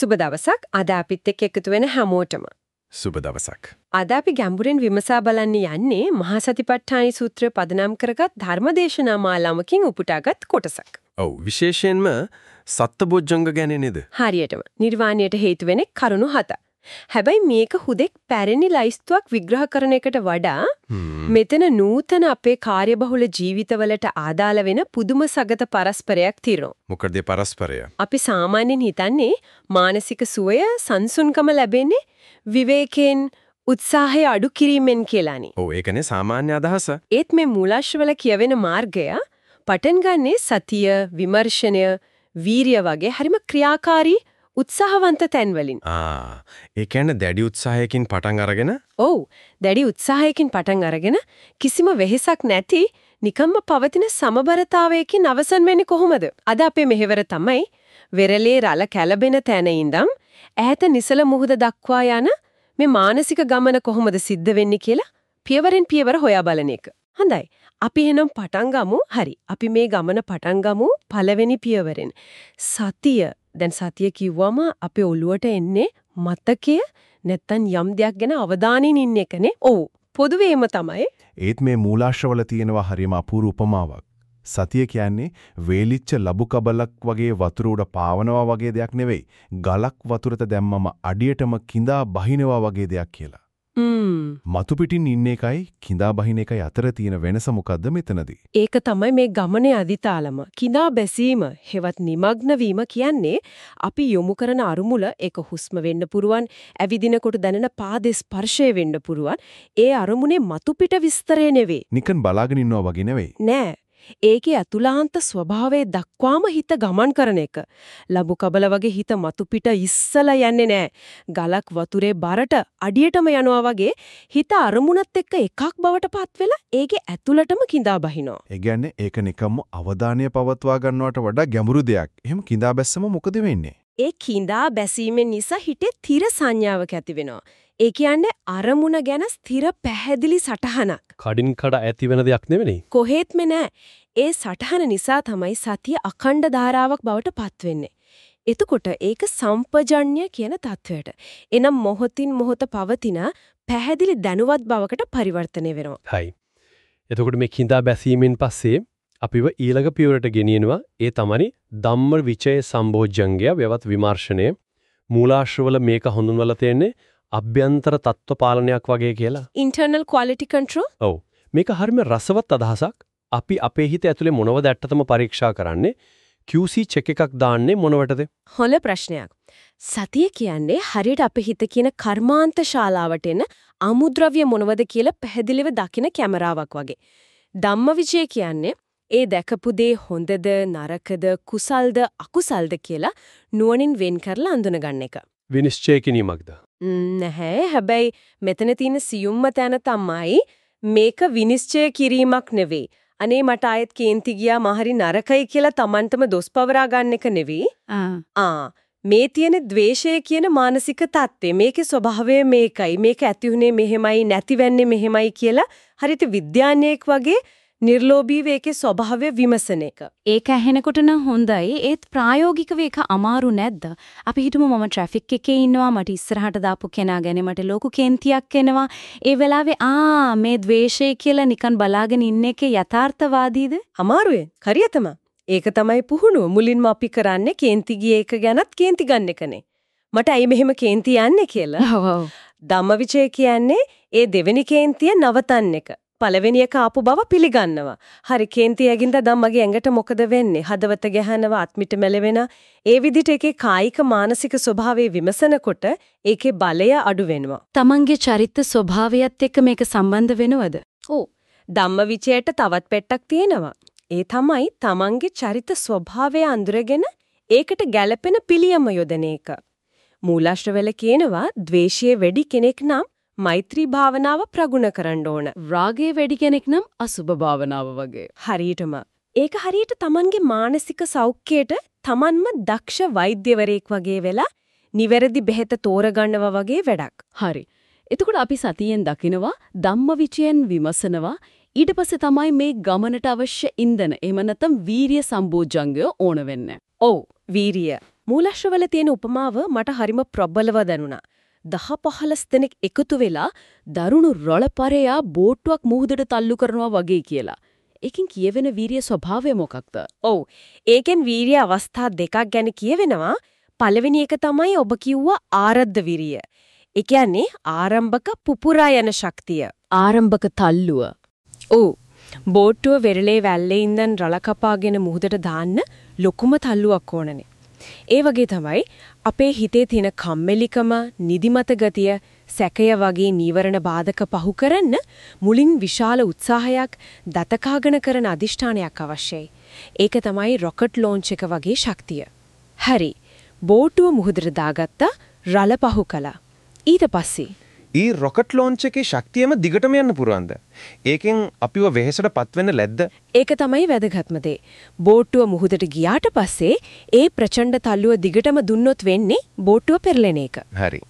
සුබ දවසක් අද අපිත් එක්ක එකතු වෙන හැමෝටම. සුබ දවසක්. අද අපි ගැඹුරින් විමසා බලන්න යන්නේ මහා සතිපට්ඨාන සූත්‍රය පදනම් කරගත් ධර්මදේශනා මාලාවකින් උපුටාගත් කොටසක්. ඔව් විශේෂයෙන්ම සත්බොජ්ජංග ගැන නේද? හරියටම නිර්වාණයට හේතු වෙන්නේ කරුණු හත. හැබැයි මේක හුදෙක් පැරණි ලයිස්තුවක් විග්‍රහ කරන එකට වඩා මෙතන නූතන අපේ කාර්යබහුල ජීවිතවලට ආදාළ වෙන පුදුම සගත පරස්පරයක් තියෙනවා. මොකද පරස්පරය? අපි සාමාන්‍යයෙන් හිතන්නේ මානසික සුවය සංසුන්කම ලැබෙන්නේ විවේකයෙන් උත්සාහය අඩු කිරීමෙන් කියලානේ. ඔව් ඒකනේ සාමාන්‍ය අදහස. ඒත් මේ මූලාශ්‍රවල කියවෙන මාර්ගය පටන් ගන්නේ සතිය, විමර්ශනය, වීරිය වගේ හරිම ක්‍රියාකාරී උත්සාහවන්ත තැන්වලින්. ආ ඒ කියන්නේ දැඩි උත්සාහයකින් පටන් අරගෙන ඔව් දැඩි උත්සාහයකින් පටන් අරගෙන කිසිම වෙහෙසක් නැති නිකම්ම පවතින සමබරතාවයකින් අවසන් වෙන්නේ කොහොමද? අද අපේ මෙහෙවර තමයි වෙරළේ රළ කැළබෙන තැන ඉඳන් ඈත නිසල මුහුද දක්වා යන මේ මානසික ගමන කොහොමද සිද්ධ වෙන්නේ කියලා පියවරෙන් පියවර හොයා බලන එක. හොඳයි. අපි එහෙනම් පටන් ගමු. හරි. අපි මේ ගමන පටන් ගමු පළවෙනි පියවරෙන්. සතිය දැන් සතිය කිව්වම අපේ ඔළුවට එන්නේ මතකය නැත්තම් යම් දෙයක් ගැන අවධානයෙන් ඉන්න එකනේ. ඔව්. පොදුවේම තමයි. ඒත් මේ මූලාශ්‍රවල තියෙනවා හරියම අපූර්ව උපමාවක්. සතිය කියන්නේ වේලිච්ච ලබු කබලක් වගේ වතුර උඩ පාවනවා වගේ දෙයක් නෙවෙයි. ගලක් වතුරට දැම්මම අඩියටම කිඳා බහිනවා වගේ දෙයක් කියලා. මතු පිටින් ඉන්න එකයි කිඳා බහින එකයි අතර තියෙන වෙනස මොකද්ද මෙතනදී? ඒක තමයි මේ ගමනේ අදිතාලම. කිඳා බැසීම, හෙවත් নিমগ্ন වීම කියන්නේ අපි යොමු කරන අරුමුල ඒක හුස්ම වෙන්න පුරුවන්, ඇවිදිනකොට දැනෙන පාදේ ස්පර්ශය වෙන්න පුරුවන්. ඒ අරුමුනේ මතු පිට විස්තරය නෙවෙයි. නිකන් බලාගෙන ඉන්නවා වගේ නෙවෙයි. නෑ. ඒකේ අතුලාන්ත ස්වභාවය දක්වාම හිත ගමන් කරන එක. ලබු කබල වගේ හිත මතු පිට ඉස්සලා යන්නේ නෑ. ගලක් වතුරේ බරට අඩියටම යනවා වගේ හිත අරමුණත් එක්ක එකක් බවට පත් වෙලා ඒකේ ඇතුළටම කිඳා බහිනවා. ඒ කියන්නේ ඒක නිකම්ම අවධානය පවත්වා ගන්නවට වඩා ගැඹුරු දෙයක්. එහෙම කිඳා බැස්සම මොකද වෙන්නේ? ඒ කිඳා බැසීමෙන් නිසා හිතේ තිර සංඥාවක් ඇති වෙනවා. ඒ කියන්නේ අරමුණ ගැන ස්ථිර පැහැදිලි සටහනක්. කඩින් කඩ ඇති වෙන දෙයක් නෙවෙයි. කොහෙත්ම නෑ. ඒ සටහන නිසා තමයි සතිය අඛණ්ඩ ධාරාවක් බවට පත්වෙන්නේ. එතකොට ඒක සම්පජඤ්‍ය කියන தത്വයට. එනම් මොහොතින් මොහොත පවතින පැහැදිලි දැනුවත් බවකට පරිවර්තනය වෙනවා. හයි. එතකොට මේ කිඳා බැසීමෙන් පස්සේ අපිව ඊළඟ පියවරට ගෙනියනවා. ඒ තමයි ධම්ම විචය සම්බෝධ්‍යංගය වෙවත් විමර්ශනය. මූලාශ්‍රවල මේක හඳුන්වලා තියෙන්නේ අභ්‍යන්තර තත්ත්ව පාලනයක් වගේ කියලා. internal quality control. ඔව්. මේක හරිම රසවත් අදහසක්. අපි අපේ හිත ඇතුලේ මොනවද ඇත්තටම පරීක්ෂා කරන්නේ? QC චෙක් එකක් දාන්නේ මොනවටද? හොඳ ප්‍රශ්නයක්. සතිය කියන්නේ හරියට අපේ හිත කියන කර්මාන්ත ශාලාවට එන අමුද්‍රව්‍ය මොනවද කියලා පැහැදිලිව දකින කැමරාවක් වගේ. ධම්මවිචය කියන්නේ ඒ දැකපු දේ හොඳද නරකද කුසල්ද අකුසල්ද කියලා නුවණින් වෙන් කරලා අඳුනගන්න එක. විනිශ්චය කිරීමක්ද? නැහැ. හැබැයි මෙතන තියෙන සියුම්ම තැන තමයි මේක විනිශ්චය කිරීමක් නෙවෙයි. අනේ මට ආයෙත් කේන්ති ගියා මහරි නරකයි කියලා Tamanටම දොස් පවරා ගන්න එක නෙවෙයි. ආ. මේ තියෙන द्वේෂය කියන මානසික தත්ත්වය මේකේ ස්වභාවය මේකයි. මේක ඇති උනේ මෙහෙමයි නැතිවෙන්නේ මෙහෙමයි කියලා හරිත විද්‍යාඥයෙක් වගේ නිර්ලෝභීව ඒකේ ස්වභාවය විමසන එක. ඒක ඇහෙනකොට නම් හොඳයි. ඒත් ප්‍රායෝගිකව ඒක අමාරු නැද්ද? අපි හිතමු මම ට්‍රැෆික් එකේ ඉන්නවා මට ඉස්සරහට දාපු කෙනා ගැන මට ලොකු කේන්තියක් එනවා. ඒ වෙලාවේ ආ මේ द्वේෂය කියලා නිකන් බලාගෙන ඉන්න එකේ යථාර්ථවාදීද? අමාරුයි. හරියටම. ඒක තමයි පුහුණුව. මුලින්ම අපි කරන්නේ කේන්ති ගිය එක ගැනත් කේන්ති ගන්න එකනේ. මට ඇයි මෙහෙම කේන්ති යන්නේ කියලා. ඔව් ඔව්. ධම්මවිචය කියන්නේ ඒ දෙවෙනි කේන්තිය නවතන්න එක. පළවෙනි එක ආපු බව පිළිගන්නවා. හරි කේන්ති ඇගින්ද ධම්මගේ ඇඟට මොකද වෙන්නේ? හදවත ගැහනවා, අත්මිට මෙලවෙන. ඒ විදිහට ඒකේ කායික මානසික ස්වභාවය විමසනකොට ඒකේ බලය අඩු වෙනවා. තමන්ගේ චරිත ස්වභාවයත් එක්ක මේක සම්බන්ධ වෙනවද? ඔව්. ධම්මවිචයට තවත් පෙට්ටක් තියෙනවා. ඒ තමයි තමන්ගේ චරිත ස්වභාවය අඳුරගෙන ඒකට ගැළපෙන පිළියම යොදන එක. මූලාශ්‍රවල කියනවා ද්වේෂයේ වැඩි කෙනෙක් නම් මෛත්‍රී භාවනාව ප්‍රගුණ කරන්න ඕන. රාගයේ වැඩි කෙනෙක් නම් අසුබ භාවනාව වගේ. හරියටම. ඒක හරියට Tamanගේ මානසික සෞඛ්‍යයට Tamanම දක්ෂ වෛද්‍යවරයෙක් වගේ වෙලා නිවැරදි බෙහෙත තෝරගන්නවා වගේ වැඩක්. හරි. එතකොට අපි සතියෙන් දකිනවා ධම්මවිචයෙන් විමසනවා ඊට පස්සේ තමයි මේ ගමනට අවශ්‍ය ඉන්ධන එහෙම නැත්නම් වීරිය සම්බෝධ්‍යංගය ඕන වෙන්නේ. ඔව් වීරිය. මූලාශ්‍රවල තියෙන උපමාව මට හරිම ප්‍රබලව දැනුණා. දහ පහළස් දෙනෙක් එකතු වෙලා දරුණු රොළපරයා බෝට්ටුවක් මුහුදට තල්ලු කරනවා වගේ කියලා. ඒකෙන් කියවෙන වීරිය ස්වභාවය මොකක්ද? ඔව්. ඒකෙන් වීරිය අවස්ථා දෙකක් ගැන කියවෙනවා. පළවෙනි එක තමයි ඔබ කිව්වා ආරද්ධ විරිය. ඒ කියන්නේ ආරම්භක පුපුරා යන ශක්තිය. ආරම්භක තල්ලුව. ඔව්. බෝට්ටුව වෙරළේ වැල්ලේ ඉඳන් රළ කපාගෙන මුහුදට දාන්න ලොකුම තල්ලුවක් ඕනනේ. ඒ වගේ තමයි අපේ හිතේ තියෙන කම්මැලිකම, නිදිමත ගතිය, සැකය වගේ නීවරණ බාධක පහු කරන්න මුලින් විශාල උත්සාහයක් දතකාගන කරන අදිෂ්ඨානයක් අවශ්‍යයි. ඒක තමයි රොකට් ලොන්ච් එක වගේ ශක්තිය. හරි. බෝට්ටුව මුහුදට දාගත්තා, රළ පහු කළා. ඊට පස්සේ ඊ රොකට් ලොන්ච් එකේ ශක්තියම දිගටම යන්න පුරවන්ද? ඒකෙන් අපිව වෙහෙසට පත්වෙන්න ලැද්ද? ඒක තමයි වැදගත්ම දේ. බෝට්ටුව මුහුදට ගියාට පස්සේ ඒ ප්‍රචණ්ඩ තල්ලුව දිගටම දුන්නොත් වෙන්නේ බෝට්ටුව පෙරලෙන එක. හරි.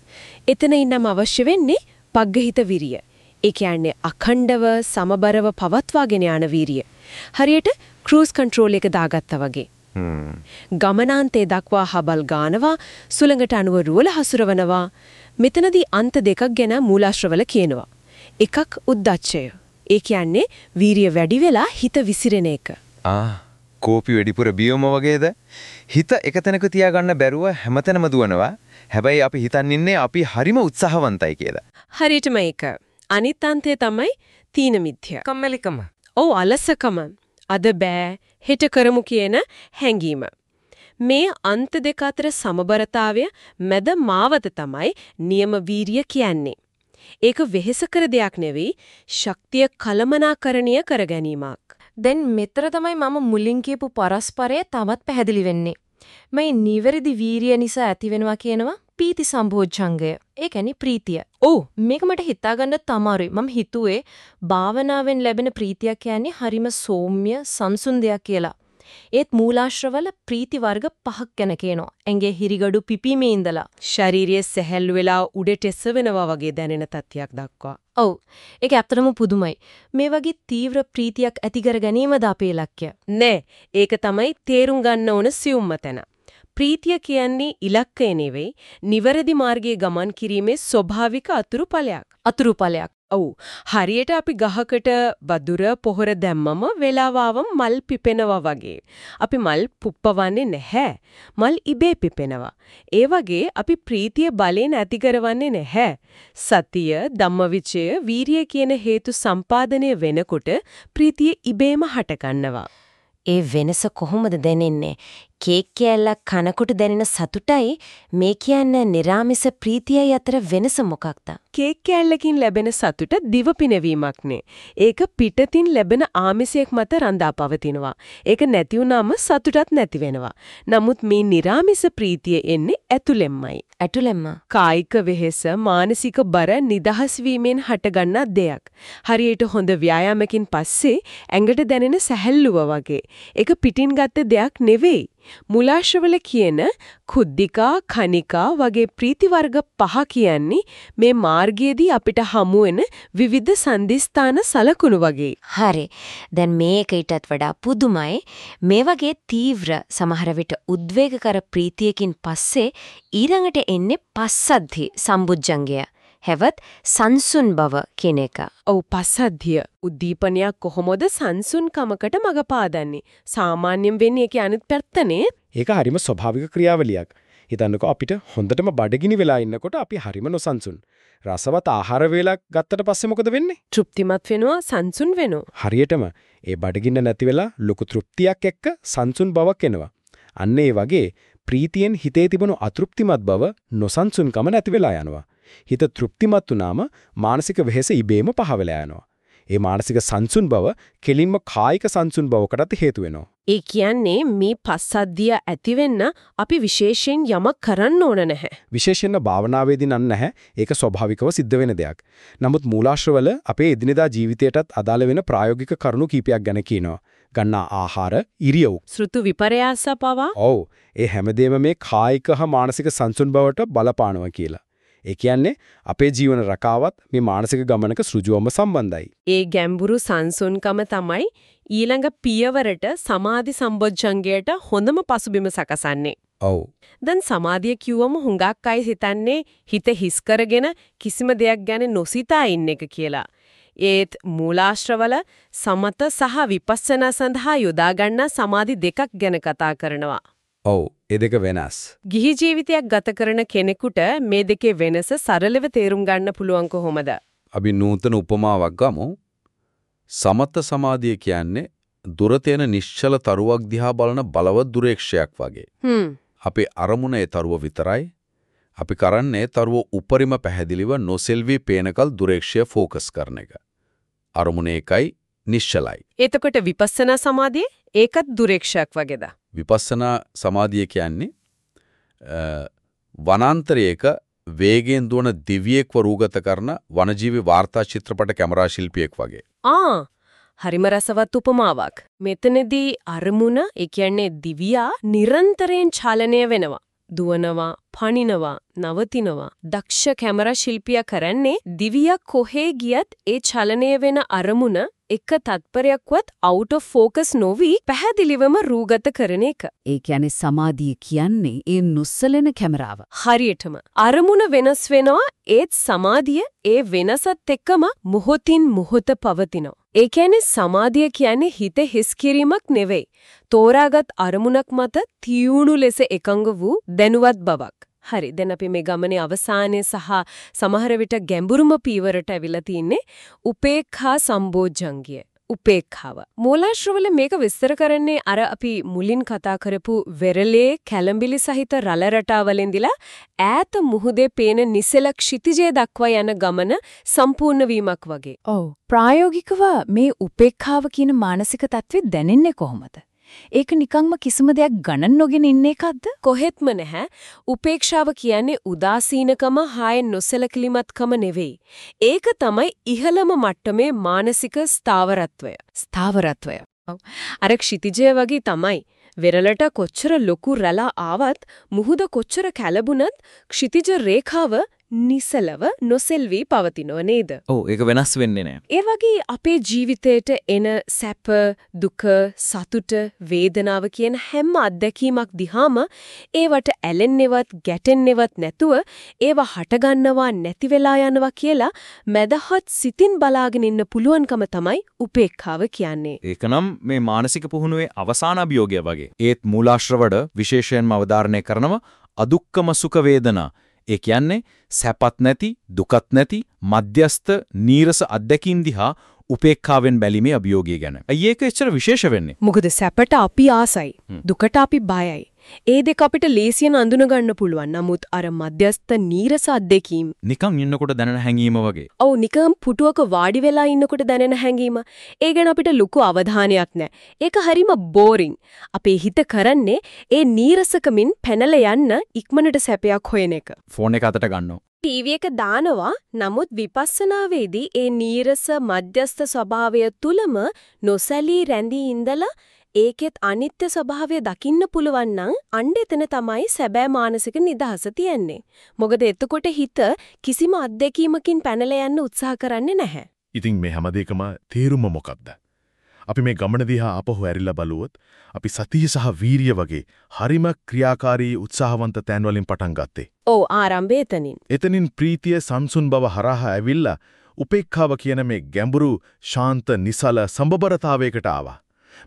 එතන ඉන්නම අවශ්‍ය වෙන්නේ පග්ගහිත විරිය. ඒ කියන්නේ අඛණ්ඩව සමබරව පවත්වාගෙන යන වීරිය. හරියට ක්‍රූස් කන්ට්‍රෝල් එක දාගත්තා වගේ. හ්ම්. ගමනාන්තේ දක්වා හබල් ගානවා සුළඟට අනුව රුවල හසුරවනවා මෙතනදී අන්ත දෙකක් ගැන මූලාශ්‍රවල කියනවා එකක් උද්දච්චය ඒ කියන්නේ වීරිය වැඩි වෙලා හිත විසිරෙන එක ආ කෝපි වෙඩිපුර බියොම වගේද? හිත එක තැනක තියාගන්න බැරුව හැමතැනම දුවනවා. හැබැයි අපි හිතන් ඉන්නේ අපි හරිම උත්සාහවන්තයි කියලා. හරියටම ඒක අනිත් අන්තය තමයි තීන මිත්‍ය කම්මැලිකම. ඔව් අලසකම අද බෑ හෙට කරමු කියන හැඟීම මේ අන්ත දෙක අතර සමබරතාවය මැද මාවත තමයි නියම වීරිය කියන්නේ. ඒක වෙහෙසකර දෙයක් නෙවෙයි ශක්තිය කලමනාකරණය කර ගැනීමක්. දැන් මෙතර තමයි මම මුලින් කියපු පරස්පරය තවත් පැහැදිලි වෙන්නේ. මේ නිවැරදි වීරිය නිසා ඇතිවෙනවා කියනවා පීති සම්භෝජංගය. ඒ කියන්නේ ප්‍රීතිය. ඔව් මේක මට හිතාගන්නත් අමාරුයි. මම හිතුවේ භාවනාවෙන් ලැබෙන ප්‍රීතිය කියන්නේ හරිම සෝම්‍ය සංසුන් දෙයක් කියලා. ඒත් මූලාශ්‍රවල ප්‍රීති වර්ග පහක් ගැන කියනවා. ඇඟේ හිරිගඩු පිපීමේ ඉඳලා. ශාරීරිය සැහැල්ලු වෙලා උඩට එසවෙනවා වගේ දැනෙන තත්යක් දක්වා. ඔව්. ඒක ඇත්තටම පුදුමයි. මේ වගේ තීව්‍ර ප්‍රීතියක් ඇති කර ගැනීමද අපේ ඉලක්කය. නෑ ඒක තමයි තේරුම් ගන්න ඕන සියුම්ම තැන. ප්‍රීතිය කියන්නේ ඉලක්කය නෙවෙයි, නිවැරදි මාර්ගයේ ගමන් කිරීමේ ස්වභාවික අතුරුඵලයක්. අතුරුඵලයක්. ඔව්. හරියට අපි ගහකට වදුර පොහොර දැම්මම වෙලාවවම මල් පිපෙනවා වගේ. අපි මල් පුප්පවන්නේ නැහැ. මල් ඉබේ පිපෙනවා. ඒ වගේ අපි ප්‍රීතිය බලෙන් ඇති කරවන්නේ නැහැ. සතිය, ධම්මවිචය, වීරිය කියන හේතු සම්පාදනය වෙනකොට ප්‍රීතිය ඉබේම හටගන්නවා. ඒ වෙනස කොහොමද දැනෙන්නේ? කේක් කෑල්ලක් කනකොට දැනෙන සතුටයි මේ කියන නිර්ාමිස ප්‍රීතියයි අතර වෙනස මොකක්ද? කේක් කෑල්ලකින් ලැබෙන සතුට දිව පිනවීමක්නේ. ඒක පිටතින් ලැබෙන ආමිසයක් මත රඳා පවතිනවා. ඒක නැති වුනාම සතුටක් නැති වෙනවා. නමුත් මේ නිර්ාමිස ප්‍රීතිය එන්නේ ඇතුළෙන්මයි. ඇතුළෙන්ම කායික වෙහෙස, මානසික බර නිදහස් වීමෙන් හටගන්නා දෙයක්. හරියට හොඳ ව්‍යායාමකින් පස්සේ ඇඟට දැනෙන සැහැල්ලුව වගේ. ඒක පිටින් ගත්ත දෙයක් නෙවෙයි. මුලාශ්‍රවල කියන කුද්ධිකා කනිකා වගේ ප්‍රීති වර්ග පහ කියන්නේ මේ මාර්ගයේදී අපිට හමු වෙන විවිධ සංදිස්ථාන සලකුණු වගේ. හරි. දැන් මේක ඊටත් වඩා පුදුමයි. මේ වගේ තීව්‍ර සමහර විට උද්වේගකර ප්‍රීතියකින් පස්සේ ඊළඟට එන්නේ පස්සද්ධි සම්බුද්ධංගය. හැවත් සංසුන් බව කියන එක. ඔව් පස්සද්ධිය උද්දීපනයක් කොහොමද සංසුන්කමකට මඟ පාදන්නේ? සාමාන්‍යයෙන් වෙන්නේ ඒකේ අනිත් පැත්තනේ. ඒක හරිම ස්වභාවික ක්‍රියාවලියක්. හිතන්නකෝ අපිට හොඳටම බඩගිනි වෙලා ඉන්නකොට අපි හරිම නොසන්සුන්. රසවත් ආහාර වේලක් ගත්තට පස්සේ මොකද වෙන්නේ? තෘප්තිමත් වෙනවා සංසුන් වෙනවා. හරියටම ඒ බඩගින්න නැති වෙලා ලොකු තෘප්තියක් එක්ක සංසුන් බවක් එනවා. අන්න ඒ වගේ ප්‍රීතියෙන් හිතේ තිබුණු අතෘප්තිමත් බව නොසන්සුන්කම නැති වෙලා යනවා. හිත තෘප්තිමත් වුනාම මානසික වෙහෙස ඉබේම පහ වෙලා යනවා. ඒ මානසික සංසුන් බව කෙලින්ම කායික සංසුන් බවකටත් හේතු වෙනවා. ඒ කියන්නේ මේ පස්සද්ධිය ඇති වෙන්න අපි විශේෂයෙන් යමක් කරන්න ඕන නැහැ. විශේෂයෙන්ම භාවනාවේදී නම් නැහැ. ඒක ස්වභාවිකව සිද්ධ වෙන දෙයක්. නමුත් මූලාශ්‍රවල අපේ එදිනෙදා ජීවිතයටත් අදාළ වෙන ප්‍රායෝගික කරුණු කීපයක් ගැන කියනවා. ගන්නා ආහාර, ඉරියව්. ඍතු විපර්යාස පවා ඔව්. ඒ හැමදේම මේ කායික හා මානසික සංසුන් බවට බලපානවා කියලා. ඒ කියන්නේ අපේ ජීවන රටාවත් මේ මානසික ගමනක සෘජුවම සම්බන්ධයි. ඒ ගැඹුරු සංසුන්කම තමයි ඊළඟ පියවරට සමාධි සම්බොජ්ජංගයට හොඳම පසුබිම සකසන්නේ. ඔව්. දැන් සමාධිය කිව්වම හුඟක් අය හිතන්නේ හිත හිස් කරගෙන කිසිම දෙයක් ගැන නොසිතා ඉන්න එක කියලා. ඒත් මූලාශ්‍රවල සමත සහ විපස්සනා සඳහා යොදා ගන්නා සමාධි දෙකක් ගැන කතා කරනවා. ඔව්. ඒ දෙක වෙනස්. ගිහි ජීවිතයක් ගත කරන කෙනෙකුට මේ දෙකේ වෙනස සරලව තේරුම් ගන්න පුළුවන් කොහොමද? අපි නූතන උපමාවක් ගමු. සමත්ත සමාධිය කියන්නේ දුර තියෙන නිශ්චල තරුවක් දිහා බලන බලවත් දුරේක්ෂයක් වගේ. හ්ම්. අපේ අරමුණ ඒ තරුව විතරයි. අපි කරන්නේ තරුව උපරිම පැහැදිලිව නොසෙල්වි පේනකල් දුරේක්ෂය ફોකස් කරන එක. අරමුණ ඒකයි නිශ්චලයි. එතකොට විපස්සනා සමාධිය ඒකත් දුරේක්ෂයක් වගේද? විපස්සනා සමාධිය කියන්නේ වනාන්තරයක වේගයෙන් දුවන දිව්‍යයෙක්ව රූගත කරන වනජීවි වාර්තා චිත්‍රපට කැමරා ශිල්පියෙක් වගේ. ආ හරිම රසවත් උපමාවක්. මෙතනදී අරමුණ, ඒ කියන්නේ දිවියා නිරන්තරයෙන් චලනය වෙනවා. දුවනවා, පනිනවා, නවතිනවා. දක්ෂ කැමරා ශිල්පියා කරන්නේ දිවියා කොහේ ගියත් ඒ චලනය වෙන අරමුණ එක තත්පරයක්වත් out of focus නොවි පැහැදිලිවම රූගත කරන එක. ඒ කියන්නේ සමාධිය කියන්නේ ඒ නොස්සලෙන කැමරාව. හරියටම අරමුණ වෙනස් වෙනවා ඒත් සමාධිය ඒ වෙනසත් එක්කම මොහොතින් මොහොත පවතිනවා. ඒ කියන්නේ සමාධිය කියන්නේ හිත හිස් කිරීමක් නෙවෙයි. තෝරාගත් අරමුණක් මත තියුණු ලෙස එකඟ වූ දැනුවත් බවක්. හරි දැන් අපි මේ ගමනේ අවසානයේ සහ සමහර විට ගැඹුරුම පීවරට ඇවිල්ලා තින්නේ උපේක්ඛා සම්බෝධ්‍යංගිය. උපේක්ඛාව. මූලාශ්‍රවල මේක විස්තර කරන්නේ අර අපි මුලින් කතා කරපු වෙරළේ කැළඹිලි සහිත රළ රටාවලින්දලා ඈත මුහුදේ පේන නිසල ක්ෂිතිජය දක්වා යන ගමන සම්පූර්ණ වීමක් වගේ. ඔව්. ප්‍රායෝගිකව මේ උපේක්ඛාව කියන මානසික தત્ත්වෙ දැනෙන්නේ කොහොමද? ඒක නිකන්ම කිසිම දෙයක් ගණන් නොගෙන ඉන්න එකක්ද? කොහෙත්ම නැහැ. උපේක්ෂාව කියන්නේ උදාසීනකම හාය නොසලකලිමත්කම නෙවෙයි. ඒක තමයි ඉහළම මට්ටමේ මානසික ස්ථාවරත්වය. ස්ථාවරත්වය. අර ක්ෂිතිජය වගේ තමයි. වෙරළට කොච්චර ලොකු රැළ ආවත් මුහුද කොච්චර කැළඹුණත් ක්ෂිතිජ රේඛාව නිසලව නොසෙල්වි පවතිනව නේද? ඔව් ඒක වෙනස් වෙන්නේ නැහැ. ඒ වගේ අපේ ජීවිතේට එන සැප, දුක, සතුට, වේදනාව කියන හැම අත්දැකීමක් දිහාම ඒවට ඇලෙන්නේවත්, ගැටෙන්නේවත් නැතුව ඒවා හටගන්නවා නැති වෙලා යනවා කියලා මදහත් සිතින් බලාගෙන ඉන්න පුළුවන්කම තමයි උපේක්ඛාව කියන්නේ. ඒකනම් මේ මානසික පුහුණුවේ අවසාන අභියෝගය වගේ. ඒත් මූලාශ්‍රවඩ විශේෂයෙන්ම අවධාරණය කරනව අදුක්කම සුඛ වේදනා ඒ කියන්නේ සැපත් නැති දුකත් නැති මධ්‍යස්ත නීරස අත්දැකීම් දිහා උපේක්ඛාවෙන් බැලීමේ අභියෝගය ගැන. අයි ඒක එච්චර විශේෂ වෙන්නේ. මොකද සැපට අපි ආසයි. දුකට අපි බයයි. ඒ දෙක අපිට ලේසියෙන් අඳුන ගන්න පුළුවන්. නමුත් අර මධ්‍යස්ත නීරස අත්දැකීම් නිකන් ඉන්නකොට දැනෙන හැඟීම වගේ. ඔව් නිකම් පුටුවක වාඩි වෙලා ඉන්නකොට දැනෙන හැඟීම. ඒ ගැන අපිට ලොකු අවධානයක් නැහැ. ඒක හරිම බෝරින්. අපේ හිත කරන්නේ ඒ නීරසකමින් පැනලා යන්න ඉක්මනට සැපයක් හොයන එක. ෆෝන් එක අතට ගන්නවා. ටීවී එක දානවා නමුත් විපස්සනාවේදී ඒ නීරස මධ්‍යස්ත ස්වභාවය තුලම නොසැලී රැඳී ඉඳලා ඒකෙත් අනිත්‍ය ස්වභාවය දකින්න පුළුවන් නම් අන්න එතන තමයි සැබෑ මානසික නිදහස තියෙන්නේ. මොකද එතකොට හිත කිසිම අත්දැකීමකින් පැනලා යන්න උත්සාහ කරන්නේ නැහැ. ඉතින් මේ හැම දෙයකම තේරුම මොකක්ද? අපි මේ ගමන දිහා අපහු ඇරිලා බලුවොත් අපි සතිය සහ වීරිය වගේ හරිම ක්‍රියාකාරී උත්සාහවන්ත තැන් වලින් පටන් ගත්තේ. ඔව් ආරම්භය එතනින්. එතනින් ප්‍රීතිය සංසුන් බව හරහා ඇවිල්ලා උපේක්ඛාව කියන මේ ගැඹුරු ශාන්ත නිසල සම්බබරතාවයකට ආවා.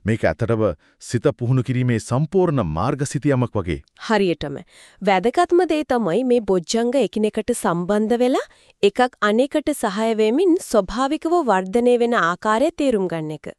මේක ඇත්තටම සිත පුහුණු කිරීමේ සම්පූර්ණ මාර්ගසිතියමක් වගේ. හරියටම. වැදගත්ම දේ තමයි මේ බොජ්ජංග එකිනෙකට සම්බන්ධ වෙලා එකක් අනෙකට සහාය වෙමින් ස්වභාවිකව වර්ධනය වෙන ආකාරය තේරුම් ගන්න එක.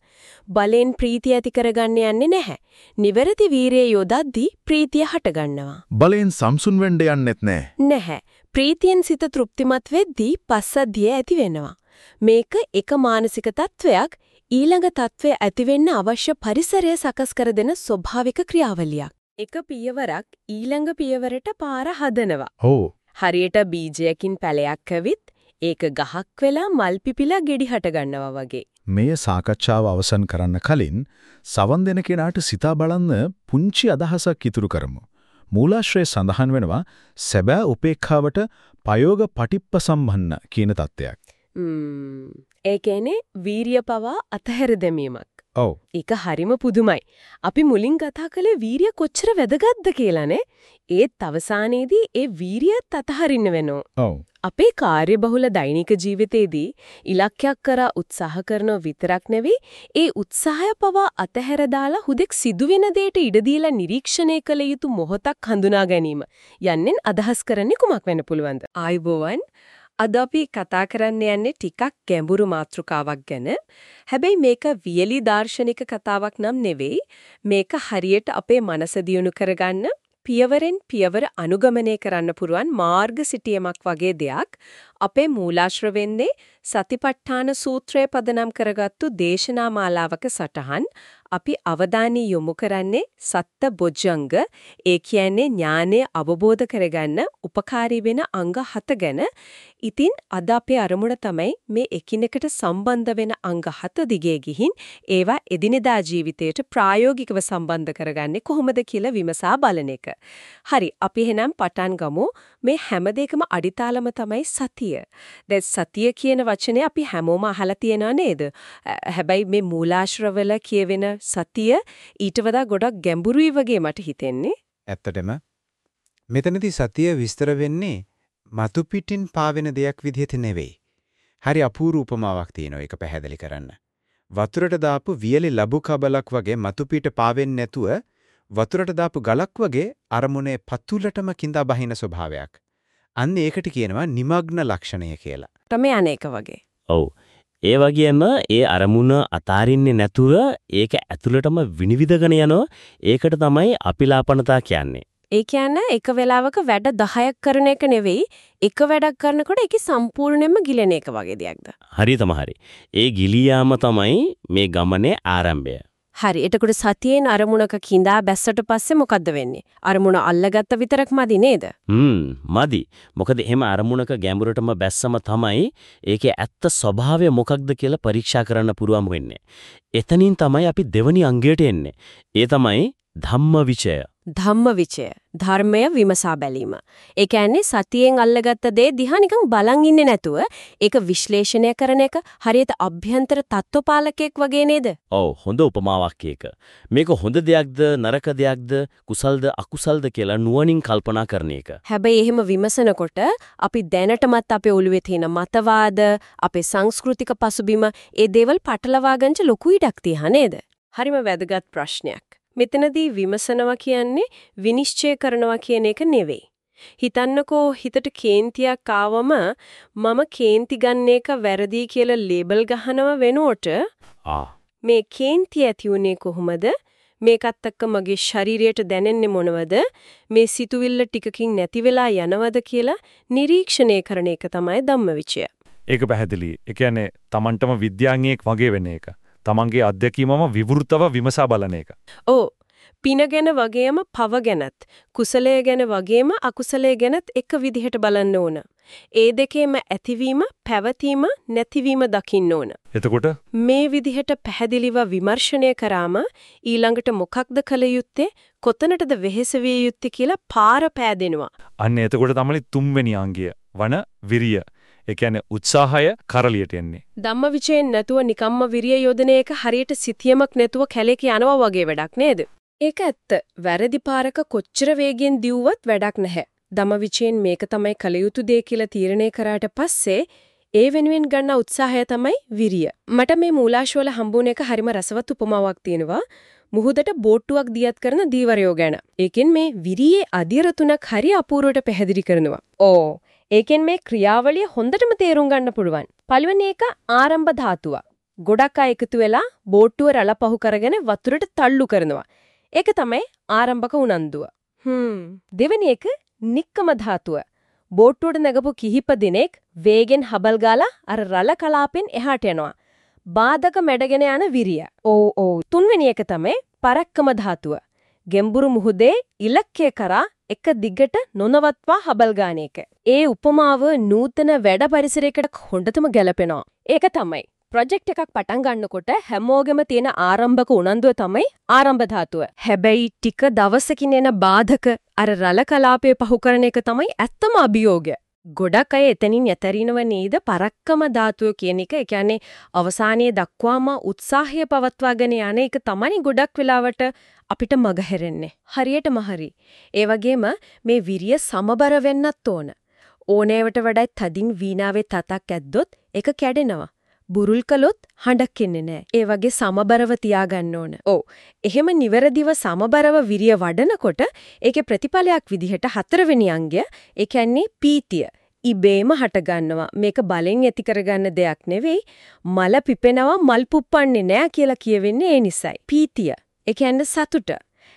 බලෙන් ප්‍රීතිය ඇති කරගන්න යන්නේ නැහැ. නිවැරදි වීරිය යොදද්දී ප්‍රීතිය හටගන්නවා. බලෙන් සම්සුන් වෙන්න යන්නෙත් නෑ. නැහැ. ප්‍රීතියෙන් සිත තෘප්තිමත් වෙද්දී පස්සද්ධිය ඇති වෙනවා. මේක එක මානසික තත්වයක් ඊළඟ තත්වය ඇති වෙන්න අවශ්‍ය පරිසරය සකස් කර දෙන ස්වභාවික ක්‍රියාවලියක්. එක පියවරක් ඊළඟ පියවරට පාර හදනවා. ඔව්. හරියට බීජයකින් පැලයක් ඇවිත් ඒක ගහක් වෙලා මල් පිපිලා ගෙඩි හට ගන්නවා වගේ. මේ සාකච්ඡාව අවසන් කරන්න කලින් සවන් දෙන කෙනාට සිතා බලන්න පුංචි අදහසක් ඉතුරු කරමු. මූලාශ්‍රයේ සඳහන් වෙනවා සැබෑ උපේක්ඛාවට පයෝග පටිප්පසම්භන්න කියන தත්වයක්. ම්ම් ඒ කියන්නේ වීරිය පවා අතහැර දැමීමක්. ඔව්. ඒක හරිම පුදුමයි. අපි මුලින් කතා කළේ වීරිය කොච්චර වැදගත්ද කියලානේ. ඒත් අවසානයේදී ඒ වීරියත් අතහරින්න වෙනවා. ඔව්. අපේ කාර්යබහුල දෛනික ජීවිතේදී ඉලක්කයක් කරා උත්සාහ කරනව විතරක් නෙවෙයි ඒ උත්සාහය පවා අතහැර දාලා හුදෙක් සිදුවෙන දෙයට ඉඩ දීලා නිරීක්ෂණය කළ යුතු මොහොතක් හඳුනා ගැනීම යන්නෙන් අදහස් කරන්නේ කුමක් වෙන්න පුළුවන්ද ආයිබෝවන් අද අපි කතා කරන්න යන්නේ ටිකක් ගැඹුරු මාතෘකාවක් ගැන. හැබැයි මේක වියලි දාර්ශනික කතාවක් නම් නෙවෙයි. මේක හරියට අපේ මනස දියුණු කරගන්න පියවරෙන් පියවර අනුගමනය කරන්න පුරුවන් මාර්ග සිටියමක් වගේ දෙයක් අපේ මූලාශ්‍ර වෙන්නේ සතිපට්ඨාන සූත්‍රය පදනම් කරගත්තු දේශනා මාලාවක සටහන් අපි අවධානය යොමු කරන්නේ සත්ත බොජ්ජංග ඒ කියන්නේ ඥානය අවබෝධ කරගන්න උපකාරී වෙන අංග හත ගැන ඉතින් අද අපේ අරමුණ තමයි මේ එකිනෙකට සම්බන්ධ වෙන අංග හත දිගේ ගිහින් ඒවා එදිනෙදා ජීවිතයට ප්‍රායෝගිකව සම්බන්ධ කරගන්නේ කොහොමද කියලා විමසා බලන එක. හරි අපි එහෙනම් පටන් ගමු මේ හැම දෙයකම අඩිතාලම තමයි සතිය. දැන් සතිය කියන වචනේ අපි හැමෝම අහලා තියෙනව නේද? හැබැයි මේ මූලාශ්‍රවල කියවෙන සතිය ඊට වඩා ගොඩක් ගැඹුරුයි වගේ මට හිතෙන්නේ. ඇත්තටම මෙතනදී සතිය විස්තර වෙන්නේ මතු පිටින් පාවෙන දෙයක් විදිහට නෙවෙයි. හරි අපූර්ව උපමාවක් තියෙනවා ඒක පැහැදිලි කරන්න. වතුරට දාපු වියලි ලබු කබලක් වගේ මතු පිට පාවෙන්නේ නැතුව වතුරට දාපු ගලක් වගේ අරමුණේ පතුලටම කිඳා බහින ස්වභාවයක්. අන්න ඒකට කියනවා নিমග්න ලක්ෂණය කියලා. ප්‍රමයන එක වගේ. ඔව්. ඒ වගේම ඒ අරමුණ අතාරින්නේ නැතුව ඒක ඇතුළටම විනිවිදගෙන යනවා. ඒකට තමයි අපිලාපනතා කියන්නේ. ඒ කියන්නේ එක වෙලාවක වැඩ 10ක් කරන එක නෙවෙයි එක වැඩක් කරනකොට ඒකේ සම්පූර්ණයෙන්ම ගිලෙන එක වගේ දෙයක්ද හරි තමයි ඒ ගිලියාම තමයි මේ ගමනේ ආරම්භය හරි එතකොට සතියෙන් අරමුණක කිඳා බැස්සට පස්සේ මොකද්ද වෙන්නේ අරමුණ අල්ලගත්ත විතරක් මදි නේද හ්ම් මදි. මොකද එහෙම අරමුණක ගැඹුරටම බැස්සම තමයි ඒකේ ඇත්ත ස්වභාවය මොකක්ද කියලා පරීක්ෂා කරන්න පුරුවම් වෙන්නේ. එතනින් තමයි අපි දෙවනි අංගයට එන්නේ. ඒ තමයි ධම්මවිචය. ධම්මවිචය ධර්මය විමසා බැලීම. ඒ කියන්නේ සතියෙන් අල්ලගත්ත දේ දිහා නිකන් බලන් ඉන්නේ නැතුව ඒක විශ්ලේෂණය කරන එක හරියට අභ්‍යන්තර තත්ත්වපාලකයෙක් වගේ නේද? ඔව් හොඳ උපමාවක් ඒක. මේක හොඳ දෙයක්ද නරක දෙයක්ද කුසල්ද අකුසල්ද කියලා නුවණින් කල්පනා කරන එක. හැබැයි එහෙම විමසනකොට අපි දැනටමත් අපේ ඔළුවේ තියෙන මතවාද, අපේ සංස්කෘතික පසුබිම ඒ දේවල් පටලවා ගන්න ලොකු ඉඩක් තියහා නේද? හරිම වැදගත් ප්‍රශ්නයක්. මෙතනදී විමසනවා කියන්නේ විනිශ්චය කරනවා කියන එක නෙවෙයි. හිතන්නකෝ හිතට කේන්තියක් ආවම මම කේන්ති ගන්න එක වැරදි කියලා ලේබල් ගහනව වෙනුවට ආ මේ කේන්ති ඇති උනේ කොහොමද මේකත් එක්ක මගේ ශරීරයට දැනෙන්නේ මොනවද මේ සිතුවිල්ල ටිකකින් නැති වෙලා යනවද කියලා නිරීක්ෂණය කරන එක තමයි ධම්මවිචය. ඒක පැහැදිලි. ඒ කියන්නේ Tamanටම විද්‍යාඥයෙක් වගේ වෙන එක. Tamanගේ අත්දැකීමම විවෘතව විමසා බලන එක. ඔව් පින ගැන වගේම පව ගැනත් කුසලය ගැන වගේම අකුසලය ගැනත් එක විදිහට බලන්න ඕන. ඒ දෙකේම ඇතිවීම, පැවතීම, නැතිවීම දකින්න ඕන. එතකොට මේ විදිහට පැහැදිලිව විමර්ශනය කරාම ඊළඟට මොකක්ද කළ යුත්තේ, කොතනටද වෙහෙස විය යුත්තේ කියලා පාර පෑදෙනවා. අන්න එතකොට තමයි තුන්වෙනි අංගය වන විරිය. ඒ කියන්නේ උත්සාහය කරලියට එන්නේ. ධම්මවිචයෙන් නැතුව නිකම්ම විරිය යොදන එක හරියට සිතියමක් නැතුව කැලේක යනවා වගේ වැඩක් නේද? ඒක ඇත්ත. වැරදි පාරක කොච්චර වේගෙන් දිව්වත් වැඩක් නැහැ. ධම්මවිචයෙන් මේක තමයි කළ යුතු දේ කියලා තීරණය කරාට පස්සේ ඒ වෙනුවෙන් ගන්න උත්සාහය තමයි විරිය. මට මේ මූලාශ්‍රවල හම්බුන එක හරිම රසවත් උපමාවක් තියෙනවා. මුහුදට බෝට්ටුවක් දියත් කරන දීවරයෝ ගැන. ඒකෙන් මේ විරියේ අධිර තුනක් හරි අපූර්වට පැහැදිලි කරනවා. ඕ ඒකෙන් මේ ක්‍රියාවලිය හොඳටම තේරුම් ගන්න පුළුවන්. පළවෙනි එක ආරම්භ ධාතුව. ගොඩක් අය එකතු වෙලා බෝට්ටුව රළ පහු කරගෙන වතුරට තල්ලු කරනවා. ඒක තමයි ආරම්භක උනන්දුව. හ්ම්. දෙවෙනි එක නික්කම ධාතුව. බෝට්ටුවට නැගපු කිහිප දිනෙක් වේගෙන් හබල් ගාලා අර රළ කලාපෙන් එහාට යනවා. බාධක මැඩගෙන යන විරිය. ඕ ඕ. තුන්වෙනි එක තමයි පරක්කම ධාතුව. ගෙම්බුරු මුහුදේ ඉලක්කය කරා එක දිගට නොනවත්වා හබල් ගාන එක. ඒ උපමාව නූතන වැඩ පරිසරයකට හොඳටම ගැලපෙනවා. ඒක තමයි ප්‍රොජෙක්ට් එකක් පටන් ගන්නකොට හැමෝගෙම තියෙන ආරම්භක උනන්දුව තමයි ආරම්භ ධාතුව. හැබැයි ටික දවසකින් එන බාධක අර රළ කලාපය පහු කරන එක තමයි ඇත්තම අභියෝගය. ගොඩක් අය එතනින් යතරිනව නේද පරක්කම ධාතුව කියන එක. ඒ කියන්නේ අවසානයේ දක්වාම උත්සාහය පවත්වාගෙන යන එක තමයි ගොඩක් වෙලාවට අපිට මගහැරෙන්නේ. හරියටම හරි. ඒ වගේම මේ විරිය සමබර වෙන්නත් ඕන. ඕනෑවට වඩා තදින් වීණාවේ තතක් ඇද්දොත් ඒක කැඩෙනවා. බුරුල් කළොත් හඬක් එන්නේ නැහැ. ඒ වගේ සමබරව තියාගන්න ඕන. ඔව්. එහෙම නිවැරදිව සමබරව විරිය වඩනකොට ඒකේ ප්‍රතිඵලයක් විදිහට හතරවෙනි අංගය ඒ කියන්නේ පීතිය. ඉබේම හටගන්නවා. මේක බලෙන් ඇති කරගන්න දෙයක් නෙවෙයි. මල පිපෙනවා මල් පුප්පන්නේ නෑ කියලා කියවෙන්නේ ඒ නිසයි. පීතිය. ඒ කියන්නේ සතුට.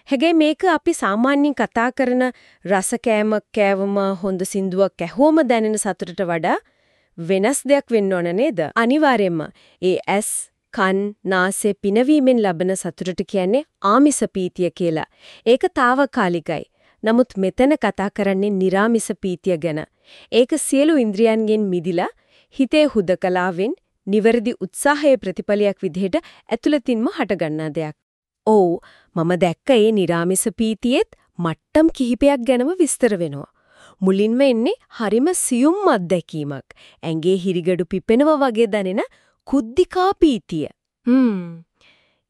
හැබැයි මේක අපි සාමාන්‍යයෙන් කතා කරන රස කෑමක් කෑවම හොඳ සින්දුවක් ඇහුවම දැනෙන සතුටට වඩා වෙනස් දෙයක් වෙන්න ඕන නේද? අනිවාර්යයෙන්ම ඒ ඇස් කන් නාසය පිනවීමෙන් ලබන සතුටට කියන්නේ ආමිස පීතිය කියලා. ඒක తాවකාලිකයි. නමුත් මෙතන කතා කරන්නේ निराமிස පීතිය ගැන. ඒක සියලු ඉන්ද්‍රියන්ගෙන් මිදිලා හිතේ හුදකලාවෙන් නිවැරදි උත්සාහයේ ප්‍රතිඵලයක් විදිහට ඇතුළතින්ම හටගන්නා දෙයක්. ඔව් මම දැක්ක ඒ නිරාමිස පීතියෙත් මට්ටම් කිහිපයක් ගැනම විස්තර වෙනවා. මුලින්ම එන්නේ හරිම සියුම් අත්දැකීමක්. ඇඟේ හිරිගඩු පිපෙනවා වගේ දැනෙන කුද්ධිකා පීතිය. හ්ම්.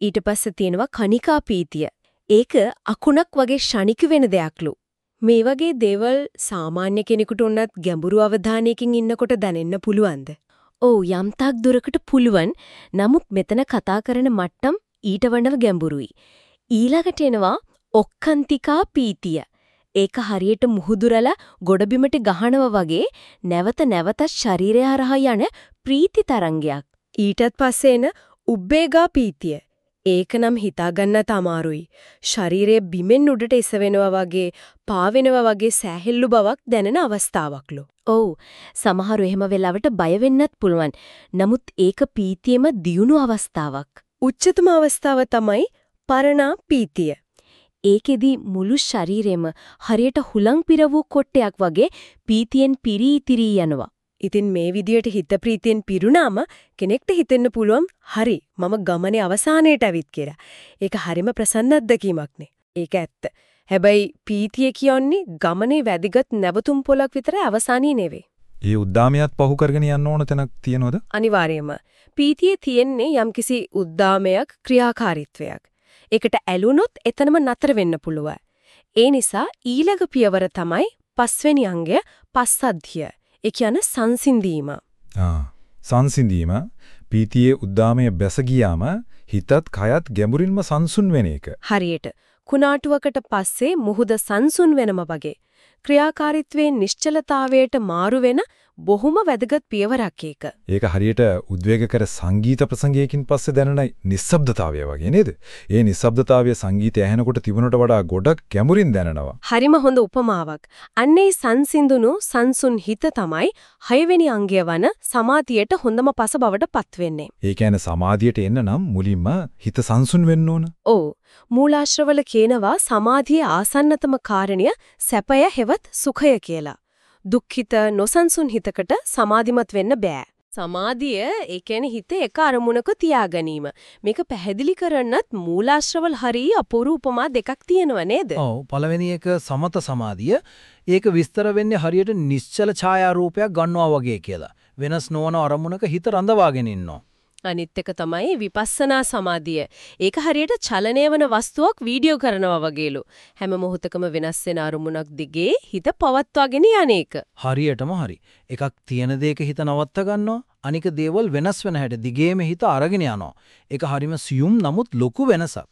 ඊට පස්සේ තියෙනවා කණිකා පීතිය. ඒක අකුණක් වගේ ෂණික වෙන දෙයක්ලු. මේ වගේ දේවල් සාමාන්‍ය කෙනෙකුට උනත් ගැඹුරු අවධානයකින් ඉන්නකොට දැනෙන්න පුළුවන්ද? ඔව් යම්තාක් දුරකට පුළුවන්. නමුත් මෙතන කතා කරන මට්ටම් ඊට වඩා ගැඹුරුයි. ඊළඟට එනවා ඔක්කාන්තිකා පීතිය. ඒක හරියට මුහුදුරලා ගොඩබිමට ගහනවා වගේ නැවත නැවත ශරීරය හරහා යන ප්‍රීති තරංගයක්. ඊටත් පස්සේ එන උබ්බේගා පීතිය. ඒක නම් හිතාගන්නත් අමාරුයි. ශරීරයේ බිමෙන් උඩට එසවෙනවා වගේ, පාවෙනවා වගේ සෑහෙල්ලු බවක් දැනෙන අවස්ථාවක්ලු. ඔව්. සමහරු එහෙම වෙලාවට බය වෙන්නත් පුළුවන්. නමුත් ඒක පීතියෙම දියුණු අවස්ථාවක්. උච්චතම අවස්ථාව තමයි පරණා පීතිය. ඒකෙදි මුළු ශරීරෙම හරියට හුලං පිර වූ කොටයක් වගේ පීතියෙන් පිරී ඉතිරී යනවා. ඉතින් මේ විදියට හිත ප්‍රීතියෙන් පිරුණාම කෙනෙක්ට හිතෙන්න පුළුවන් හරි මම ගමනේ අවසානයට ඇවිත් කියලා. ඒක හරිම ප්‍රසන්න අත්දැකීමක්නේ. ඒක ඇත්ත. හැබැයි පීතිය කියන්නේ ගමනේ වැදිගත් නැවතුම් පොලක් විතර අවසානී නෙවෙයි. ඒ උද්දාමයත් පහු කරගෙන යන්න ඕන තැනක් තියෙනවද? අනිවාර්යයෙන්ම. පීතියේ තියෙන්නේ යම්කිසි උද්දාමයක් ක්‍රියාකාරීත්වයක්. ඒකට ඇලුනොත් එතනම නතර වෙන්න පුළුවන්. ඒ නිසා ඊළඟ පියවර තමයි පස්වෙනි අංගය පස්සද්ධිය. ඒ කියන්නේ සංසිඳීම. ආ සංසිඳීම පීතියේ උද්දාමයේ බැස ගියාම හිතත් කයත් ගැඹුරින්ම සංසුන් වෙන එක. හරියට කුණාටුවකට පස්සේ මුහුද සංසුන් වෙනම වගේ ක්‍රියාකාරීත්වයේ නිශ්චලතාවයට මාරු වෙන බොහොම වැදගත් පියවරක් ඒක. ඒක හරියට උද්වේගකර සංගීත ප්‍රසංගයකින් පස්සේ දැනෙන නිස්සබ්දතාවය වගේ නේද? ඒ නිස්සබ්දතාවය සංගීතය ඇහෙනකොට තිබුණට වඩා ගොඩක් ගැඹුරින් දැනෙනවා. හරිම හොඳ උපමාවක්. අන්නේ සංසිඳුණු සංසුන් හිත තමයි හයවෙනි අංගය වන සමාධියට හොඳම පස බවට පත් වෙන්නේ. ඒ කියන්නේ සමාධියට එන්න නම් මුලින්ම හිත සංසුන් වෙන්න ඕන. ඔව්. මූලාශ්‍රවල කියනවා සමාධියේ ආසන්නතම කාරණය සැපය හෙවත් සුඛය කියලා. දුක්ඛිත නොසන්සුන් හිතකට සමාධිමත් වෙන්න බෑ. සමාධිය ඒ කියන්නේ හිත එක අරමුණක තියාගැනීම. මේක පැහැදිලි කරන්නත් මූලාශ්‍රවල හරි අපූර්ව උපමා දෙකක් තියෙනව නේද? ඔව් පළවෙනි එක සමත සමාධිය. ඒක විස්තර වෙන්නේ හරියට නිශ්චල ඡායාරූපයක් ගන්නවා වගේ කියලා. වෙනස් නොවන අරමුණක හිත රඳවාගෙන ඉන්නවා. අනිත් එක තමයි විපස්සනා සමාධිය. ඒක හරියට චලනය වන වස්තුවක් වීඩියෝ කරනවා වගේලු. හැම මොහොතකම වෙනස් වෙන අරමුණක් දිගේ හිත පවත්වාගෙන යන්නේක. හරියටම හරි. එකක් තියෙන දෙයක හිත නවත්ත ගන්නවා. අනික දේවල් වෙනස් වෙන හැට දිගේම හිත අරගෙන යනවා. ඒක හරිම සියුම් නමුත් ලොකු වෙනසක්.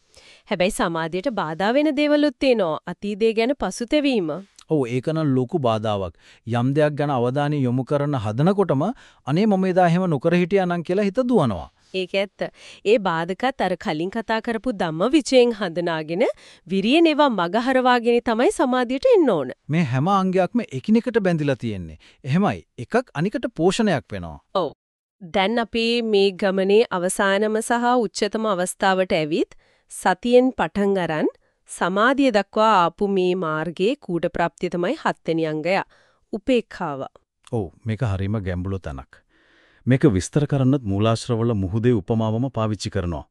හැබැයි සමාධියට බාධා වෙන දේවලුත් තියෙනවා. අතීතය ගැන පසුතැවීම. ඔව් ඒක නම් ලොකු බාධාවක්. යම් දෙයක් ගැන අවධානය යොමු කරන හදනකොටම අනේ මම එදා එහෙම නොකර හිටියා නම් කියලා හිත දුවනවා. ඒක ඇත්ත. ඒ බාධකත් අර කලින් කතා කරපු ධම්ම විචයෙන් හඳුනාගෙන විරියනේවා මගහරවාගෙන තමයි සමාධියට එන්න ඕන. මේ හැම අංගයක්ම එකිනෙකට බැඳිලා තියෙන්නේ. එහෙමයි එකක් අනිකට පෝෂණයක් වෙනවා. ඔව්. දැන් අපි මේ ගමනේ අවසානම සහ උච්චතම අවස්ථාවට ඇවිත් සතියෙන් පටන් අරන් සමාධිය දක්වා ආපු මේ මාර්ගයේ කූට ප්‍රාප්තිය තමයි හත්වෙනි අංගය. උපේක්ඛාව. ඔව් මේක හරීම ගැඹුරු තැනක්. මේක විස්තර කරන්නත් මූලාශ්‍රවල මුහුදේ උපමාවම පාවිච්චි කරනවා.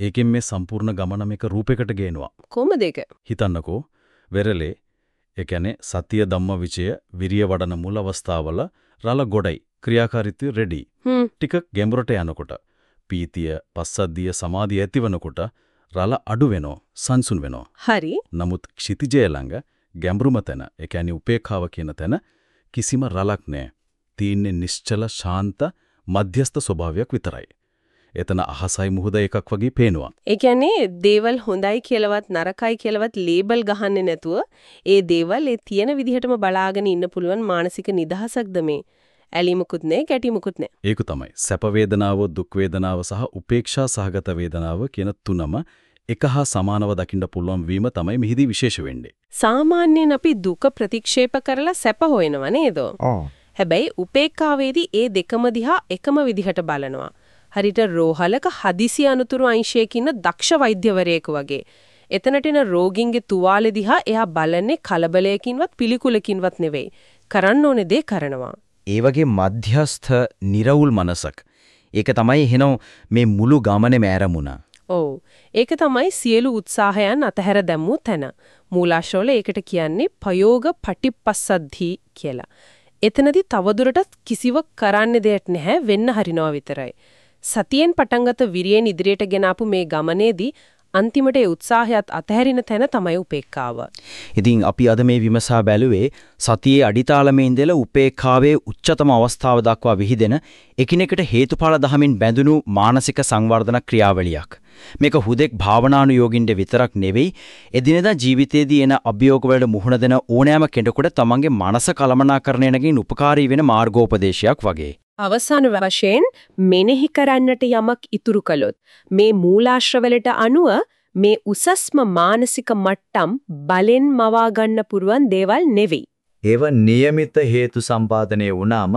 ඒකෙන් මේ සම්පූර්ණ ගමන මේක රූපයකට ගේනවා. කොහොමද ඒක? හිතන්නකෝ වෙරළේ ඒ කියන්නේ සතිය ධම්මවිචය විරිය වඩන මුල් අවස්ථාවල රළ ගොඩයි ක්‍රියාකාරීත්වය රෙඩි. ටික ගැඹුරට යනකොට පීතිය, පස්සද්ධිය, සමාධිය ඇතිවනකොට රළ අඩු වෙනවා, සංසුන් වෙනවා. හරි. නමුත් ක්ෂිතිජය ළඟ ගැඹුරුම තැන, ඒ කියන්නේ උපේක්ඛාව කියන තැන කිසිම රලක් නැහැ. තීන්නේ නිශ්චල ශාන්ත මධ්‍යස්ථ ස්වභාවයක් විතරයි. එතන අහසයි මුහුද එකක් වගේ පේනවා. ඒ කියන්නේ දේවල් හොඳයි කියලාවත් නරකයි කියලාවත් ලේබල් ගහන්නේ නැතුව ඒ දේවල් ඒ තියෙන විදිහටම බලාගෙන ඉන්න පුළුවන් මානසික නිදහසක්ද මේ ඇලිමුකුත් නැහැ කැටිමුකුත් නැහැ. ඒක තමයි. සැප වේදනාව, දුක් වේදනාව සහ උපේක්ෂා සහගත වේදනාව කියන තුනම එක හා සමානව දකින්න පුළුවන් වීම තමයි මෙහිදී විශේෂ වෙන්නේ. සාමාන්‍යයෙන් අපි දුක ප්‍රතික්ෂේප කරලා සැප හොයනවා නේද? ඔව්. හැබැයි උපේක්ඛාවේදී ඒ දෙකම දිහා එකම විදිහට බලනවා. හරියට රෝහලක හදිසි අනුතුරු අංශයකින් දක්ෂ වෛද්‍යවරයෙකු වගේ. එතනට එන රෝගින්ගේ තුවාලෙ දිහා එයා බලන්නේ කලබලයකින්වත් පිළිකුලකින්වත් නෙවෙයි. කරන්න ඕනේ දේ කරනවා. ඒ වගේ මධ්‍යස්ථ නිර්වුල් මනසක්. ඒක තමයි එහෙනම් මේ මුළු ගමනේම ඇරමුණ. ඔව්. ඒක තමයි සියලු උත්සාහයන් අතහැර දැම්මු තැන. මූලාශ්‍රවල ඒකට කියන්නේ පයෝග පටිපස්සද්ධි කියලා. එතනදී තවදුරටත් කිසිවක් කරන්න දෙයක් නැහැ වෙන්න හරිනවා විතරයි. සතියෙන් පටන්ගත විරියෙන් ඉදිරියට ගෙන ආපු මේ ගමනේදී අන්තිමට ඒ උත්සාහයත් අතහැරින තැන තමයි උපේක්ඛාව. ඉතින් අපි අද මේ විමසා බැලුවේ සතියේ අඩිතාලමේ ඉඳලා උපේක්ඛාවේ උච්චතම අවස්ථාව දක්වා විහිදෙන එකිනෙකට හේතුඵල දහමින් බැඳුණු මානසික සංවර්ධන ක්‍රියාවලියක්. මේක හුදෙක් භාවනානුයෝගින්ට විතරක් නෙවෙයි එදිනෙදා ජීවිතයේදී එන අභියෝග වලට මුහුණ දෙන ඕනෑම කෙනෙකුට තමන්ගේ මනස කළමනාකරණය නැගින් උපකාරී වෙන මාර්ගෝපදේශයක් වගේ. අවසාන වශයෙන් මෙනෙහි කරන්නට යමක් ඉතුරු කළොත් මේ මූලාශ්‍රවලට අනුව මේ උසස්ම මානසික මට්ටම් බලෙන් මවා ගන්න පුරුවන් දේවල් නෙවෙයි. ඒව નિયમિત හේතු සම්පාදනය වුණාම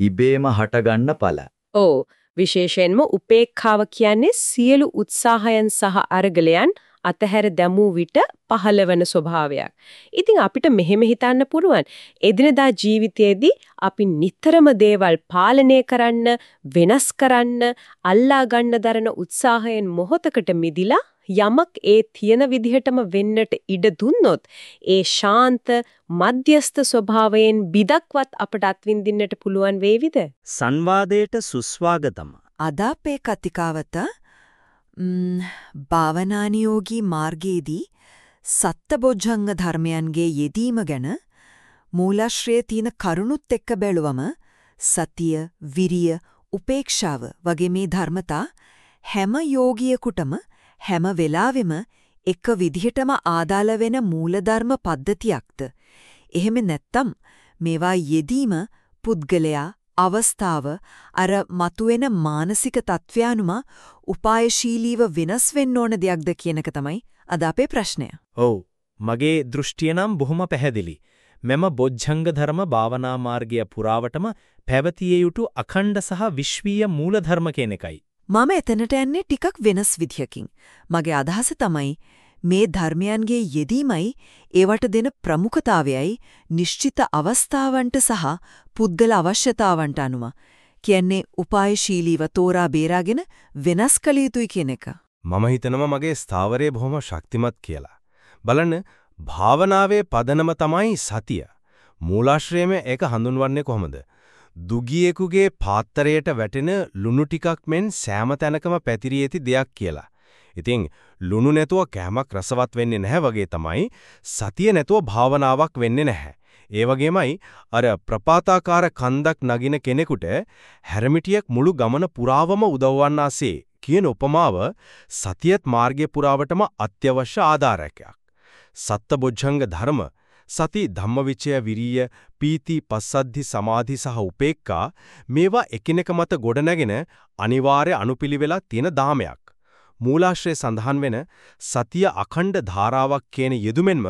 ඉබේම හටගන්න ඵල. ඕ විශේෂයෙන්ම උපේක්ඛාව කියන්නේ සියලු උත්සාහයන් සහ අරගලයන් අතහැර දැමූ විට පහළවන ස්වභාවයක්. ඉතින් අපිට මෙහෙම හිතන්න පුරුවන්. එදිනදා ජීවිතයේදී අපි නිතරම දේවල් පාලනය කරන්න, වෙනස් කරන්න, අල්ලා ගන්න දරන උත්සාහයෙන් මොහොතකට මිදිලා යමක් ඒ තියෙන විදිහටම වෙන්නට ඉඩ දුන්නොත් ඒ ශාන්ත මධ්‍යස්ත ස්වභාවයෙන් බිදක්වත් අපට අත්විඳින්නට පුළුවන් වේවිද? සංවාදයට සුස්වාගතම. අද අපේ කතිකාවත භාවනානියෝගී මාර්ගයේදී සත්බොජ්ජංග ධර්මයන්ගේ යෙදීම ගැන මූලාශ්‍රයේ තියෙන කරුණුත් එක්ක බැලුවම සතිය, විරිය, උපේක්ෂාව වගේ මේ ධර්මතා හැම යෝගියෙකුටම හැම වෙලාවෙම එක විදිහටම ආදාළ වෙන මූලධර්ම පද්ධතියක්ද? එහෙම නැත්නම් මේවා යෙදීම පුද්ගලයා අවස්ථාව අර මතුවෙන මානසික තත්වයානුම උපායශීලීව වෙනස් වෙන්න ඕන දෙයක්ද කියන එක තමයි අද අපේ ප්‍රශ්නය. ඔව් මගේ දෘෂ්ටිය නම් බොහොම පැහැදිලි. මෙම බොජ්ජංග ධර්ම භාවනා මාර්ගය පුරාවටම පැවතිය යුතු අඛණ්ඩ සහ විශ්වීය මූලධර්ම කියන එකයි. මම එතනට යන්නේ ටිකක් වෙනස් විදිහකින්. මගේ අදහස තමයි මේ ධර්මයන්ගේ යෙදීමයි ඒවට දෙන ප්‍රමුඛතාවයයි නිශ්චිත අවස්ථාවන්ට සහ පුද්ගල අවශ්‍යතාවන්ට අනුව කියන්නේ උපායශීලීව තෝරා බේරාගෙන වෙනස් කළ යුතුයි කියන එක. මම හිතනවා මගේ ස්ථාවරය බොහොම ශක්තිමත් කියලා. බලන්න භාවනාවේ පදනම තමයි සතිය. මූලාශ්‍රයේම ඒක හඳුන්වන්නේ කොහොමද? දුගියෙකුගේ පාත්තරයට වැටෙන ලුණු ටිකක් මෙන් සෑම තැනකම පැතිරී ඇති දෙයක් කියලා. ඉතින් ලුණු නැතුව කෑමක් රසවත් වෙන්නේ නැහැ වගේ තමයි සතිය නැතුව භාවනාවක් වෙන්නේ නැහැ. ඒ වගේමයි අර ප්‍රපාතාකාර කන්දක් නගින කෙනෙකුට හැරමිටියක් මුළු ගමන පුරාවම උදව්වන්නාසේ කියන උපමාව සතියත් මාර්ගය පුරාවටම අත්‍යවශ්‍ය ආධාරකයක්. සත්බොජ්ජංග ධර්ම සති ධම්මවිචය විරිය පීති පස්සද්ධි සමාධි සහ උපේක්ඛා මේවා එකිනෙක මත ගොඩනැගෙන අනිවාර්ය අනුපිළිවෙලක් තියෙන දාමයක්. මූලාශ්‍රයේ සඳහන් වෙන සතිය අඛණ්ඩ ධාරාවක් කියන යෙදුමෙන්ම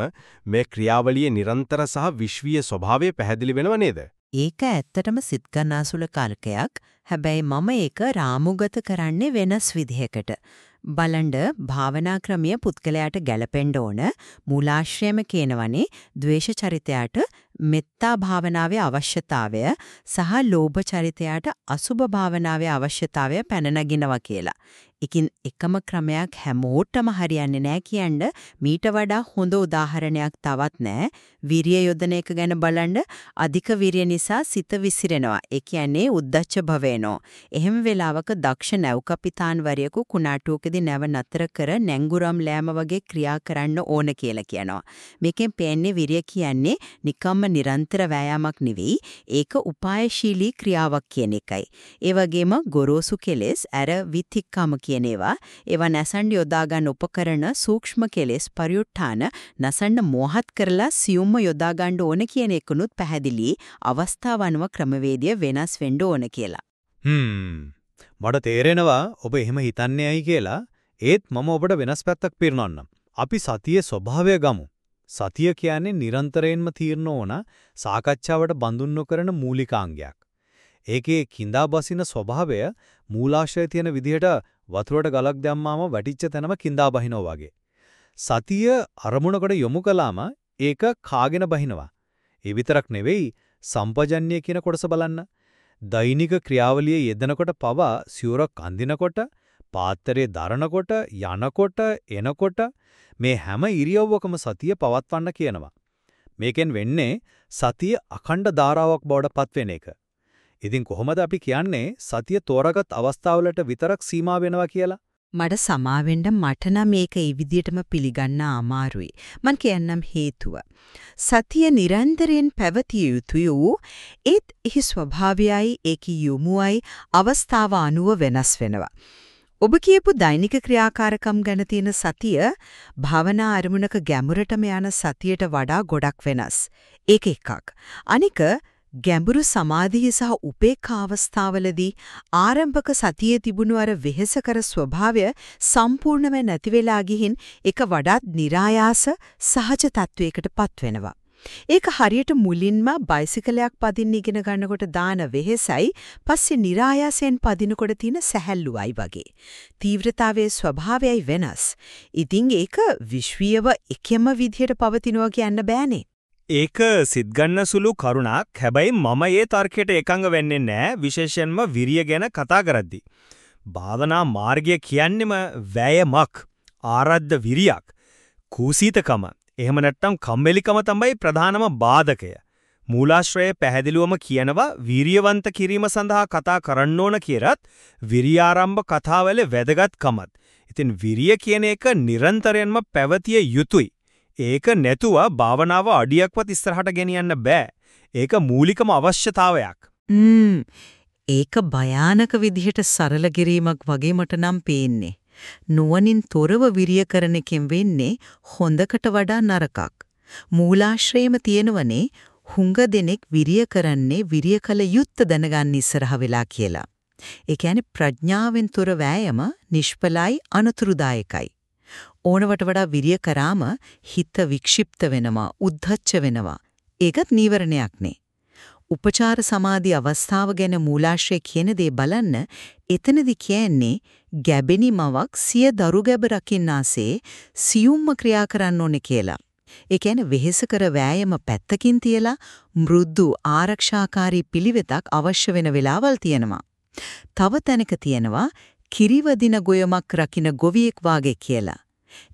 මේ ක්‍රියාවලියේ නිරන්තර සහ විශ්වීය ස්වභාවය පැහැදිලි වෙනව නේද? ඒක ඇත්තටම සිත් ගන්නාසුල කාලකයක්. හැබැයි මම ඒක රාමුගත කරන්නේ වෙනස් විදිහකට. බලන්ඩ භාවනා ක්‍රමය පුද්ගලයාට ගැලපෙන්න ඕන මූලාශ්‍රයම කියනවනේ ද්වේෂ චරිතයට මෙත්තා භාවනාවේ අවශ්‍යතාවය සහ ලෝභ චරිතයට අසුභ භාවනාවේ අවශ්‍යතාවය පැන නගිනවා කියලා. ඉකින් එකම ක්‍රමයක් හැමෝටම හරියන්නේ නැහැ කියන්න මීට වඩා හොඳ උදාහරණයක් තවත් නැහැ. විරිය යොදන එක ගැන බලන්න අධික විරිය නිසා සිත විසිරෙනවා. ඒ කියන්නේ උද්දච්ච භවේනෝ. එහෙම වෙලාවක දක්ෂ නැව් කපිතාන්වරයෙකු කුණාටුවකදී නැව නතර කර නැංගුරම් ලෑම වගේ ක්‍රියා කරන්න ඕන කියලා කියනවා. මේකෙන් පේන්නේ විරිය කියන්නේ නිකම්ම නිරන්තර වෑයමක් නෙවෙයි. ඒක උපායශීලී ක්‍රියාවක් කියන එකයි. ඒ වගේම ගොරෝසු කෙලෙස් අර විතික්කම කියන ඒවා ඒවා නැසන් යොදා ගන්න උපකරණ සූක්ෂම කෙලෙස් පරිඋත්ථාන නසන්න මොහත් කරලා සියුම්ම යොදා ගන්න ඕන කියන එකනුත් පැහැදිලි අවස්ථාවන්ව ක්‍රමවේදය වෙනස් වෙන්න ඕන කියලා. හ්ම් මට තේරෙනවා ඔබ එහෙම හිතන්නේ ඇයි කියලා ඒත් මම ඔබට වෙනස් පැත්තක් පිරිනොන්නම්. අපි සතියේ ස්වභාවය ගමු. සතිය කියන්නේ නිරන්තරයෙන්ම තීරණ ඕන සාකච්ඡාවට බඳුන් නොකරන මූලිකාංගයක්. ඒකේ කිඳා බසින ස්වභාවය මූලාශ්‍රය තියෙන විදිහට වතුරට ගලක් දැම්මාම වැටිච්ච තැනම කිඳා බහිනවා වගේ. සතිය අරමුණකට යොමු කළාම ඒක කාගෙන බහිනවා. ඒ විතරක් නෙවෙයි සම්පජන්‍ය කියන කොටස බලන්න. දෛනික ක්‍රියාවලියේ යෙදෙනකොට පවා සිවුරක් අඳිනකොට පාත්‍රයේ දරනකොට යනකොට එනකොට මේ හැම ඉරියව්වකම සතිය පවත්වන්න කියනවා. මේකෙන් වෙන්නේ සතිය අඛණ්ඩ ධාරාවක් බවට පත්වෙන එක. ඉතින් කොහොමද අපි කියන්නේ සතිය තෝරාගත් අවස්ථාවලට විතරක් සීමා වෙනවා කියලා? මට සමාවෙන්න මට නම් මේක ඒ විදිහටම පිළිගන්න අමාරුයි. මං කියන්නම් හේතුව. සතිය නිරන්තරයෙන් පැවතිය යුතුය වූ ඒත් එහි ස්වභාවයයි ඒකී යොමුයි අවස්ථාව අනුව වෙනස් වෙනවා. ඔබ කියපු දෛනික ක්‍රියාකාරකම් ගැන තියෙන සතිය භාවනා අරමුණක ගැඹුරටම යන සතියට වඩා ගොඩක් වෙනස්. ඒක එකක්. අනික ගැඹුරු සමාධිය සහ උපේක්ඛා අවස්ථාවලදී ආරම්භක සතියේ තිබුණු අර වෙහෙසකර ස්වභාවය සම්පූර්ණව නැති වෙලා ගිහින් ඒක වඩාත් નિરાයාස සහජ තත්වයකටපත් වෙනවා. ඒක හරියට මුලින්ම බයිසිකලයක් පදින්න ඉගෙන ගන්නකොට දාන වෙහෙසයි පස්සේ નિરાයාසයෙන් පදිනකොට තියෙන සැහැල්ලුවයි වගේ. තීව්‍රතාවයේ ස්වභාවයයි වෙනස්. ඉතින් ඒක විශ්වීයව එකම විදිහට පවතිනවා කියන්න බෑනේ. ඒක සිද්ගන්න සුළු කරුණක්. හැබැයි මම ඒ තර්කයට එකඟ වෙන්නේ නැහැ විශේෂයෙන්ම විරිය ගැන කතා කරද්දී. භාවනා මාර්ගය කියන්නේම වැයමක්, ආරද්ධ විරියක්, කුසීතකම, එහෙම නැත්නම් කම්මැලිකම තමයි ප්‍රධානම බාධකය. මූලාශ්‍රය පැහැදිලිවම කියනවා වීරියවන්ත කිරීම සඳහා කතා කරන්න ඕන කියරත් විරියාරම්භ කතාවල වැදගත්කමත්. ඉතින් විරිය කියන එක නිරන්තරයෙන්ම පැවතිය යුතුයි. ඒක නැතුව භාවනාව අඩියක්වත් ඉස්සරහට ගෙනියන්න බෑ. ඒක මූලිකම අවශ්‍යතාවයක්. ම්ම් ඒක භයානක විදිහට සරල කිරීමක් වගේ මට නම් පේන්නේ. නුවණින් තොරව විරිය කරන එකෙන් වෙන්නේ හොඳකට වඩා නරකක්. මූලාශ්‍රයේම තියෙනවනේ හුඟ දෙනෙක් විරිය කරන්නේ විරිය කල යුත්ත දැනගන්න ඉස්සරහ වෙලා කියලා. ඒ කියන්නේ ප්‍රඥාවෙන් තොර වෑයම නිෂ්පලයි අනතුරුදායකයි. ඕනවට වඩා විරිය කරාම හිත වික්ෂිප්ත වෙනවා, උද්ධච්ච වෙනවා. ඒකත් නීවරණයක් නේ. උපචාර සමාධි අවස්ථාව ගැන මූලාශ්‍රය කියන දේ බලන්න එතනදි කියන්නේ ගැබෙනි මවක් සිය දරු ගැබ රකින්නාසේ සියුම්ම ක්‍රියා කරන්න ඕනේ කියලා. ඒ කියන්නේ වෙහෙස කර වෑයම පැත්තකින් තියලා මෘදු ආරක්ෂාකාරී පිළිවෙතක් අවශ්‍ය වෙන වෙලාවල් තියෙනවා. තව තැනක තියෙනවා කිරිවදින ගොයමක් රකින්න ගොවියෙක් වාගේ කියලා.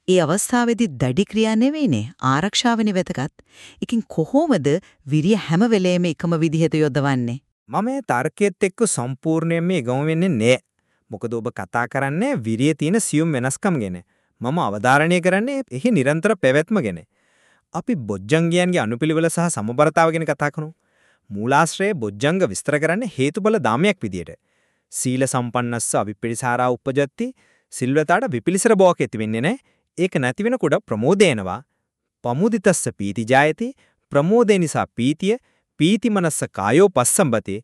ඒ අවස්ථාවේදී දැඩි ක්‍රියා නෙවෙයිනේ ආරක්ෂාවනේ වැදගත්. ඉතින් කොහොමද විරිය හැම වෙලේම එකම විදිහට යොදවන්නේ? මම මේ තර්කයේත් එක්ක සම්පූර්ණයෙන්ම එකම වෙන්නේ නෑ. මොකද ඔබ කතා කරන්නේ විරියේ තියෙන සියුම් වෙනස්කම් ගැන. මම අවධාරණය කරන්නේ එහි නිරන්තර පැවැත්ම ගැන. අපි බොජ්ජංගයන්ගේ අනුපිළිවෙල සහ සමබරතාව ගැන කතා කරමු. මූලාශ්‍රයේ බොජ්ජංග විස්තර කරන්නේ හේතුබල දාමයක් විදියට. සීල සම්පන්නස්ස අවිපිලිසාරා උපජත්ති සිල්වතාට විපිලිසර බවක් ඇති වෙන්නේ නැහැ. ඒක නැති වෙනකොට ප්‍රමෝදේනවා. පමුදිතස්ස පීති ජායති ප්‍රමෝදේ නිසා පීතිය පීති මනස්ස කායෝ පස්සම්බතේ.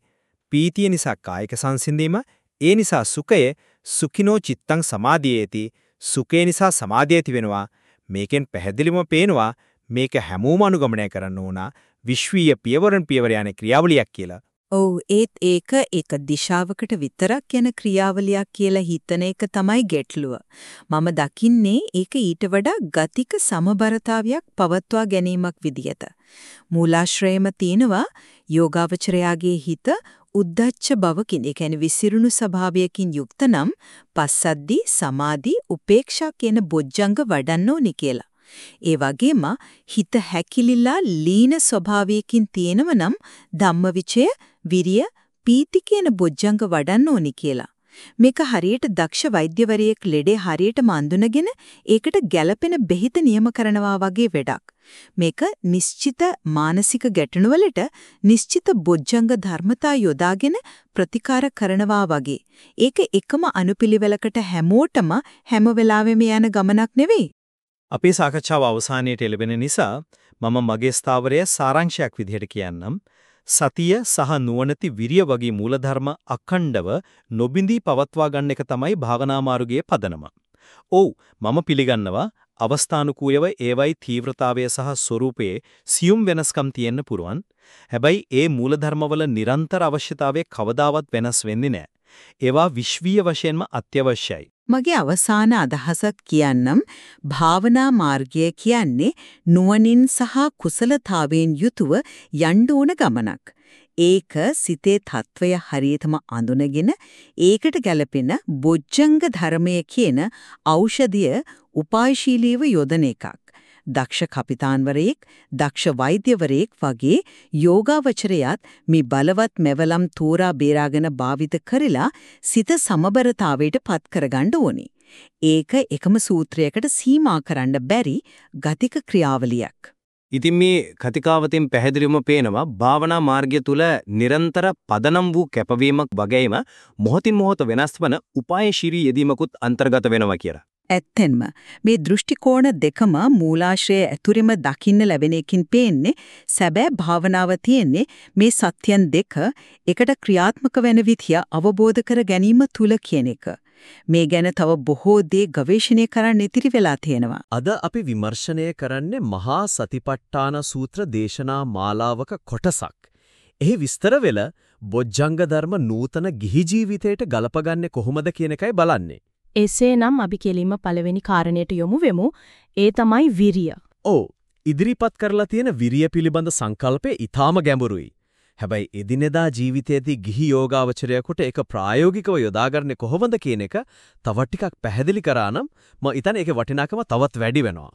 පීතිය නිසා කායික සංසිඳීම ඒ නිසා සුඛය සුඛිනෝ චිත්තං සමාධියේති. සුඛේ නිසා සමාධිය ඇති වෙනවා. මේකෙන් පැහැදිලිවම පේනවා මේක හැමෝම අනුගමනය කරන්න ඕන. විශ්වීය පියවරන් පියවර යන ක්‍රියාවලියක් කියලා. ඔව් ඒත් ඒක එක දිශාවකට විතරක් යන ක්‍රියාවලියක් කියලා හිතන එක තමයි ගැටලුව. මම දකින්නේ ඒක ඊට වඩා ගතික සමබරතාවයක් පවත්වා ගැනීමක් විදියට. මූලාශ්‍රයම තියෙනවා යෝගාවචරයාගේ හිත උද්දච්ච බවකින් ඒ කියන්නේ විසිරුණු ස්වභාවයකින් යුක්ත නම් පස්සද්දි සමාධි උපේක්ෂා කියන බොජ්ජංග වඩන්න ඕනි කියලා. ඒ වගේම හිත හැකිලිලා ලීන ස්වභාවයකින් තියෙනව නම් ධම්මවිචය, විරිය, පීති කියන බොජ්ජංග වඩන්න ඕනි කියලා. මේක හරියට දක්ෂ වෛද්‍යවරයෙක් ලෙඩේ හරියටම අඳුනගෙන ඒකට ගැළපෙන බෙහෙත නියම කරනවා වගේ වැඩක්. මේක නිශ්චිත මානසික ගැටණුවලට නිශ්චිත බොජ්ජංග ධර්මතා යොදාගෙන ප්‍රතිකාර කරනවා වගේ. ඒක එකම අනුපිළිවෙලකට හැමෝටම හැම වෙලාවෙම යන ගමනක් නෙවෙයි. අපේ සාකච්ඡාව අවසානයේ එළවෙන නිසා මම මගේ ස්ථාවරය සාරාංශයක් විදිහට කියන්නම්. සතිය සහ නුවණති විරිය වගේ මූලධර්ම අඛණ්ඩව නොබිඳී පවත්වා ගන්න එක තමයි භාවනා මාර්ගයේ පදනම. ඔව් මම පිළිගන්නවා අවස්ථානුකූලව ඒවයි තීව්‍රතාවය සහ ස්වરૂපයේ සියුම් වෙනස්කම් තියෙන්න පුරුවන්. හැබැයි ඒ මූලධර්මවල නිරන්තර අවශ්‍යතාවය කවදාවත් වෙනස් වෙන්නේ නැහැ. ඒවා විශ්වීය වශයෙන්ම අත්‍යවශ්‍යයි. මගේ අවසාන අදහසක් කියන්නම් භාවනා මාර්ගය කියන්නේ නුවණින් සහ කුසලතාවෙන් යුතුව යන්න ඕන ගමනක්. ඒක සිතේ తත්වය හරියටම අඳුනගෙන ඒකට ගැළපෙන බොජ්ජංග ධර්මය කියන ඖෂධිය උපායශීලීව යොදන එකක්. දක්ෂ කපිතාන්වරයෙක්, දක්ෂ වෛද්‍යවරයෙක් වගේ යෝගාවචරයාත් මේ බලවත් මෙවලම් තෝරා බේරාගෙන භාවිත කරලා සිත සමබරතාවයට පත් කරගන්න ඕනේ. ඒක එකම සූත්‍රයකට සීමා කරන්න බැරි ගතික ක්‍රියාවලියක්. ඉතින් මේ කතිකාවතෙන් පැහැදිලිවම පේනවා භාවනා මාර්ගය තුල නිරන්තර පදනම් වූ කැපවීමක් වගේම මොහොතින් මොහොත වෙනස් වන උපායශීලී යෙදීමකුත් අන්තර්ගත වෙනවා කියලා. ඇත්තෙන්ම මේ දෘෂ්ටි කෝණ දෙකම මූලාශ්‍රය ඇතුළෙම දකින්න ලැබෙන එකකින් පේන්නේ සැබෑ භාවනාව තියෙන්නේ මේ සත්‍යයන් දෙක එකට ක්‍රියාත්මක වෙන විදිය අවබෝධ කර ගැනීම තුල කියන එක. මේ ගැන තව බොහෝ දේ ගවේෂණය කරන්න ඉතිරි වෙලා තියෙනවා. අද අපි විමර්ශනය කරන්නේ මහා සතිපට්ඨාන සූත්‍ර දේශනා මාලාවක කොටසක්. එහි විස්තර වෙල බොජ්ජංග ධර්ම නූතන ගිහි ජීවිතයට ගලපගන්නේ කොහොමද කියන එකයි බලන්නේ. එසේනම් අපි කෙලින්ම පළවෙනි කාරණයට යොමු වෙමු. ඒ තමයි විරිය. ඔව්. ඉදිරිපත් කරලා තියෙන විරිය පිළිබඳ සංකල්පය ඊටාම ගැඹුරුයි. හැබැයි එදිනෙදා ජීවිතයේදී ගිහි යෝගාවචරයෙකුට ඒක ප්‍රායෝගිකව යොදාගන්නේ කොහොමද කියන එක තව ටිකක් පැහැදිලි කරා නම් මම හිතන්නේ ඒකේ වටිනාකම තවත් වැඩි වෙනවා.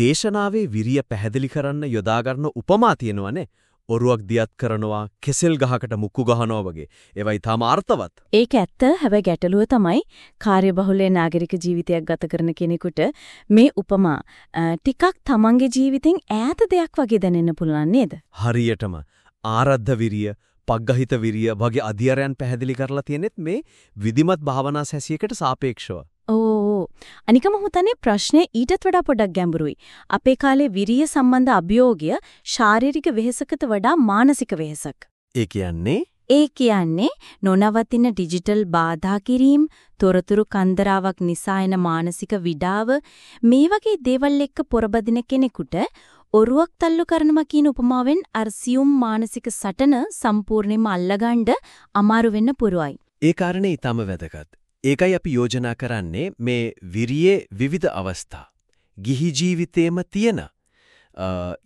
දේශනාවේ විරිය පැහැදිලි කරන්න යොදාගන්න උපමා තියෙනවනේ. ඔරුවක් දියත් කරනවා කෙසෙල් ගහකට මුක්කු ගහනවා වගේ. ඒවයි තාම අර්ථවත්. ඒක ඇත්ත. හැබැයි ගැටලුව තමයි කාර්යබහුල නාගරික ජීවිතයක් ගත කරන කෙනෙකුට මේ උපමා ටිකක් තමන්ගේ ජීවිතෙන් ඈත දෙයක් වගේ දැනෙන්න පුළුවන් නේද? හරියටම ආරද්ධ විරිය, පග්ගහිත විරිය වගේ අධ්‍යයයන් පැහැදිලි කරලා තියෙනෙත් මේ විධිමත් භාවනා සැසියකට සාපේක්ෂව. ඕ අනිකම හිතන්නේ ප්‍රශ්නේ ඊටත් වඩා පොඩක් ගැඹුරුයි. අපේ කාලේ විරිය සම්බන්ධ අභියෝගය ශාරීරික වෙහෙසකට වඩා මානසික වෙහෙසක්. ඒ කියන්නේ ඒ කියන්නේ නොනවතින ඩිජිටල් බාධා කිරීම, තොරතුරු කන්දරාවක් නිසා එන මානසික විඩාව මේ වගේ දේවල් එක්ක පොරබදින කෙනෙකුට ඔරුවක් තල්ලු කරනවා කියන උපමාවෙන් අර්සියුම් මානසික සටන සම්පූර්ණයෙන්ම අල්ලගන්න අමාරු වෙන්න පුරුවයි. ඒ කාරණේ ඊටම වැදගත්. ඒකයි අපි යෝජනා කරන්නේ මේ විරියේ විවිධ අවස්ථා. ගිහි ජීවිතේම තියෙන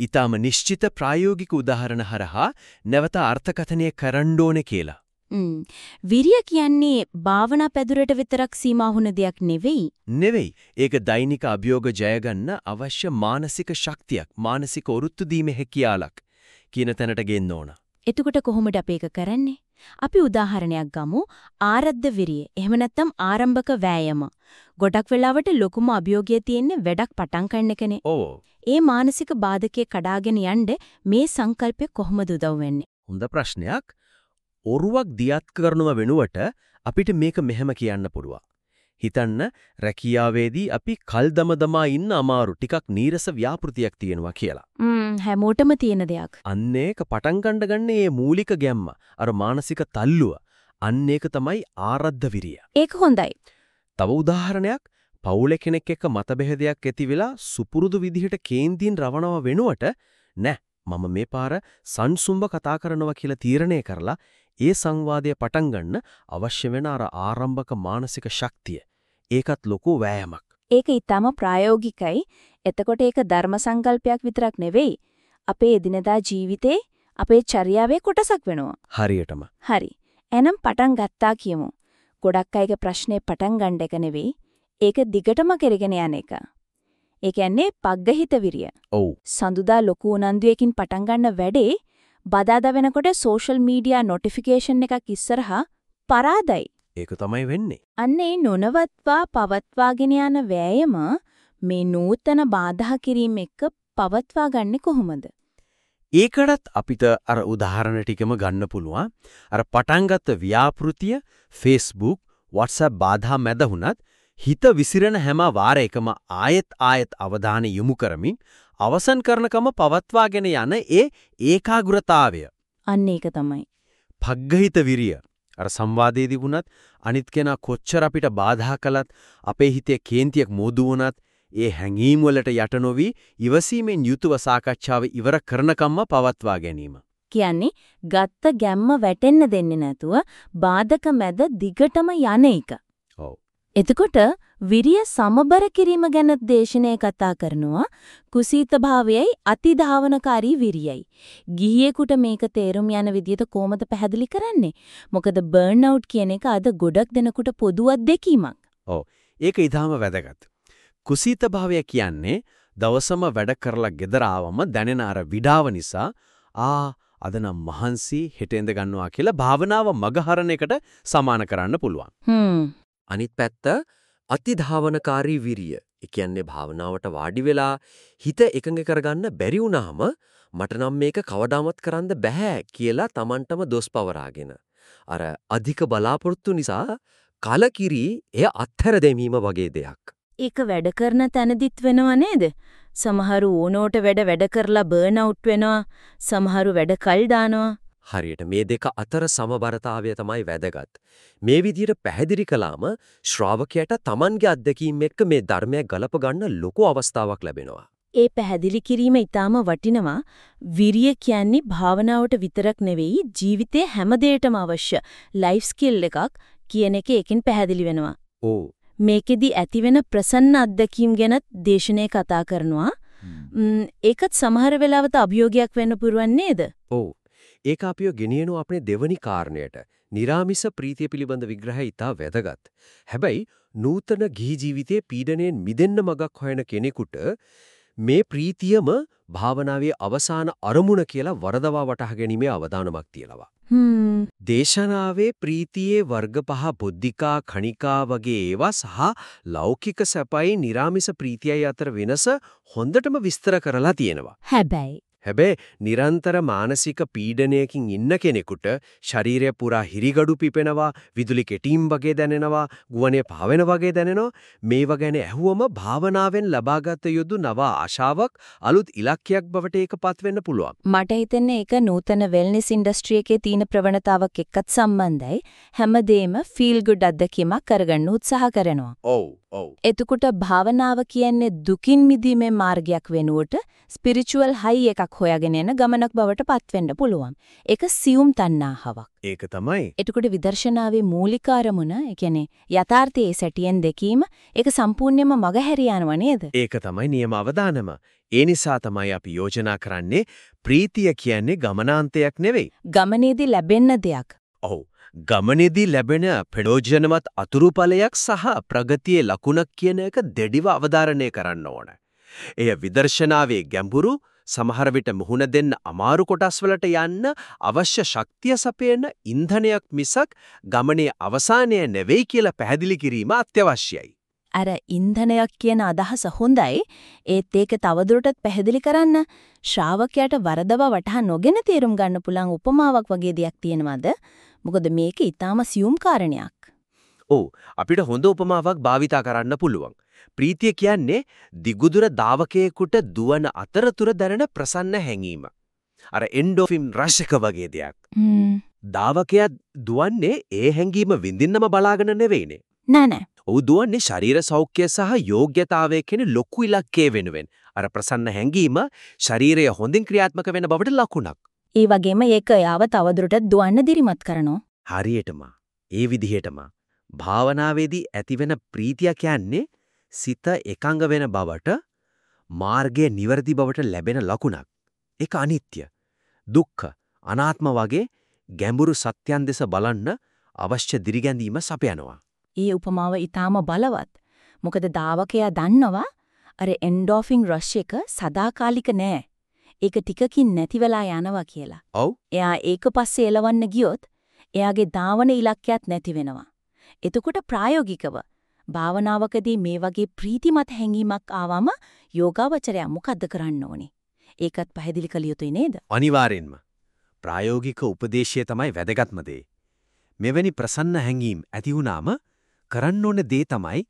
ඊටම නිශ්චිත ප්‍රායෝගික උදාහරණ හරහා නැවත අර්ථකථනය කරන්න ඕනේ කියලා. විරිය කියන්නේ භාවනා පැදුරට විතරක් සීමා වුණ දෙයක් නෙවෙයි. නෙවෙයි. ඒක දෛනික අභියෝග ජය ගන්න අවශ්‍ය මානසික ශක්තියක්, මානසික ඔරුත්තු දීමේ හැකියාවක් කියන තැනට ගෙන්න ඕන. එතකොට කොහොමද අපි ඒක කරන්නේ? අපි උදාහරණයක් ගමු ආරද්ධ විරිය. එහෙම නැත්නම් ආරම්භක වෑයම. ගොඩක් වෙලාවට ලොකුම අභියෝගය තියෙන්නේ වැඩක් පටන් ගන්න එකනේ. ඔව්. ඒ මානසික බාධකේ කඩාගෙන යන්න මේ සංකල්පය කොහොමද උදව් වෙන්නේ? හොඳ ප්‍රශ්නයක්. ඔරුවක් දියත් කරනව වෙනුවට අපිට මේක මෙහෙම කියන්න පුළුවන්. හිතන්න රැකියාවේදී අපි කල් දම දමා ඉන්න අමාරු ටිකක් නීරස ව්‍යාපෘතියක් තියෙනවා කියලා. ම්ම් හැමෝටම තියෙන දෙයක්. අන්න ඒක පටන් ගන්න ගන්නේ මේ මූලික ගැම්ම. අර මානසික තල්ලුව. අන්න ඒක තමයි ආරද්ධ විරිය. ඒක හොඳයි. තව උදාහරණයක් පවුලේ කෙනෙක් එක්ක මතභේදයක් ඇති වෙලා සුපුරුදු විදිහට කේන්දීන් රවණව වෙනුවට නෑ මම මේ පාර සංසුම්බ කතා කරනවා කියලා තීරණය කරලා ඒ සංවාදය පටන් ගන්න අවශ්‍ය වෙන අර ආරම්භක මානසික ශක්තිය. ඒකත් ලොකු වෑයමක්. ඒක ඊටම ප්‍රායෝගිකයි. එතකොට ඒක ධර්ම සංකල්පයක් විතරක් නෙවෙයි. අපේ එදිනදා ජීවිතේ අපේ චර්යාවේ කොටසක් වෙනවා. හරියටම. හරි. එහෙනම් පටන් ගත්තා කියමු. ගොඩක් අයගේ ප්‍රශ්නේ පටන් ගන්න එක නෙවෙයි. ඒක දිගටම කරගෙන යන එක. ඒ කියන්නේ පග්ගහිත විරිය. ඔව්. සඳුදා ලොකු උනන්දුවකින් පටන් ගන්න වැඩේ බදාදා වෙනකොට සෝෂල් මීඩියා නොටිෆිකේෂන් එකක් ඉස්සරහා පරාදයි. ඒක තමයි වෙන්නේ. අන්නේ නොනවත්වා පවත්වාගෙන යන වෑයම මේ නූතන බාධා කිරීම එක්ක පවත්වා ගන්නේ කොහොමද? ඒකටත් අපිට අර උදාහරණ ටිකම ගන්න පුළුවන්. අර පටන් ගත්ත ව්‍යාපෘතිය Facebook, WhatsApp බාධා මැද හිත විසිරෙන හැම වාරයකම ආයෙත් ආයෙත් අවධානය යොමු කරමින් අවසන් කරනකම පවත්වාගෙන යන ඒ ඒකාග්‍රතාවය. අන්න ඒක තමයි. පග්ගහිත විරිය. අර සංවාදයේදී වුණත් අනිත් කෙනා කොච්චර අපිට බාධා කළත් අපේ හිතේ කේන්තියක් මෝදු වුණත් ඒ හැඟීම් වලට යට නොවි ඉවසීමෙන් යුතුව සාකච්ඡාව ඉවර කරනකම්ම පවත්වා ගැනීම. කියන්නේ ගත්ත ගැම්ම වැටෙන්න දෙන්නේ නැතුව බාධක මැද දිගටම යන එක. එතකොට විරිය සමබර කිරීම ගැන දේශනය කතා කරනවා කුසීත භාවයයි අතිධාවනකාරී විරියයි. ගිහියෙකුට මේක තේරුම් යන විදිහට කොහොමද පැහැදිලි කරන්නේ? මොකද බර්න් අවුට් කියන එක අද ගොඩක් දෙනෙකුට පොදු අත්දැකීමක්. ඔව්. ඒක ඊටාම වැදගත්. කුසීත භාවය කියන්නේ දවසම වැඩ කරලා ගෙදර ආවම දැනෙන අර විඩාව නිසා ආ අද නම් මහන්සි හෙට ඉඳ ගන්නවා කියලා භාවනාව මගහරණ එකට සමාන කරන්න පුළුවන්. හ්ම්. අනිත් පැත්ත අතිධාවනකාරී විරිය. ඒ කියන්නේ භාවනාවට වාඩි වෙලා හිත එකඟ කරගන්න බැරි වුණාම මට නම් මේක කවදාමත් කරන්න බෑ කියලා Tamanටම දොස් පවරාගෙන. අර අධික බලාපොරොත්තු නිසා කලකිරි එය අත්හැර දැමීම වගේ දෙයක්. ඒක වැඩ කරන තැනදිත් වෙනව නේද? සමහරු ඕනෝට වැඩ වැඩ කරලා බර්න් අවුට් වෙනවා. සමහරු වැඩ කල් දානවා. හරියට මේ දෙක අතර සමබරතාවය තමයි වැදගත්. මේ විදිහට පැහැදිලි කළාම ශ්‍රාවකයාට Tamanගේ අත්දැකීම් එක්ක මේ ධර්මය ගලප ගන්න ලොකු අවස්ථාවක් ලැබෙනවා. ඒ පැහැදිලි කිරීම ඊටාම වටිනවා. විරිය කියන්නේ භාවනාවට විතරක් නෙවෙයි ජීවිතේ හැම දෙයකටම අවශ්‍ය ලයිෆ් ස්කිල් එකක් කියන එක එකෙන් පැහැදිලි වෙනවා. ඕ මේකෙදි ඇතිවෙන ප්‍රසන්න අත්දැකීම් ගැන දේශනේ කතා කරනවා. ඒකත් සමහර වෙලාවට අභියෝගයක් වෙන්න පුරුවන් නේද? ඔව්. ඒක අපිව ගෙනියනවා අපේ දෙවනි කාරණයට. निराமிස ප්‍රීතිය පිළිබඳ විග්‍රහය ඉතා වැදගත්. හැබැයි නූතන ගිහි ජීවිතයේ පීඩණයෙන් මිදෙන්න මගක් හොයන කෙනෙකුට මේ ප්‍රීතියම භාවනාවේ අවසාන අරමුණ කියලා වරදවා වටහා ගැනීමේ අවදානමක් තියලවා. දේශනාවේ ප්‍රීතියේ වර්ග පහ බුද්ධිකා කණිකා වගේ ඒවා සහ ලෞකික සැපයි निराமிස ප්‍රීතියයි අතර වෙනස හොඳටම විස්තර කරලා තියෙනවා. හැබැයි හැබැයි නිරන්තර මානසික පීඩනයකින් ඉන්න කෙනෙකුට ශරීරය පුරා හිරිගඩු පිපෙනවා, විදුලි කෙටීම් වගේ දැනෙනවා, ගුවනේ පාවෙන වගේ දැනෙනවා. මේවා ගැන ඇහුවම භාවනාවෙන් ලබාගත යුතු නව ආශාවක් අලුත් ඉලක්කයක් බවට ඒකපත් වෙන්න පුළුවන්. මට හිතෙන්නේ ඒක නූතන වෙල්නස් ඉන්ඩස්ට්‍රි එකේ තියෙන ප්‍රවණතාවක් එක්කත් සම්බන්ධයි. හැමදේම ෆීල් ගුඩ් අත්දැකීමක් කරගන්න උත්සාහ කරනවා. ඔව් ඔව්. එතකොට භාවනාව කියන්නේ දුකින් මිදීමේ මාර්ගයක් වෙනුවට ස්පිරිචුවල් හයි එකක් හොයාගෙන යන ගමනක් බවට පත්වෙන්න පුළුවන්. ඒක සියුම් තණ්හාවක්. ඒක තමයි. එතකොට විදර්ශනාවේ මූලික අරමුණ, ඒ කියන්නේ යථාර්ථයේ සැටියෙන් දැකීම, ඒක සම්පූර්ණයෙන්ම මගහැරිය යනවා නේද? ඒක තමයි නියම අවදානම. ඒ නිසා තමයි අපි යෝජනා කරන්නේ ප්‍රීතිය කියන්නේ ගමනාන්තයක් නෙවෙයි. ගමනේදී ලැබෙන්න දෙයක්. ඔව්. ගමනේදී ලැබෙන ප්‍රයෝජනවත් අතුරුඵලයක් සහ ප්‍රගතියේ ලකුණක් කියන එක දෙඩිව අවධාරණය කරන්න ඕන. එය විදර්ශනාවේ ගැඹුරු සමහර විට මුහුණ දෙන්න අමාරු කොටස් වලට යන්න අවශ්‍ය ශක්තිය සපයන ඉන්ධනයක් මිසක් ගමනේ අවසානය නෙවෙයි කියලා පැහැදිලි කිරීම අත්‍යවශ්‍යයි. අර ඉන්ධනයක් කියන අදහස හොඳයි. ඒත් ඒක තවදුරටත් පැහැදිලි කරන්න ශ්‍රාවකයාට වරදව වටහා නොගෙන තේරුම් ගන්න පුළුවන් උපමාවක් වගේ දෙයක් තියෙනවද? මොකද මේක ඊටාම සියුම් කාරණයක්. ඔව් අපිට හොඳ උපමාවක් භාවිතා කරන්න පුළුවන්. ප්‍රීතිය කියන්නේ දිගුදුර දාවකයෙකුට දුවන අතරතුර දැනෙන ප්‍රසන්න හැඟීම. අර එන්ඩෝෆින් රෂ් එක වගේ දෙයක්. දාවකයා දුවන්නේ ඒ හැඟීම විඳින්නම බලාගෙන නෙවෙයිනේ. නෑ නෑ. ඔහු දුවන්නේ ශරීර සෞඛ්‍ය සහ යෝග්‍යතාවය කියන ලොකු ඉලක්කයේ වෙනුවෙන්. අර ප්‍රසන්න හැඟීම ශරීරය හොඳින් ක්‍රියාත්මක වෙන බවට ලකුණක්. ඒ වගේම ඒක යාව තවදුරටත් දුවන්න දිරිමත් කරනවා. හරියටම ඒ විදිහටම භාවනාවේදී ඇතිවෙන ප්‍රීතිය කියන්නේ සිත එකඟ වෙන බවට මාර්ගයේ නිවැරදි බවට ලැබෙන ලකුණක්. ඒක අනිත්‍ය, දුක්ඛ, අනාත්ම වගේ ගැඹුරු සත්‍යයන් දෙස බලන්න අවශ්‍ය දිරිගැන්වීම සපයනවා. ඒ උපමාව ඊටාම බලවත්. මොකද දාවකයා දන්නවා අර එන්ඩෝෆින් රෂ් එක සදාකාලික නෑ. ඒක ටිකකින් නැති වෙලා යනවා කියලා. ඔව්. එයා ඒක පස්සේ එලවන්න ගියොත් එයාගේ ධාවන ඉලක්කයක් නැති වෙනවා. එතකොට ප්‍රායෝගිකව භාවනාවකදී මේ වගේ ප්‍රීතිමත් හැඟීමක් ආවම යෝගාවචරය මොකද්ද කරන්න ඕනේ? ඒකත් පැහැදිලි කළ යුතුයි නේද? අනිවාර්යෙන්ම. ප්‍රායෝගික උපදේශය තමයි වැදගත්ම දේ. මෙවැනි ප්‍රසන්න හැඟීම් ඇති වුණාම කරන්න ඕන දේ තමයි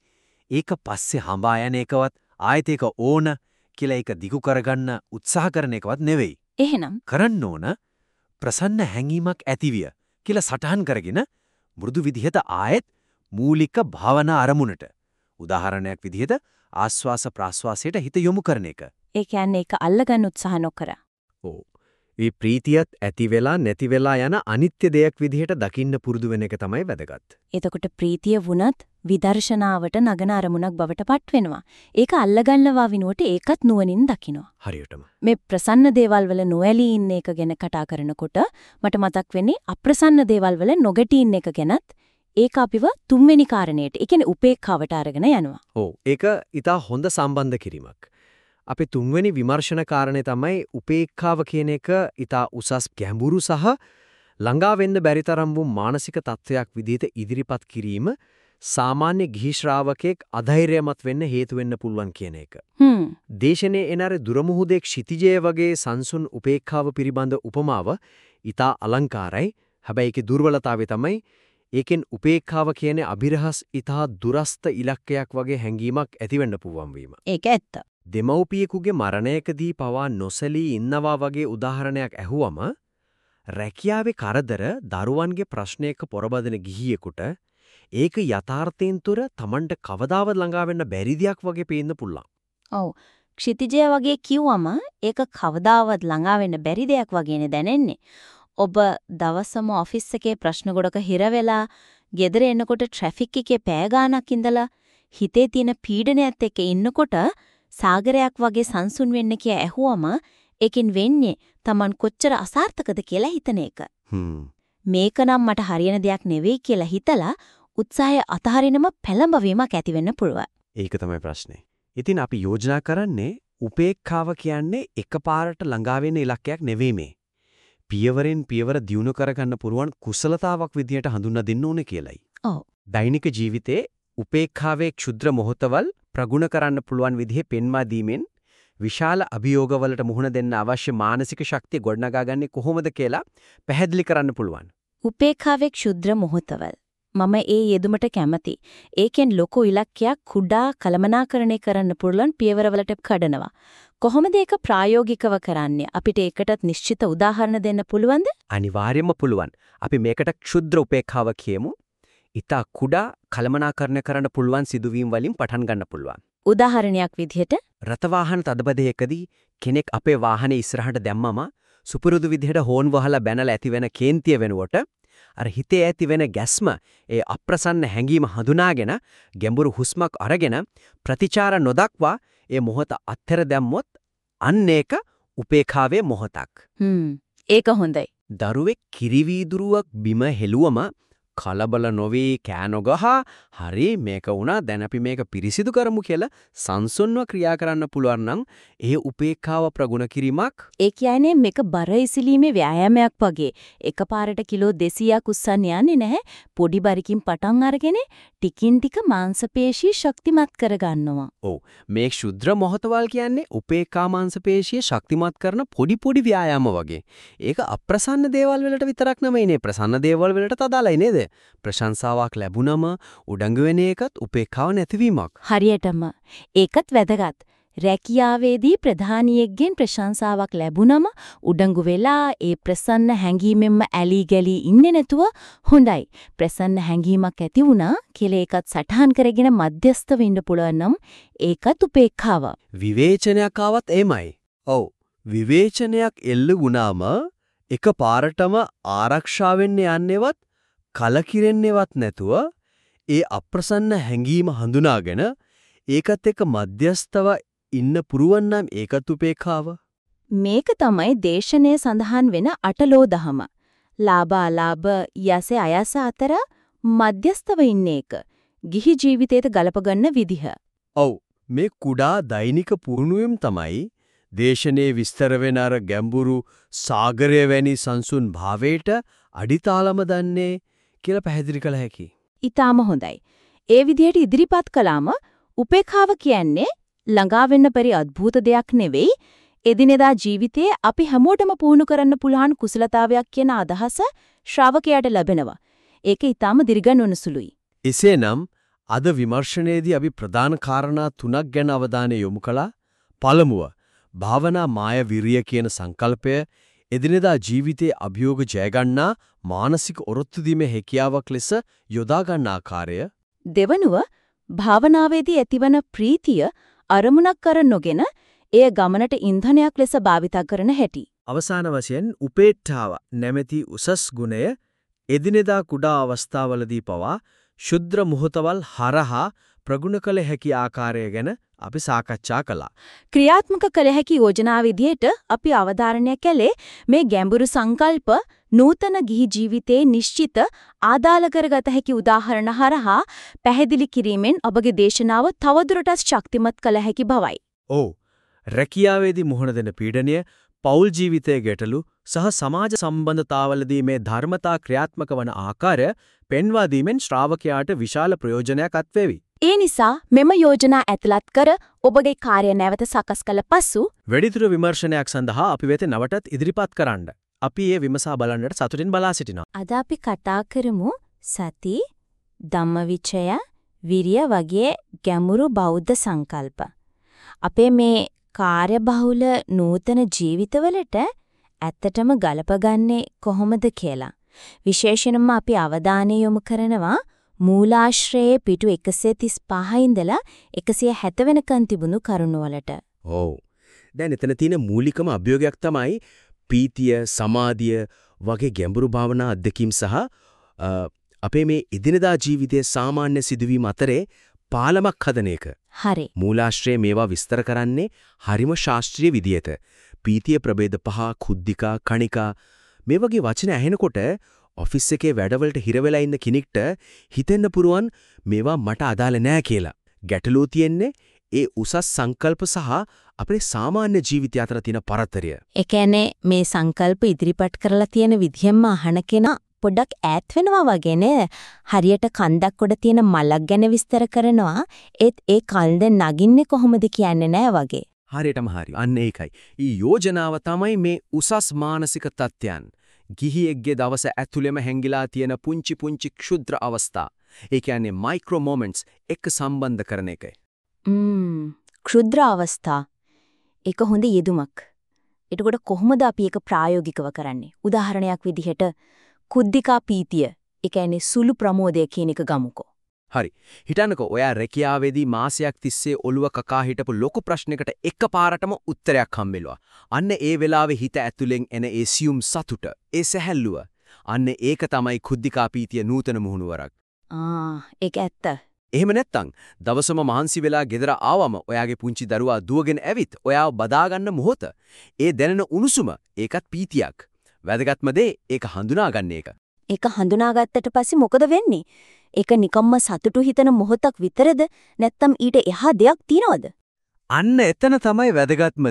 ඒක පස්සේ හඹා යන එකවත් ආයෙත් ඒක ඕන කියලා ඒක දිගු කරගන්න උත්සාහ කරන එකවත් නෙවෙයි. එහෙනම් කරන්න ඕන ප්‍රසන්න හැඟීමක් ඇතිවිය කියලා සටහන් කරගෙන මෘදු විදිහට ආයෙත් මූලික භාවනා අරමුණට උදාහරණයක් විදිහට ආස්වාස ප්‍රාස්වාසයට හිත යොමු කරන එක. ඒ කියන්නේ ඒක අල්ලගන්න උත්සාහ නොකර. ඔව්. මේ ප්‍රීතියත් ඇති වෙලා නැති වෙලා යන අනිත්‍ය දෙයක් විදිහට දකින්න පුරුදු වෙන එක තමයි වැදගත්. එතකොට ප්‍රීතිය වුණත් විදර්ශනාවට නගන අරමුණක් බවට පත් වෙනවා. ඒක අල්ලගන්නවා විනුවට ඒකත් නුවණින් දකිනවා. හරියටම. මේ ප්‍රසන්න දේවල් වල නොඇලී ඉන්න එක ගැන කතා කරනකොට මට මතක් වෙන්නේ අප්‍රසන්න දේවල් වල නොගැටී ඉන්න එක ගැනත් ඒක අපිව තුන්වෙනි කාරණේට, ඒ කියන්නේ උපේක්ඛාවට අරගෙන යනවා. ඔව්. ඒක ඊට හොඳ සම්බන්ධ කිරීමක්. අපේ තුන්වෙනි විමර්ශන කාරණේ තමයි උපේක්ඛාව කියන එක ඊට උසස් ගැඹුරු සහ ළඟා වෙන්න බැරි තරම් වූ මානසික තත්වයක් විදිහට ඉදිරිපත් කිරීම සාමාන්‍ය ගිහි ශ්‍රාවකෙක් අධෛර්යමත් වෙන්න හේතු වෙන්න පුළුවන් කියන එක. හ්ම්. දේශනේ එනර දුරමුහුදේ ක්ෂිතිජය වගේ සංසුන් උපේක්ඛාව පිළිබඳ උපමාව ඊට අලංකාරයි. හැබැයි ඒකේ දුර්වලතාවය තමයි ඒකෙන් උපේක්ඛාව කියන්නේ අභිරහස් ඊට දුරස්ත ඉලක්කයක් වගේ හැඟීමක් ඇතිවෙන්න පුළුවන් වීම. ඒක ඇත්ත. දෙමව්පියෙකුගේ මරණයකදී පවා නොසලී ඉන්නවා වගේ උදාහරණයක් ඇහුවම රැකියාවේ කරදර දරුවන්ගේ ප්‍රශ්නයක පොරබදන ගිහියෙකුට ඒක යථාර්ථයෙන් තුර Tamanට කවදාවත් ළඟා වෙන්න බැරි දෙයක් වගේ පේන්න පුළුවන්. ඔව්. ක්ෂිතිජය වගේ කිව්වම ඒක කවදාවත් ළඟා වෙන්න බැරි දෙයක් වගේනේ දැනෙන්නේ. ඔබ දවසම ඔෆිස් එකේ ප්‍රශ්න ගොඩක හිර වෙලා ගෙදර එනකොට ට්‍රැෆික් එකේ පෑ ගාණක් ඉඳලා හිතේ තියෙන පීඩනයත් එක්ක ඉන්නකොට සාගරයක් වගේ සංසුන් වෙන්න කිය ඇහුවම ඒකෙන් වෙන්නේ Taman කොච්චර අසාර්ථකද කියලා හිතන එක. මේක නම් මට හරියන දෙයක් නෙවෙයි කියලා හිතලා උත්සාහය අතහරිනම පෙළඹවීමක් ඇති වෙන්න පුළුවන්. ඒක තමයි ප්‍රශ්නේ. ඉතින් අපි යෝජනා කරන්නේ උපේක්ඛාව කියන්නේ එකපාරට ළඟා වෙන ඉලක්කයක් නෙවෙයි මේ. පියවරෙන් පියවර දියුණු කරගන්න පුරුවන් කුසලතාවක් විදියට හඳුන්වා දෙන්න ඕනේ කියලයි. ඔව්. දෛනික ජීවිතේ උපේක්ඛාවේ ක්ෂුද්‍ර මොහොතවල් ප්‍රගුණ කරන්න පුළුවන් විදිහේ පෙන්වා දීමෙන් විශාල අභියෝගවලට මුහුණ දෙන්න අවශ්‍ය මානසික ශක්තිය ගොඩනගාගන්නේ කොහොමද කියලා පැහැදිලි කරන්න පුළුවන්. උපේක්ඛාවේ ක්ෂුද්‍ර මොහොතවල් මම ඒ යෙදුමට කැමති. ඒකෙන් ලොකු ඉලක්කයක් කුඩා කලමනාකරණය කරන්න පුළුවන් පියවරවලට කඩනවා. කොහොමද ඒක ප්‍රායෝගිකව කරන්නේ? අපිට ඒකටත් නිශ්චිත උදාහරණ දෙන්න පුළුවන්ද? අනිවාර්යයෙන්ම පුළුවන්. අපි මේකට ක්ෂුද්‍ර උපේක්ඛාව කියමු. ඊට කුඩා කලමනාකරණය කරන්න පුළුවන් සිදුවීම් වලින් පටන් ගන්න පුළුවන්. උදාහරණයක් විදිහට රථවාහන තදබදයකදී කෙනෙක් අපේ වාහනේ ඉස්සරහට දැම්මම සුපුරුදු විදිහට හෝන් වහලා බැනලා ඇති වෙන කේන්තිය වෙනුවට අර හිතේ ඇති වෙන ගැස්ම ඒ අප්‍රසන්න හැඟීම හඳුනාගෙන ගැඹුරු හුස්මක් අරගෙන ප්‍රතිචාර නොදක්වා ඒ මොහොත අත්හැර දැම්මොත් අන්න ඒක උපේක්ෂාවේ මොහොතක්. හ්ම් ඒක හොඳයි. දරුවෙක් කිරිවීදුරුවක් බිම හෙළුවම කලබල නොවී කෑනොගහ හරි මේක වුණා දැන් අපි මේක පිරිසිදු කරමු කියලා සංසුන්ව ක්‍රියා කරන්න පුළුවන් නම් ඒ උපේක්ඛාව ප්‍රගුණ කිරීමක් ඒ කියන්නේ මේක බර ඉසිලීමේ ව්‍යායාමයක් වගේ. එකපාරට කිලෝ 200ක් උස්සන්න යන්නේ නැහැ. පොඩි බරකින් පටන් අරගෙන ටිකින් ටික මාංශපේශී ශක්තිමත් කරගන්නවා. ඔව්. මේ ශුද්‍ර මොහතවල් කියන්නේ උපේක්ඛා මාංශපේශිය ශක්තිමත් කරන පොඩි පොඩි ව්‍යායාම වගේ. ඒක අප්‍රසන්න දේවල් වලට විතරක් නෙමෙයිනේ ප්‍රසන්න දේවල් වලට තදාලයි නේද ප්‍රශංසාවක් ලැබුණම උඩඟු වෙන එකත් උපේක්ඛාව නැතිවීමක්. හරියටම. ඒකත් වැදගත්. රැකියාවේදී ප්‍රධානියෙක්ගෙන් ප්‍රශංසාවක් ලැබුණම උඩඟු වෙලා ඒ ප්‍රසන්න හැඟීමෙන්ම ඇලී ගලී ඉන්නේ නැතුව හොඳයි ප්‍රසන්න හැඟීමක් ඇති වුණා කියලා ඒකත් සටහන් කරගෙන මධ්‍යස්ත වෙන්න පුළුවන් නම් ඒකත් උපේක්ඛාව. විවේචනයක් ආවත් එමයයි. ඔව්. විවේචනයක් එල්ල වුණාම එක පාරටම ආරක්ෂා වෙන්න යන්නේවත් කලකිරෙන්නේවත් නැතුව ඒ අප්‍රසන්න හැඟීම හඳුනාගෙන ඒකත් එක්ක මධ්‍යස්තව ඉන්න පුරුවන් නම් ඒකත් උපේක්ඛාව. මේක තමයි දේශනයේ සඳහන් වෙන අටලෝ දහම. ලාභ අලාභ යස අයස අතර මධ්‍යස්තව ඉන්න එක. ගිහි ජීවිතයට ගලපගන්න විදිහ. ඔව් මේ කුඩා දෛනික පුහුණුවෙම් තමයි දේශනේ විස්තර වෙන අර ගැඹුරු සාගරය වැනි සංසුන් භාවයට අඩිතාලම දන්නේ කියලා පැහැදිලි කළ හැකි. ඊටාම හොඳයි. ඒ විදිහට ඉදිරිපත් කළාම උපේක්ෂාව කියන්නේ ළඟා වෙන්න පරි අద్భుත දෙයක් නෙවෙයි එදිනෙදා ජීවිතයේ අපි හැමෝටම පුහුණු කරන්න පුළුවන් කුසලතාවයක් කියන අදහස ශ්‍රාවකයාට ලැබෙනවා. ඒක ඊටාම දිර්ගන්වන සුළුයි. එසේනම් අද විමර්ශනයේදී අපි ප්‍රධාන කාරණා තුනක් ගැන අවධානය යොමු කළා. පළමුව, භාවනා මාය විරිය කියන සංකල්පය එදිනෙදා ජීවිතයේ අභියෝග ජයගන්නා මානසික ඔරොත්තු දීමේ හැකියාවක් ලෙස යොදා ගන්න ආකාරය. දෙවනුව, භාවනාවේදී ඇතිවන ප්‍රීතිය අරමුණක් කර නොගෙන එය ගමනට ඉන්ධනයක් ලෙස භාවිතා කරන හැටි. අවසාන වශයෙන් උපේක්ෂාව නැමැති උසස් ගුණය එදිනෙදා කුඩා අවස්ථාවලදී පවා ශුද්‍ර මොහතවල් හරහා ප්‍රගුණ කළ හැකි ආකාරය ගැන අපි සාකච්ඡා කළා. ක්‍රියාත්මක කළ හැකි යෝජනා විදිහට අපි අවධාරණය කළේ මේ ගැඹුරු සංකල්ප නූතන ගිහි ජීවිතයේ නිශ්චිත ආදාළ කරගත හැකි උදාහරණ හරහා පැහැදිලි කිරීමෙන් ඔබගේ දේශනාව තවදුරටත් ශක්තිමත් කළ හැකි බවයි. ඔව්. රැකියාවේදී මුහුණ දෙන පීඩනය, පෞල් ජීවිතයේ ගැටලු සහ සමාජ සම්බන්ධතාවලදී මේ ධර්මතා ක්‍රියාත්මක වන ආකාරය පෙන්වා දීමෙන් ශ්‍රාවකයාට විශාල ප්‍රයෝජනයක් අත්වේවි. ඒ නිසා මෙම යෝජනා ඇතුළත් කර ඔබගේ කාර්ය නැවත සකස් කළ පසු වැඩිදුර විමර්ශනයක් සඳහා අපි වෙත නවටත් ඉදිරිපත් කරන්න. අපි ඒ විමසා බලන්නට සතුටින් බලා සිටිනවා. අද අපි කතා කරමු සති, ධම්මවිචය, විරිය වගේ ගැඹුරු බෞද්ධ සංකල්ප. අපේ මේ කාර්යබහුල නූතන ජීවිතවලට ඇත්තටම ගලපගන්නේ කොහොමද කියලා. විශේෂයෙන්ම අපි අවධානය යොමු කරනවා මූලාශ්‍රයේ පිටු 135 ඉඳලා 170 වෙනකන් තිබුණු කරුණවලට. ඔව්. දැන් එතන තියෙන මූලිකම අභියෝගයක් තමයි පීතිය, සමාධිය වගේ ගැඹුරු භාවනා අධ්‍යක්ීම් සහ අපේ මේ එදිනදා ජීවිතයේ සාමාන්‍ය සිදුවීම් අතරේ පාලමක් හදන එක. හරි. මූලාශ්‍රයේ මේවා විස්තර කරන්නේ හරිම ශාස්ත්‍රීය විදියට. පීතිය ප්‍රභේද පහ, කුද්ධිකා, කණිකා මේ වගේ වචන ඇහෙනකොට ඔෆිස් එකේ වැඩවලට හිර වෙලා ඉන්න කෙනෙක්ට හිතෙන්න පුරුවන් මේවා මට අදාළ නෑ කියලා. ගැටලුව තියෙන්නේ ඒ උසස් සංකල්ප සහ අපේ සාමාන්‍ය ජීවිතය අතර තියෙන පරතරය. ඒ කියන්නේ මේ සංකල්ප ඉදිරිපත් කරලා තියෙන විදිහෙන්ම අහන කෙනා පොඩ්ඩක් ඈත් වෙනවා වගේනේ හරියට කන්දක් උඩ තියෙන මලක් ගැන විස්තර කරනවා. ඒත් ඒ කන්ද නගින්නේ කොහොමද කියන්නේ නෑ වගේ. හරියටම හරි. අන්න ඒකයි. ඊ යෝජනාව තමයි මේ උසස් මානසික තත්ත්වයන් ගිහියෙක්ගේ දවස ඇතුළෙම හැංගිලා තියෙන පුංචි පුංචි ක්ෂුද්‍ර අවස්ථා. ඒ කියන්නේ මයික්‍රෝ මොමන්ට්ස් එක්ක සම්බන්ධ කරන එකයි. ම්ම්. ක්ෂුද්‍ර අවස්ථා. ඒක හොඳ යෙදුමක්. එතකොට කොහොමද අපි ඒක ප්‍රායෝගිකව කරන්නේ? උදාහරණයක් විදිහට කුද්ධිකා පීතිය. ඒ කියන්නේ සුළු ප්‍රමෝදය කියන එක ගමුකෝ. හරි. හිතන්නකෝ ඔයා රැකියාවේදී මාසයක් තිස්සේ ඔළුව කකා හිටපු ලොකු ප්‍රශ්නයකට එකපාරටම උත්තරයක් හම්බෙලුවා. අන්න ඒ වෙලාවේ හිත ඇතුලෙන් එන ඒ සියුම් සතුට, ඒ සැහැල්ලුව. අන්න ඒක තමයි කුද්ධිකා පීතිය නූතන මුහුණුවරක්. ආ, ඒක ඇත්ත. එහෙම නැත්නම් දවසම මහන්සි වෙලා ගෙදර ආවම ඔයාගේ පුංචි දරුවා දුවගෙන ඇවිත් ඔයාව බදාගන්න මොහොත. ඒ දැනෙන උණුසුම ඒකත් පීතියක්. වැදගත්ම දේ ඒක හඳුනාගන්න එක. ඒක හඳුනාගත්තට පස්සේ මොකද වෙන්නේ? ඒක නිකම්ම සතුටු හිතන මොහොතක් විතරද නැත්නම් ඊට එහා දෙයක් තියනවද? අන්න එතන තමයි වැදගත්ම.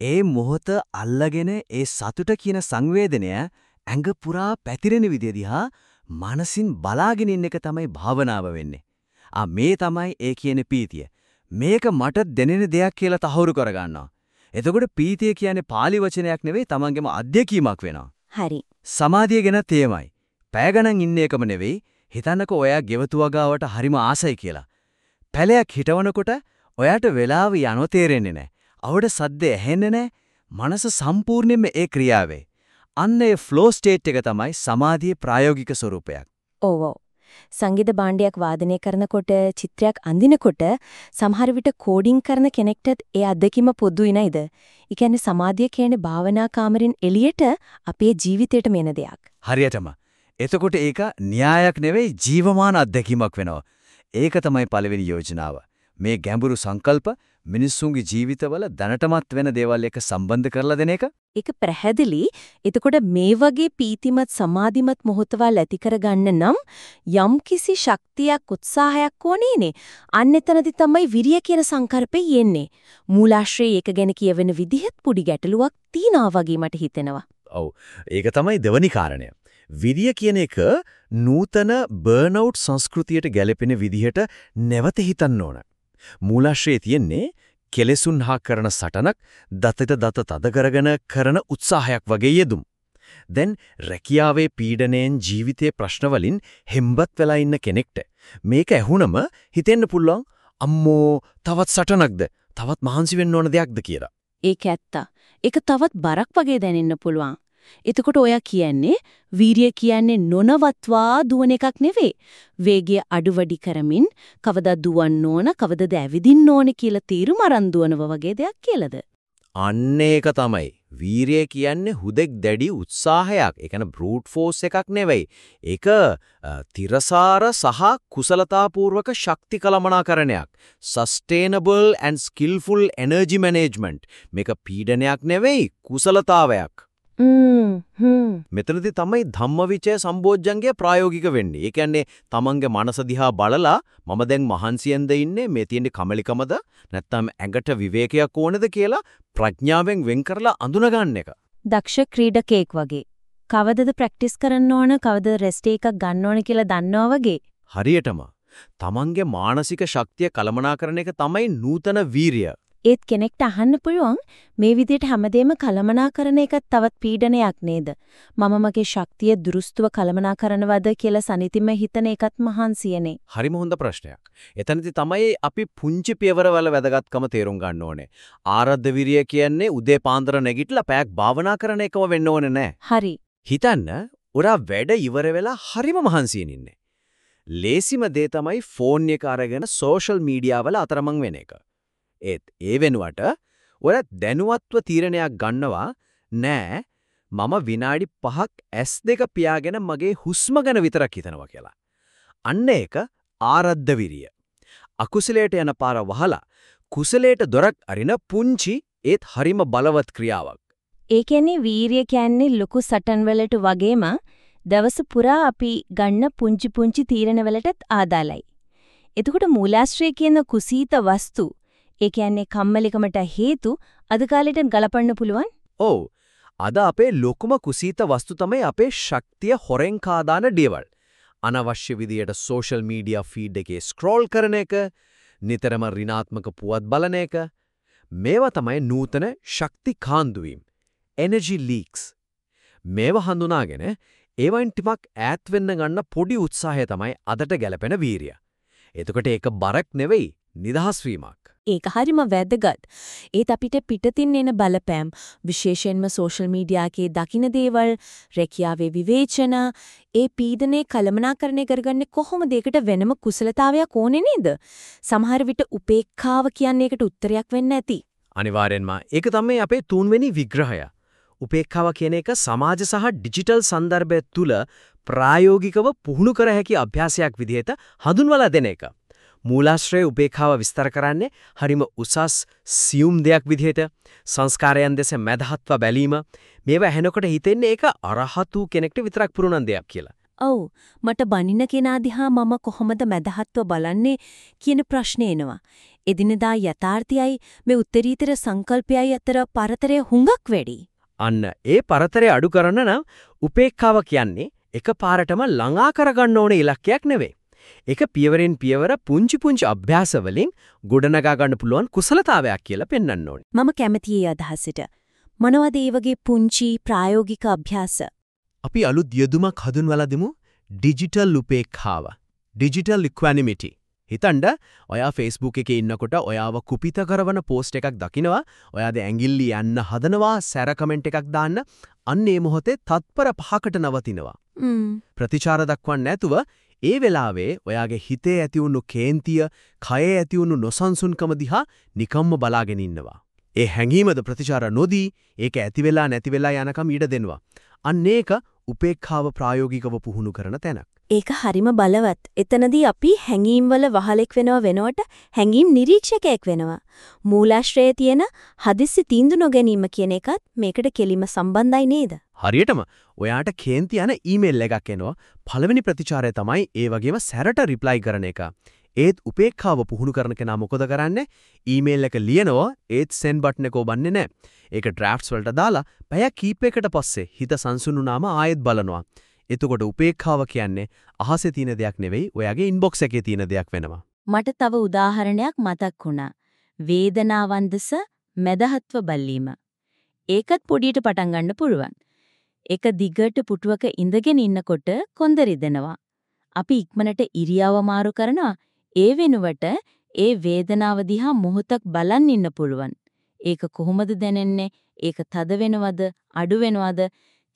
ඒ මොහොත අල්ලගෙන ඒ සතුට කියන සංවේදනය ඇඟ පුරා පැතිරෙන විදිය දිහා මනසින් බලාගෙන ඉන්න එක තමයි භාවනාව වෙන්නේ. ආ මේ තමයි ඒ කියන පීතිය. මේක මට දැනෙන දෙයක් කියලා තහවුරු කරගන්නවා. එතකොට පීතිය කියන්නේ pāli වචනයක් නෙවෙයි තමන්ගේම අධ්‍යක්ීමක් වෙනවා. හරි. සමාධිය ගැන තේමයි. පැය ගණන් ඉන්න එකම නෙවෙයි හිතන්නකෝ ඔයා ගෙවතු වගාවට හරිම ආසයි කියලා. පැලයක් හිටවනකොට ඔයාට වෙලාව යනෝ තේරෙන්නේ නැහැ. අවුඩ සද්ද ඇහෙන්නේ නැහැ. මනස සම්පූර්ණයෙන්ම ඒ ක්‍රියාවේ. අන්න ඒ ෆ්ලෝ ස්ටේට් එක තමයි සමාධියේ ප්‍රායෝගික ස්වරූපයක්. ඔව් ඔව්. සංගීත භාණ්ඩයක් වාදනය කරනකොට චිත්‍රයක් අඳිනකොට සමහර විට කෝඩින් කරන කෙනෙක්ටත් ඒ අත්දැකීම පොදුයි නේද? ඒ කියන්නේ සමාධිය කියන්නේ භාවනා කාමරෙන් එළියට අපේ ජීවිතයට මෙන දෙයක්. හරියටම. එතකොට ඒක න්‍යායක් නෙවෙයි ජීවමාන අත්දැකීමක් වෙනවා. ඒක තමයි පළවෙනි යෝජනාව. මේ ගැඹුරු සංකල්ප මිනිස්සුන්ගේ ජීවිතවල දැනටමත් වෙන දේවල් එක්ක සම්බන්ධ කරලා දෙන එක. ඒක පැහැදිලි. එතකොට මේ වගේ පීතිමත් සමාධිමත් මොහොතවල් ඇති කරගන්න නම් යම්කිසි ශක්තියක් උත්සාහයක් ඕනේනේ. අන්න එතනදි තමයි විරිය කියන සංකල්පය යන්නේ. මූලාශ්‍රයේ ඒක ගැන කියවෙන විදිහත් පුඩි ගැටලුවක් තියනවා වගේ මට හිතෙනවා. ඔව්. ඒක තමයි දෙවනි කාරණය. විරිය කියන එක නූතන බර්න්අවුට් සංස්කෘතියට ගැලපෙන විදිහට නැවත හිතන්න ඕන. මූලාශ්‍රයේ තියෙන්නේ කෙලෙසුන් හා කරන සටනක් දතට දත තද කරගෙන කරන උත්සාහයක් වගේ යෙදුම්. දැන් රැකියාවේ පීඩණයෙන් ජීවිතයේ ප්‍රශ්න වලින් හෙම්බත් වෙලා ඉන්න කෙනෙක්ට මේක ඇහුනම හිතෙන්න පුළුවන් අම්මෝ තවත් සටනක්ද තවත් මහන්සි වෙන්න ඕන දෙයක්ද කියලා. ඒක ඇත්ත. ඒක තවත් බරක් වගේ දැනෙන්න පුළුවන්. එතකොට ඔයා කියන්නේ වීරිය කියන්නේ නොනවත්වා දුවන එකක් නෙවෙයි. වේගය අඩු වැඩි කරමින් කවදා දුවන්න ඕන කවදද ඇවිදින්න ඕන කියලා තීරු මරන් දුවනව වගේ දෙයක් කියලාද? අන්න ඒක තමයි. වීරිය කියන්නේ හුදෙක් දැඩි උත්සාහයක්. ඒ කියන්නේ බෲට් ෆෝස් එකක් නෙවෙයි. ඒක තිරසාර සහ කුසලතාපූර්වක ශක්ති කළමනාකරණයක්. sustainable and skillful energy management. මේක පීඩනයක් නෙවෙයි කුසලතාවයක්. මෙතනදී තමයි ධම්මවිචය සම්බෝධ්‍යංගය ප්‍රායෝගික වෙන්නේ. ඒ කියන්නේ තමන්ගේ මනස දිහා බලලා මම දැන් මහන්සියෙන්ද ඉන්නේ මේ තියෙන්නේ කමලිකමද නැත්නම් ඇඟට විවේකයක් ඕනේද කියලා ප්‍රඥාවෙන් වෙන් කරලා අඳුනගන්න එක. දක්ෂ ක්‍රීඩකයෙක් වගේ. කවදද ප්‍රැක්ටිස් කරන්න ඕන කවදද රෙස්ට් එකක් ගන්න ඕන කියලා දන්නවා වගේ. හරියටම තමන්ගේ මානසික ශක්තිය කළමනාකරන එක තමයි නූතන වීරිය. ඒත් කෙනෙක්ට අහන්න පුළුවන් මේ විදිහට හැමදේම කලමනාකරන එකත් තවත් පීඩනයක් නේද? මම මගේ ශක්තිය දුරුස්තුව කලමනාකරනවද කියලා සනිතිම හිතන එකත් මහන්සියනේ. හරිම හොඳ ප්‍රශ්නයක්. එතනදී තමයි අපි පුංචි පියවරවල වැදගත්කම තේරුම් ගන්න ඕනේ. ආරද්ධ විරිය කියන්නේ උදේ පාන්දර නැගිටලා පැයක් භාවනා කරන එකම වෙන්න ඕනේ නෑ. හරි. හිතන්න ඔරා වැඩ ඉවර වෙලා හරිම මහන්සියෙන් ඉන්නේ. ලේසිම දේ තමයි ෆෝන් එක අරගෙන සෝෂල් මීඩියා වල අතරමං වෙන එක. ඒත් ඒ වෙනුවට ඔය දැනුවත්ව තීරණයක් ගන්නවා නෑ මම විනාඩි 5ක් S2 පියාගෙන මගේ හුස්ම ගැන විතරක් හිතනවා කියලා. අන්න ඒක ආරද්ධ විරිය. අකුසලයට යන පාර වහලා කුසලයට දොරක් අරින පුංචි ඒත් හරිම බලවත් ක්‍රියාවක්. ඒ කියන්නේ වීරිය කියන්නේ ලොකු සටන් වලට වගේම දවස පුරා අපි ගන්න පුංචි පුංචි තීරණ වලටත් ආදාළයි. එතකොට මූලාශ්‍රය කියන කුසීත වස්තු ඒ කියන්නේ කම්මැලිකමට හේතු අද කාලෙට ගලපන්න පුළුවන්? ඔව්. අද අපේ ලොකුම කුසීත වස්තු තමයි අපේ ශක්තිය හොරෙන් කාදාන දේවල්. අනවශ්‍ය විදියට සෝෂල් මීඩියා ෆීඩ් එකේ ස්ක්‍රෝල් කරන එක, නිතරම ඍණාත්මක පුවත් බලන එක. මේවා තමයි නූතන ශක්ති කාන්දුවීම්. Energy leeks. මේවා හඳුනාගෙන ඒවයින් ටිකක් ඈත් වෙන්න ගන්න පොඩි උත්සාහය තමයි අදට ගැලපෙන වීරිය. එතකොට ඒක බරක් නෙවෙයි නිදහස් වීමක්. ඒක හරිම වැදගත්. ඒත් අපිට පිටතින් එන බලපෑම් විශේෂයෙන්ම සෝෂල් මීඩියාකේ දකින දේවල්, රැකියාවේ විවේචන, ඒ පීඩනේ කළමනාකරණය කරගන්නේ කොහොමද ඒකට වෙනම කුසලතාවයක් ඕනේ නේද? සමහර විට උපේක්ඛාව කියන්නේ ඒකට උත්තරයක් වෙන්න ඇති. අනිවාර්යෙන්ම ඒක තමයි අපේ තුන්වෙනි විග්‍රහය. උපේක්ඛාව කියන එක සමාජ සහ ඩිජිටල් සන්දර්භය තුළ ප්‍රායෝගිකව පුහුණු කර හැකි අභ්‍යාසයක් විදිහට හඳුන්වලා දෙන එක. මූලාශ්‍රයේ උපේක්ෂාව විස්තර කරන්නේ හරිම උසස් සියුම් දෙයක් විදිහට සංස්කාරයන් දෙස මැදහත්ව බැලීම මේවා ඇහෙනකොට හිතෙන්නේ ඒක අරහතු කෙනෙක්ට විතරක් පුරුණන් දෙයක් කියලා. ඔව් මට බනින කෙනා දිහා මම කොහොමද මැදහත්ව බලන්නේ කියන ප්‍රශ්නේ එනවා. එදිනදා යථාර්ථයයි මේ උත්තරීතර සංකල්පයයි අතර පරතරය හුඟක් වැඩි. අන්න ඒ පරතරය අඩු කරන්න නම් උපේක්ඛාව කියන්නේ එකපාරටම ළඟා කරගන්න ඕන ඉලක්කයක් නෙවෙයි. ඒක පියවරෙන් පියවර පුංචි පුංචි අභ්‍යාස වලින් ගොඩනගා ගන්න පුළුවන් කුසලතාවයක් කියලා පෙන්වන්න ඕනේ. මම කැමතියි අදහසට. මොනවද ඒ වගේ පුංචි ප්‍රායෝගික අභ්‍යාස? අපි අලුත් යෙදුමක් හඳුන්වලා දෙමු. ඩිජිටල් උපේක්ඛාව. ඩිජිටල් ඉක්වැනිමිටි. හිතන්න ඔයා Facebook එකේ ඉන්නකොට ඔයාව කුපිත කරවන පෝස්ට් එකක් දකිනවා ඔයාද ඇඟිල්ලි යන්න හදනවා සැර කමෙන්ට් එකක් දාන්න අන්න ඒ මොහොතේ තත්පර පහකට නවතිනවා ප්‍රතිචාර දක්වන්න නැතුව ඒ වෙලාවේ ඔයාගේ හිතේ ඇතිවුණු කේන්තිය, කයේ ඇතිවුණු නොසන්සුන්කම දිහා නිකම්ම බලාගෙන ඉන්නවා. ඒ හැඟීමද ප්‍රතිචාර නොදී ඒක ඇති වෙලා නැති වෙලා යනකම් ඉඩ දෙනවා. අන්න ඒක උපේක්ඛාව ප්‍රායෝගිකව පුහුණු කරන තැනක්. ඒක හරිම බලවත්. එතනදී අපි හැඟීම්වල වහලෙක් වෙනව වෙනවට හැඟීම් නිරීක්ෂකයෙක් වෙනවා. මූලාශ්‍රයේ තියෙන හදිස්සි තීන්දුව නොගැනීම කියන එකත් මේකට කෙලිම සම්බන්ධයි නේද? හරියටම ඔයාට කේන්ති යන ඊමේල් එකක් එනවා. පළවෙනි ප්‍රතිචාරය තමයි ඒ වගේම සැරට රිප්ලයි කරන එක. ඒත් උපේක්ඛාව පුහුණු කරන කෙනා මොකද කරන්නේ? ඊමේල් එක ලියනවා ඒත් send button එක ඔබන්නේ නැහැ. ඒක drafts වලට දාලා පැය කීපයකට පස්සේ හිත සංසුන්ුනාම ආයෙත් බලනවා. එතකොට උපේක්ඛාව කියන්නේ අහසේ තියෙන දෙයක් නෙවෙයි ඔයාගේ ඉන්බොක්ස් එකේ තියෙන දෙයක් වෙනවා. මට තව උදාහරණයක් මතක් වුණා. වේදනාවන්දස මැදහත්ව බැලීම. ඒකත් පොඩියට පටන් ගන්න පුළුවන්. එක දිගට පුටුවක ඉඳගෙන ඉන්නකොට කොන්ද රිදෙනවා. අපි ඉක්මනට ඉරියව්ව මාරු කරනවා. ඒ වෙනුවට ඒ වේදනාව දිහා මොහොතක් බලන් ඉන්න පුළුවන්. ඒක කොහොමද දැනෙන්නේ? ඒක තද වෙනවද? අඩු වෙනවද?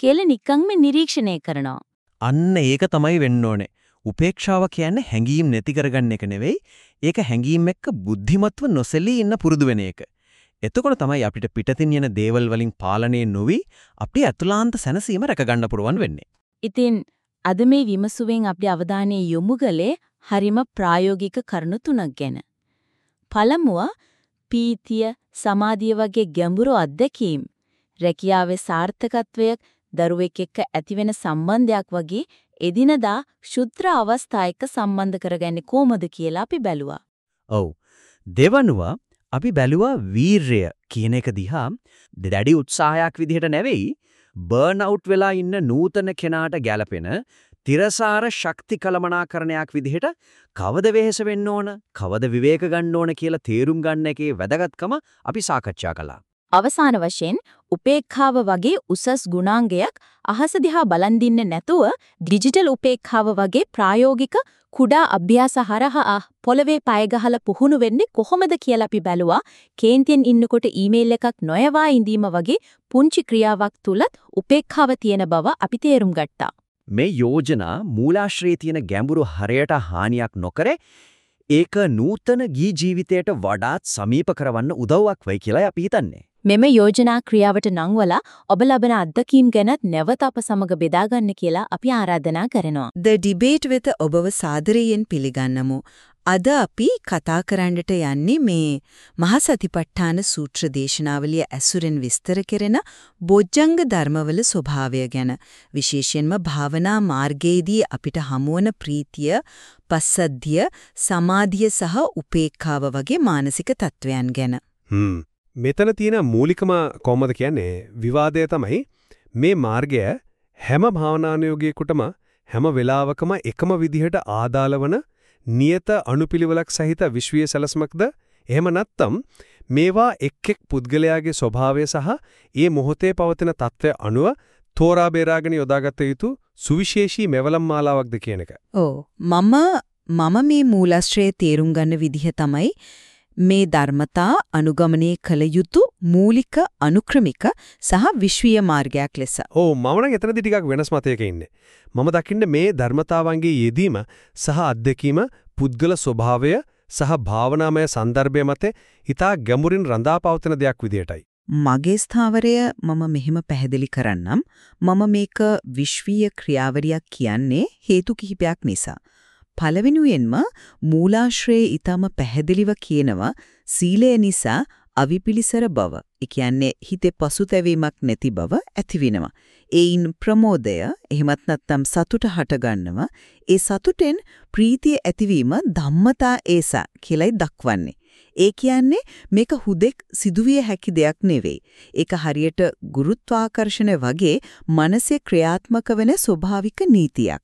කියලා නිකන්ම නිරීක්ෂණය කරනවා. අන්න ඒක තමයි වෙන්න ඕනේ. උපේක්ෂාව කියන්නේ හැඟීම් නැති කරගන්න එක නෙවෙයි. ඒක හැඟීම් එක්ක බුද්ධිමත්ව නොසැලී ඉන්න පුරුදු වෙන එක. එතකොට තමයි අපිට පිටතින් යන දේවල් වලින් පාලනය නොවි අපේ අතුලාන්ත සැනසීම රැකගන්න පුළුවන් වෙන්නේ. ඉතින් අද මේ විමසුවෙන් අපි අවධානය යොමු කළේ හරිම ප්‍රායෝගික කරුණු තුනක් ගැන. පළමුව පීතිය, සමාධිය වගේ ගැඹුරු අත්දැකීම් රැකියාවේ සාර්ථකත්වය දරුවෙක් එක්ක ඇතිවෙන සම්බන්ධයක් වගේ එදිනදා ශුද්ධ අවස්ථා එක්ක සම්බන්ධ කරගන්නේ කොහොමද කියලා අපි බැලුවා. ඔව්. දෙවනුව අපි බැලුවා වීරය කියන එක දිහා දැඩි උත්සාහයක් විදිහට නෙවෙයි බර්න් අවුට් වෙලා ඉන්න නූතන කෙනාට ගැළපෙන තිරසාර ශක්ති කලමනාකරණයක් විදිහට කවද වෙහෙස වෙන්න ඕන කවද විවේක ගන්න ඕන කියලා තේරුම් ගන්න එකේ වැදගත්කම අපි සාකච්ඡා කළා. අවසාන වශයෙන් උපේක්ඛාව වගේ උසස් ගුණාංගයක් අහස දිහා බලන් දින්නේ නැතුව ඩිජිටල් උපේක්ඛාව වගේ ප්‍රායෝගික කුඩා අභ්‍යාස හරහා පොළවේ පය ගහලා පුහුණු වෙන්නේ කොහොමද කියලා අපි බැලුවා. කේන්තියෙන් ඉන්නකොට ඊමේල් එකක් නොයවා ඉඳීම වගේ පුංචි ක්‍රියාවක් තුලත් උපේක්ඛාව තියෙන බව අපි තේරුම් ගත්තා. මේ යෝජනා මූලාශ්‍රයේ තියෙන ගැඹුරු හරයට හානියක් නොකර ඒක නූතන ගී ජීවිතයට වඩාත් සමීප කරවන්න උදව්වක් වෙයි කියලා අපි හිතන්නේ. මෙම යෝජනා ක්‍රියාවට නංවලා ඔබ ලබන අත්දැකීම් ගැනත් නැවත අප සමග බෙදා ගන්න කියලා අපි ආරාධනා කරනවා. The debate වෙත ඔබව සාදරයෙන් පිළිගන්නමු. අද අපි කතා කරන්නට යන්නේ මේ මහසතිපට්ඨාන සූත්‍ර දේශනාවලිය ඇසුරෙන් විස්තර කෙරෙන බොජ්ජංග ධර්මවල ස්වභාවය ගැන විශේෂයෙන්ම භාවනා මාර්ගයේදී අපිට හමුවන ප්‍රීතිය, පස්සද්ධිය, සමාධිය සහ උපේක්ඛාව වගේ මානසික තත්වයන් ගැන. හ්ම් මෙතන තියෙන මූලිකම කොහොමද කියන්නේ විවාදය තමයි මේ මාර්ගය හැම භාවනානුයෝගියෙකුටම හැම වෙලාවකම එකම විදිහට ආදාළ වන නියත අනුපිළිවෙලක් සහිත විශ්වීය සැලසමක්ද එහෙම නැත්නම් මේවා එක් එක් පුද්ගලයාගේ ස්වභාවය සහ ඒ මොහොතේ පවතින తත්වය අනුව තෝරා බේරාගෙන යොදාගත යුතු සුවිශේෂී මෙවලම් මාලාවක්ද කියන එක. ඔව් මම මම මේ මූලාශ්‍රයේ තේරුම් ගන්න විදිහ තමයි මේ ධර්මතා අනුගමනය කළ යුතු මූලික අනුක්‍රමික සහ විශ්වීය මාර්ගයක් ලෙස. ඕ මම නම් එතනදි ටිකක් වෙනස් මතයක ඉන්නේ. මම දකින්නේ මේ ධර්මතාවන්ගේ යෙදීම සහ අත්දැකීම පුද්ගල ස්වභාවය සහ භාවනාමය සන්දර්භය මත ඊටා ගැඹුරින් රඳා පවතින දෙයක් විදියටයි. මගේ ස්ථාවරය මම මෙහෙම පැහැදිලි කරන්නම්. මම මේක විශ්වීය ක්‍රියාවලියක් කියන්නේ හේතු කිහිපයක් නිසා. පළවෙනුයෙන්ම මූලාශ්‍රයේ ඊටම පැහැදිලිව කියනවා සීලය නිසා අවිපිලිසර බව. ඒ කියන්නේ හිතේ පසුතැවීමක් නැති බව ඇතිවෙනවා. ඒයින් ප්‍රමෝදය එහෙමත් නැත්නම් සතුට හටගන්නවා. ඒ සතුටෙන් ප්‍රීතිය ඇතිවීම ධම්මතා ඒසා කියලායි දක්වන්නේ. ඒ කියන්නේ මේක හුදෙක් සිදුවිය හැකි දෙයක් නෙවෙයි. ඒක හරියට ගුරුත්වාකර්ෂණය වගේ මනසේ ක්‍රියාත්මක වෙන ස්වභාවික නීතියක්.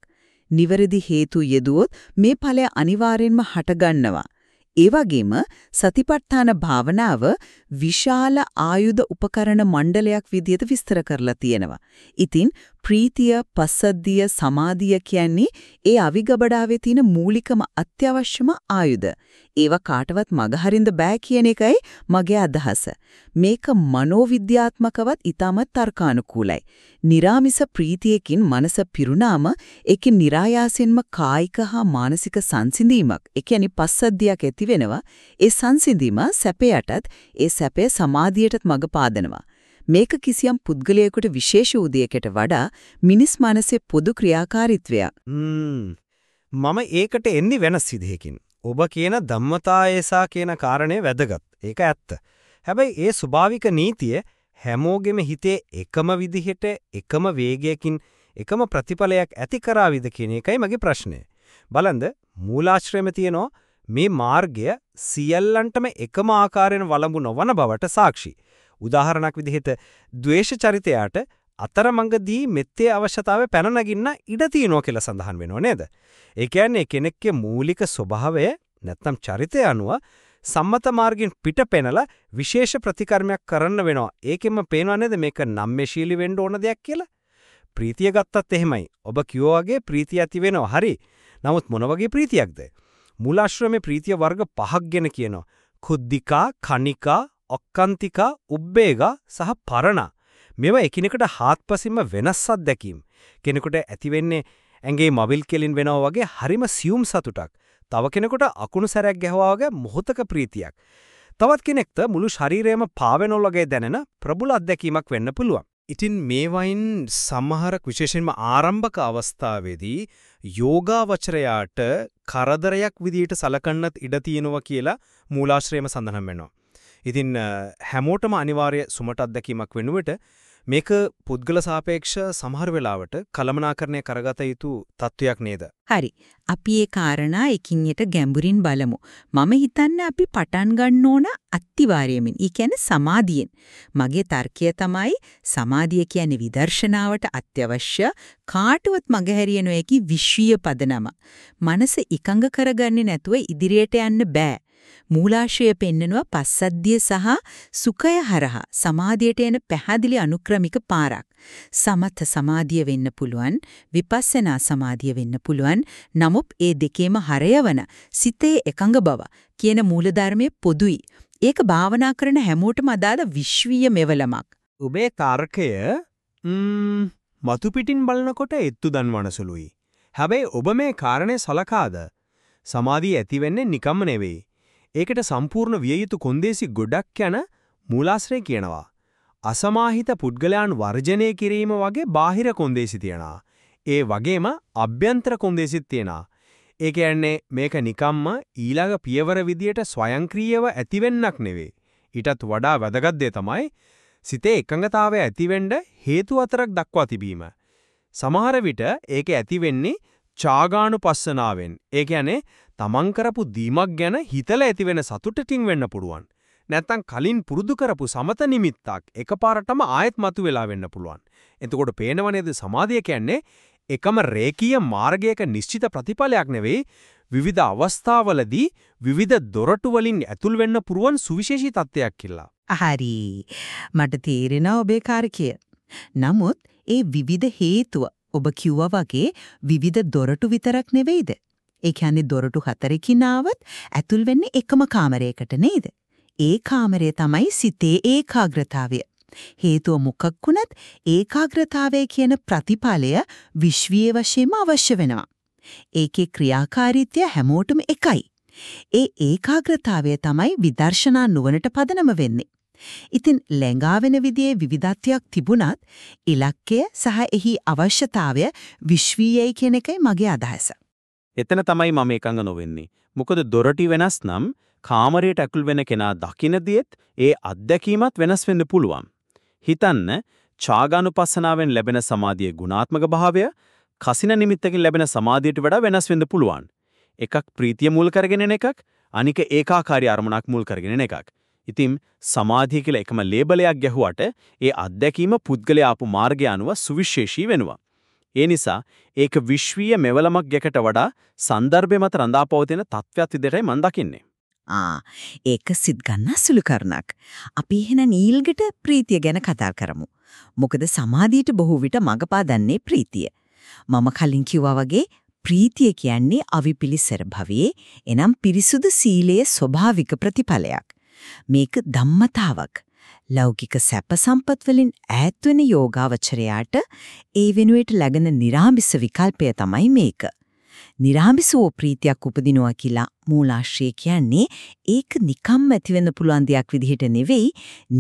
නිවැරදි හේතු යෙදුවොත් මේ ඵලය අනිවාර්යෙන්ම හටගන්නවා. ඒ වගේම සතිපට්ඨාන භාවනාව විශාල ආයුධ උපකරණ මණ්ඩලයක් විදිහට විස්තර කරලා තියෙනවා. ඉතින් ප්‍රීතිය, පසද්දිය, සමාධිය කියන්නේ ඒ අවිගබඩාවේ තියෙන මූලිකම අත්‍යවශ්‍යම ආයුධ. ඒව කාටවත් මගහරින්න බෑ කියන එකයි මගේ අදහස. මේක මනෝවිද්‍යාත්මකවත් ඊටමත් තර්කානුකූලයි. निराமிස ප්‍රීතියකින් මනස පිරුණාම ඒකේ નિરાයාසෙන්ම කායික හා මානසික සංසිඳීමක්, ඒ කියන්නේ පසද්දියක් ඇති වෙනවා. ඒ සංසිඳීම සැපයටත් ඒ සැපය සමාධියටත් මඟ පාදනවා. මේක කිසියම් පුද්ගලයෙකුට විශේෂ උදයකට වඩා මිනිස් මනසේ පොදු ක්‍රියාකාරීත්වයක්. මම ඒකට එන්නේ වෙනස් විදිහකින්. ඔබ කියන ධම්මතායසා කියන කාරණේ වැදගත්. ඒක ඇත්ත. හැබැයි ඒ ස්වභාවික නීතිය හැමෝගෙම හිතේ එකම විදිහට එකම වේගයකින් එකම ප්‍රතිඵලයක් ඇති කරාවිද කියන එකයි මගේ ප්‍රශ්නය. බලන්න මූලාශ්‍රයම තියෙනවා මේ මාර්ගය සියල්ලන්ටම එකම ආකාරයෙන් වළඹු නොවන බවට සාක්ෂි. උදාහරණයක් විදිහට ද්වේෂ චරිතයට අතරමඟදී මෙත්තේ අවශ්‍යතාවය පැන නගින්න ඉඩ තියෙනවා කියලා සඳහන් වෙනව නේද? ඒ කියන්නේ කෙනෙක්ගේ මූලික ස්වභාවය නැත්නම් චරිතය අනුව සම්මත මාර්ගයෙන් පිට පෙනලා විශේෂ ප්‍රතිකර්මයක් කරන්න වෙනවා. ඒකෙන්ම පේනව නේද මේක නම්මේශීලී වෙන්න ඕන දෙයක් කියලා? ප්‍රීතිය ගත්තත් එහෙමයි. ඔබ කිව්වා වගේ ප්‍රීතිය ඇති වෙනවා. හරි. නමුත් මොන වගේ ප්‍රීතියක්ද? මූලාශ්‍රමේ ප්‍රීතිය වර්ග පහක් ගැන කියනවා. කුද්ධිකා, කනිකා, ඔක්කාන්තිකා, උබ්බේගා සහ පරණා. මේවා එකිනෙකට හාත්පසින්ම වෙනස් අත්දැකීම්. කෙනෙකුට ඇති වෙන්නේ ඇඟේ මවිල් කෙලින් වෙනවා වගේ හරිම සියුම් සතුටක්. තව කෙනෙකුට අකුණු සැරයක් ගැහුවා වගේ මොහොතක ප්‍රීතියක්. තවත් කෙනෙක්ට මුළු ශරීරයම පාවෙනොල් වගේ දැනෙන ප්‍රබල අත්දැකීමක් වෙන්න පුළුවන්. ඉතින් මේ වයින් සමහරක් විශේෂයෙන්ම ආරම්භක අවස්ථාවේදී යෝගාවචරයාට කරදරයක් විදියට සලකන්නත් ඉඩ තියෙනවා කියලා මූලාශ්‍රයම සඳහන් වෙනවා. ඉතින් හැමෝටම අනිවාර්ය සුමට අත්දැකීමක් වෙනුවට මේක පුද්ගල සාපේක්ෂ සමහර වෙලාවට කලමනාකරණය කරගත යුතු තත්වයක් නේද? හරි. අපි ඒ කාරණා එකින් ගැඹුරින් බලමු. මම හිතන්නේ අපි පටන් ගන්න ඕන අත්තිවාරයමින්. ඒ කියන්නේ සමාධියෙන්. මගේ තර්කය තමයි සමාධිය කියන්නේ විදර්ශනාවට අත්‍යවශ්‍ය කාටවත් මගහැරිය නොහැකි විශ්වීය පදනම. මනස එකඟ කරගන්නේ නැතුව ඉදිරියට යන්න බෑ. මූලාශ්‍රය පෙන්නනවා පස්සද්ධිය සහ සුඛය හරහා සමාධියට එන පැහැදිලි අනුක්‍රමික පාරක්. සමත සමාධිය වෙන්න පුළුවන්, විපස්සනා සමාධිය වෙන්න පුළුවන්. නමුත් ඒ දෙකේම හරයවන සිතේ එකඟ බව කියන මූලධර්මයේ පොදුයි. ඒක භාවනා කරන හැමෝටම අදාළ විශ්වීය මෙවලමක්. ඔබේ තර්කය ම්ම් මතු පිටින් බලනකොට එත්තු දන්වන සුළුයි. හැබැයි ඔබ මේ කාරණේ සලකාද? සමාධිය ඇති වෙන්නේ නිකම්ම නෙවෙයි. ඒකට සම්පූර්ණ විය යුතු කොන්දේසි ගොඩක් යන මූලාශ්‍රය කියනවා. අසමාහිත පුද්ගලයන් වර්ජනය කිරීම වගේ බාහිර කොන්දේසි තියනවා. ඒ වගේම අභ්‍යන්තර කොන්දේසිත් තියෙනවා. ඒ කියන්නේ මේක නිකම්ම ඊළඟ පියවර විදියට ස්වයංක්‍රීයව ඇතිවෙන්නක් නෙවෙයි. ඊටත් වඩා වැදගත් දේ තමයි සිතේ එකඟතාවය ඇතිවෙන්න හේතු අතරක් දක්වා තිබීම. සමහර විට ඒක ඇති වෙන්නේ චාගානුපස්සනාවෙන්. ඒ කියන්නේ තමන් කරපු දීමක් ගැන හිතලා ඇතිවෙන සතුටකින් වෙන්න පුළුවන්. නැත්තම් කලින් පුරුදු කරපු සමත නිමිත්තක් එකපාරටම ආයෙත් මතුවෙලා වෙන්න පුළුවන්. එතකොට පේනව නේද සමාධිය කියන්නේ එකම රේකීය මාර්ගයක නිශ්චිත ප්‍රතිඵලයක් නෙවෙයි විවිධ අවස්ථාවලදී විවිධ දොරටු වලින් ඇතුල් වෙන්න පුරුවන් සුවිශේෂී තත්ත්වයක් කියලා. හරි. මට තේරෙනවා ඔබේ කාර්කය. නමුත් ඒ විවිධ හේතුව ඔබ කිව්වා වගේ විවිධ දොරටු විතරක් නෙවෙයිද? ඒ කියන්නේ දොරටු හතරකින් ආවත් ඇතුල් වෙන්නේ එකම කාමරයකට නේද? ඒ කාමරය තමයි සිතේ ඒකාග්‍රතාවය. හේතුව මොකක් වුණත් ඒකාග්‍රතාවය කියන ප්‍රතිඵලය විශ්වීය වශයෙන්ම අවශ්‍ය වෙනවා. ඒකේ ක්‍රියාකාරීත්වය හැමෝටම එකයි. ඒ ඒකාග්‍රතාවය තමයි විදර්ශනා නුවණට පදනම වෙන්නේ. ඉතින් ලැඟා වෙන විදිහේ විවිධත්වයක් තිබුණත් ඉලක්කය සහ එහි අවශ්‍යතාවය විශ්වීයයි කියන එකයි මගේ අදහස. එතන තමයි මම එකඟ නොවෙන්නේ. මොකද දොරටි වෙනස් නම් කාමරයට ඇතුල් වෙන කෙනා දකින්නදිත් ඒ අත්දැකීමත් වෙනස් වෙන්න පුළුවන්. හිතන්න ඡාගානුපස්සනාවෙන් ලැබෙන සමාධියේ ගුණාත්මක භාවය කසින නිමිත්තකින් ලැබෙන සමාධියට වඩා වෙනස් වෙන්න පුළුවන්. එකක් ප්‍රීතිය මුල් කරගෙන එකක් අනික ඒකාකාරී අරමුණක් මුල් කරගෙන එකක්. ඉතින් සමාධිය කියලා එකම ලේබලයක් ගැහුවට ඒ අත්දැකීම පුද්ගලයා ආපු මාර්ගය අනුව සුවිශේෂී වෙනවා. ඒ නිසා ඒක විශ්වීය මෙවලමක් යකට වඩා සන්දර්භය මත රඳාපවතින තත්ත්වයක් විදිහටයි මම දකින්නේ. ආ ඒක සිත් ගන්න සුළු කරනක්. අපි එහෙන නීල්ගට ප්‍රීතිය ගැන කතා කරමු. මොකද සමාධියට බොහෝ විට මඟපාදන්නේ ප්‍රීතිය. මම කලින් කිව්වා වගේ ප්‍රීතිය කියන්නේ අවිපිලිසර භවයේ එනම් පිරිසුදු සීලයේ ස්වභාවික ප්‍රතිඵලයක්. මේක ධම්මතාවක්. ලෞකික සැප සම්පත් වලින් ඈත් වෙන යෝගාවචරයාට ඒ වෙනුවට ලැබෙන निराமிස විකල්පය තමයි මේක. නිරාමිසෝ ප්‍රීතියක් උපදිනවා කියලා මූලාශ්‍රය කියන්නේ ඒක නිකම් ඇතිවෙන්න පුළුවන් දෙයක් විදිහට නෙවෙයි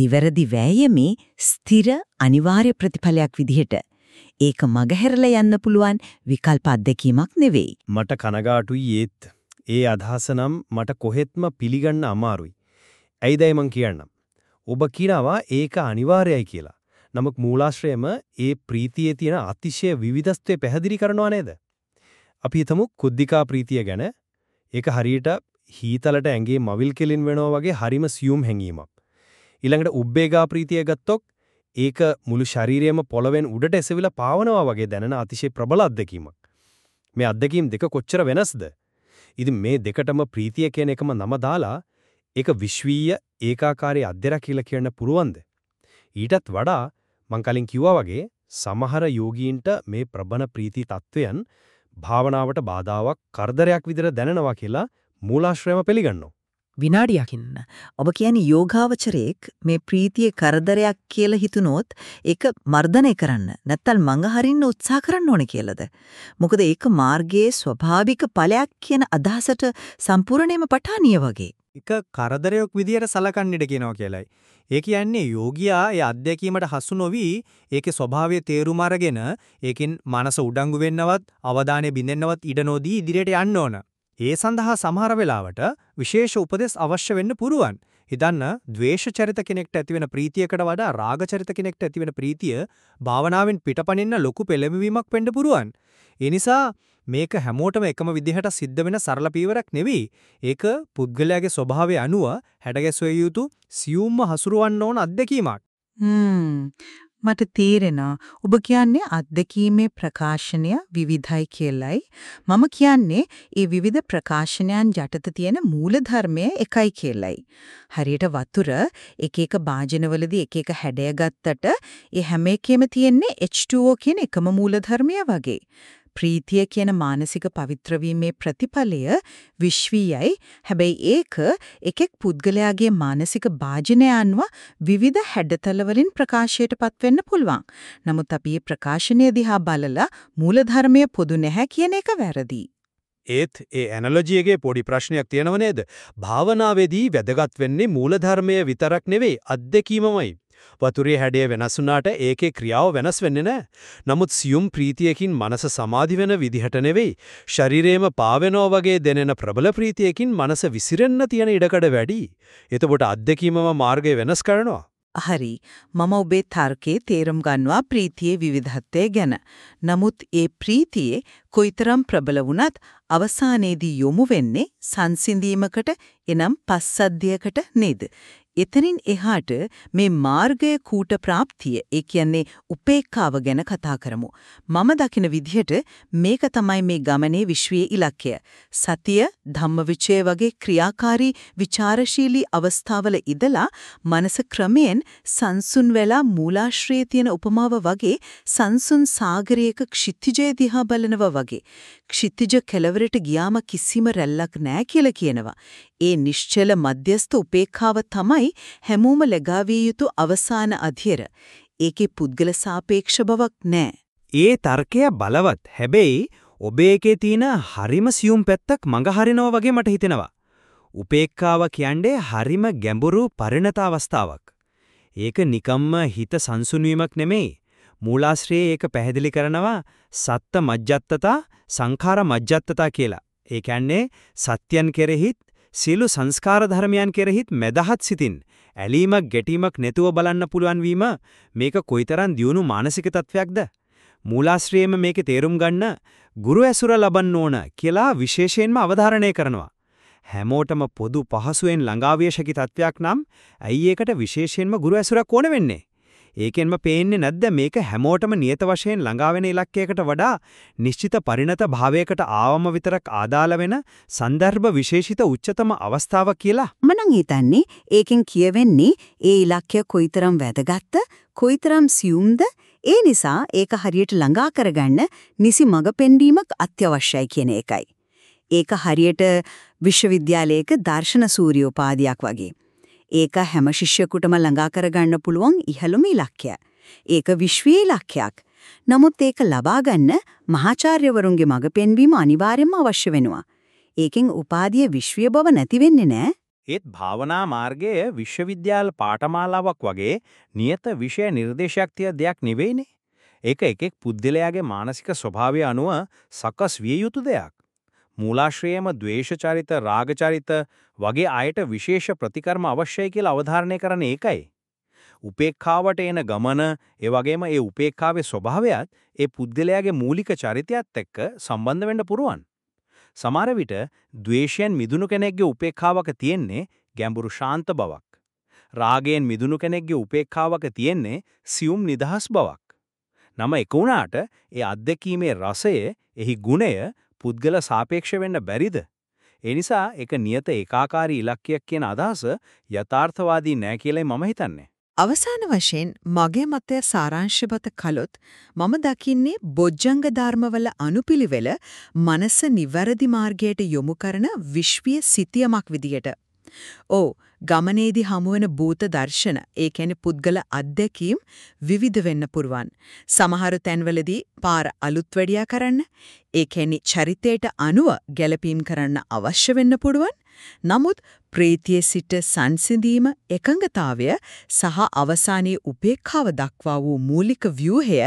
නිවැරදි වෑයමේ ස්ථිර අනිවාර්ය ප්‍රතිඵලයක් විදිහට. ඒක මගහැරලා යන්න පුළුවන් විකල්ප අත්දැකීමක් නෙවෙයි. මට කනගාටුයි ඒත්. ඒ අදහස නම් මට කොහෙත්ම පිළිගන්න අමාරුයි. ඇයිදයි මං කියන්නම්? ඔබ කියනවා ඒක අනිවාර්යයි කියලා. නමුත් මූලාශ්‍රයම ඒ ප්‍රීතියේ තියෙන අතිශය විවිධත්වය පැහැදිලි කරනවා නේද? අපි හිතමු කුද්ධිකා ප්‍රීතිය ගැන. ඒක හරියට හීතලට ඇඟේ මවිල් කෙලින් වෙනවා වගේ හරිම සියුම් හැඟීමක්. ඊළඟට උබ්බේගා ප්‍රීතිය ගත්තොත් ඒක මුළු ශරීරයම පොළවෙන් උඩට එසවිලා පාවනවා වගේ දැනෙන අතිශය ප්‍රබල අත්දැකීමක්. මේ අත්දැකීම් දෙක කොච්චර වෙනස්ද? ඉතින් මේ දෙකටම ප්‍රීතිය කියන එකම නම දාලා ඒක විශ්වීය ඒකාකාරී අධ්‍යර කියලා කියන්න පුරවන්ද? ඊටත් වඩා මං කලින් කිව්වා වගේ සමහර යෝගීන්ට මේ ප්‍රබන ප්‍රීති තත්වයන් භාවනාවට බාධාවක් කරදරයක් විදිහට දැනෙනවා කියලා මූලාශ්‍රයම පිළිගන්නවා. විනාඩියකින් ඔබ කියන්නේ යෝගාවචරයේක් මේ ප්‍රීතියේ කරදරයක් කියලා හිතුනොත් ඒක මර්ධනය කරන්න නැත්තම් මඟ හරින්න උත්සාහ කරන්න ඕනේ කියලාද මොකද ඒක මාර්ගයේ ස්වභාවික ඵලයක් කියන අදහසට සම්පූර්ණයෙන්ම පටානිය වගේ එක කරදරයක් විදියට සලකන්නට කියනවා කියලයි. ඒ කියන්නේ යෝගියා ඒ අත්දැකීමට හසු නොවි ඒකේ ස්වභාවය තේරුම් අරගෙන ඒකෙන් මනස උඩංගු වෙන්නවත් අවධානය බිඳෙන්නවත් ඉඩ නොදී ඉදිරියට යන්න ඕන. ඒ සඳහා සමහර වෙලාවට විශේෂ උපදෙස් අවශ්‍ය වෙන්න පුරුවන්. හිතන්න ද්වේෂ චරිත කෙනෙක්ට ඇතිවෙන ප්‍රීතියකට වඩා රාග චරිත කෙනෙක්ට ඇතිවෙන ප්‍රීතිය භාවනාවෙන් පිටපනින්න ලොකු පෙළඹවීමක් වෙන්න පුරුවන්. ඒ නිසා මේක හැමෝටම එකම විදිහට සිද්ධ වෙන සරල පීවරක් නෙවෙයි. ඒක පුද්ගලයාගේ ස්වභාවය අනුව හැඩගැස්විය යුතු සියුම්ම හසුරවන්න ඕන අත්දැකීමක්. හ්ම්. මට තේරෙනවා. ඔබ කියන්නේ අත්දැකීමේ ප්‍රකාශනය විවිධයි කියලයි. මම කියන්නේ ඒ විවිධ ප්‍රකාශනයන් යටත තියෙන මූලධර්මය එකයි කියලයි. හරියට වතුර එක එක භාජනවලදී එක එක හැඩය ගත්තට ඒ හැම එකෙම තියෙන්නේ H2O කියන එකම මූලධර්මය වගේ. ප්‍රීතිය කියන මානසික පවිත්‍ර ප්‍රතිඵලය විශ්වීයයි. හැබැයි ඒක එකෙක් පුද්ගලයාගේ මානසික වාජනය අනුව විවිධ හැඩතල වලින් ප්‍රකාශයටපත් වෙන්න පුළුවන්. නමුත් අපි මේ ප්‍රකාශනය දිහා බලලා මූලධර්මය පොදු නැහැ කියන එක වැරදි. ඒත් ඒ ඇනලොජි එකේ පොඩි ප්‍රශ්නයක් තියෙනව නේද? භාවනාවේදී වැදගත් වෙන්නේ මූලධර්මය විතරක් නෙවෙයි අත්දැකීමමයි. වතුරේ හැඩය වෙනස් වුණාට ඒකේ ක්‍රියාව වෙනස් වෙන්නේ නැහැ. නමුත් සියුම් ප්‍රීතියකින් මනස සමාධි වෙන විදිහට නෙවෙයි, ශරීරේම පාවෙනවා වගේ දැනෙන ප්‍රබල ප්‍රීතියකින් මනස විසිරෙන්න තියෙන ඉඩකඩ වැඩි. එතකොට අත්දැකීමම මාර්ගය වෙනස් කරනවා. හරි මම ඔබේ තර්කේ තේරුම් ගන්නවා ප්‍රීතියේ විවිධත්වය ගැන. නමුත් ඒ ප්‍රීතියේ කොයිතරම් ප්‍රබල වුණත් අවසානයේදී යොමු වෙන්නේ සංසිඳීමකට එනම් පස්සද්ධියකට නේද? එතනින් එහාට මේ මාර්ගය කූට ප්‍රාප්තිය ඒ කියන්නේ උපේක්ඛාව ගැන කතා කරමු. මම දකින විදිහට මේක තමයි මේ ගමනේ විශ්වීය ඉලක්කය. සතිය, ධම්මවිචය වගේ ක්‍රියාකාරී ਵਿਚාරශීලී අවස්ථාවල ඉදලා මනස ක්‍රමයෙන් සංසුන් වෙලා මූලාශ්‍රයේ තියෙන උපමාව වගේ සංසුන් සාගරයක ක්ෂිතිජය දිහා බලනවා වගේ. ක්ෂිතිජ කෙලවරට ගියාම කිසිම රැල්ලක් නැහැ කියලා කියනවා. ඒ නිශ්චල මධ්‍යස්ථ උපේක්ඛාව තමයි හැමෝම ලැබාවිය යුතු අවසාන අධියර. ඒකේ පුද්ගල සාපේක්ෂ බවක් නැහැ. ඒ තර්කය බලවත්. හැබැයි ඔබ එකේ තියෙන හරිම සියුම් පැත්තක් මඟ හරිනවා වගේ මට හිතෙනවා. උපේක්ඛාව කියන්නේ හරිම ගැඹුරු පරිණත අවස්ථාවක්. ඒක නිකම්ම හිත සංසුන්වීමක් නෙමෙයි. මූලාශ්‍රයේ ඒක පැහැදිලි කරනවා සත්ත මජ්ජත්තතා සංඛාර මජ්ජත්තතා කියලා. ඒ කියන්නේ සත්‍යයන් කෙරෙහිත් සියලු සංස්කාර ධර්මයන් කෙරෙහිත් මෙදහත් සිතින් ඇලීමක් ගැටීමක් නැතුව බලන්න පුළුවන් වීම මේක කොයිතරම් දියුණු මානසික තත්වයක්ද? මූලාශ්‍රයේම මේකේ තේරුම් ගන්න ගුරු ඇසුර ලබන්න ඕන කියලා විශේෂයෙන්ම අවධාරණය කරනවා. හැමෝටම පොදු පහසුවෙන් ළඟාවිය හැකි තත්වයක් නම් ඇයි ඒකට විශේෂයෙන්ම ගුරු ඇසුරක් ඕන වෙන්නේ? ඒකෙන්ම පේන්නේ නැද්ද මේක හැමෝටම නියත වශයෙන් ළඟා වෙන ඉලක්කයකට වඩා නිශ්චිත පරිණත භාවයකට ආවම විතරක් ආදාළ වෙන સંદર્ભ විශේෂිත උච්චතම අවස්ථාවක් කියලා. මනම් හිතන්නේ ඒකෙන් කියවෙන්නේ ඒ ඉලක්කය කොයිතරම් වැදගත්ද කොයිතරම් සියුම්ද ඒ නිසා ඒක හරියට ළඟා කරගන්න නිසි මඟ පෙන්වීමක් අත්‍යවශ්‍යයි කියන එකයි. ඒක හරියට විශ්වවිද්‍යාලයක දර්ශන සූර්යෝපාදියක් වගේ. ඒක හැම ශිෂ්‍යයෙකුටම ළඟා කරගන්න පුළුවන් ඉහළම ඉලක්කය. ඒක විශ්වීය ඉලක්කයක්. නමුත් ඒක ලබා ගන්න මහාචාර්යවරුන්ගේ මඟ පෙන්වීම අනිවාර්යයෙන්ම අවශ්‍ය වෙනවා. ඒකෙන් උපාධිය විශ්වීය බව නැති වෙන්නේ නෑ. ඒත් භාවනා මාර්ගය විශ්වවිද්‍යාල පාඨමාලාවක් වගේ නියත විෂය නිර්දේශයක් තිය දෙයක් නෙවෙයිනේ. ඒක එකෙක් පුද්ගලයාගේ මානසික ස්වභාවය අනුව සකස් විය යුතු දෙයක්. මූලාශ්‍රයේම ද්වේෂ චරිත, රාග චරිත වගේ අයට විශේෂ ප්‍රතිකර්ම අවශ්‍යයි කියලා අවධාරණය කරන්නේ ඒකයි. උපේක්ඛාවට එන ගමන, ඒ වගේම ඒ උපේක්ඛාවේ ස්වභාවයත් ඒ පුද්ගලයාගේ මූලික චරිතයත් එක්ක සම්බන්ධ වෙන්න පුරුවන්. සමහර විට ද්වේෂයෙන් මිදුණු කෙනෙක්ගේ උපේක්ඛාවක තියෙන්නේ ගැඹුරු ශාන්ත බවක්. රාගයෙන් මිදුණු කෙනෙක්ගේ උපේක්ඛාවක තියෙන්නේ සියුම් නිදහස් බවක්. නම එක වුණාට ඒ අත්දැකීමේ රසය, එහි ගුණය පුද්ගල සාපේක්ෂ වෙන්න බැරිද? ඒ නිසා ඒක නියත ඒකාකාරී ඉලක්කයක් කියන අදහස යථාර්ථවාදී නෑ කියලායි මම හිතන්නේ. අවසාන වශයෙන් මගේ මතය සාරාංශබත කළොත් මම දකින්නේ බොජ්ජංග ධර්මවල අනුපිළිවෙල මනස නිවැරදි මාර්ගයට යොමු කරන විශ්වීය සිතියමක් විදියට. ඕ ගමනේදී හමුවෙන භූත දර්ශන ඒ කියන්නේ පුද්ගල අත්දැකීම් විවිධ වෙන්න පුරුවන්. සමහර තැන්වලදී පාර අලුත් වැඩියා කරන්න ඒ කියන්නේ චරිතයට අනුව ගැළපීම් කරන්න අවශ්‍ය වෙන්න පුළුවන්. නමුත් ප්‍රීතියේ සිට සංසිඳීම එකඟතාවය සහ අවසානයේ උපේක්ඛාව දක්වා වූ මූලික ව්‍යුහය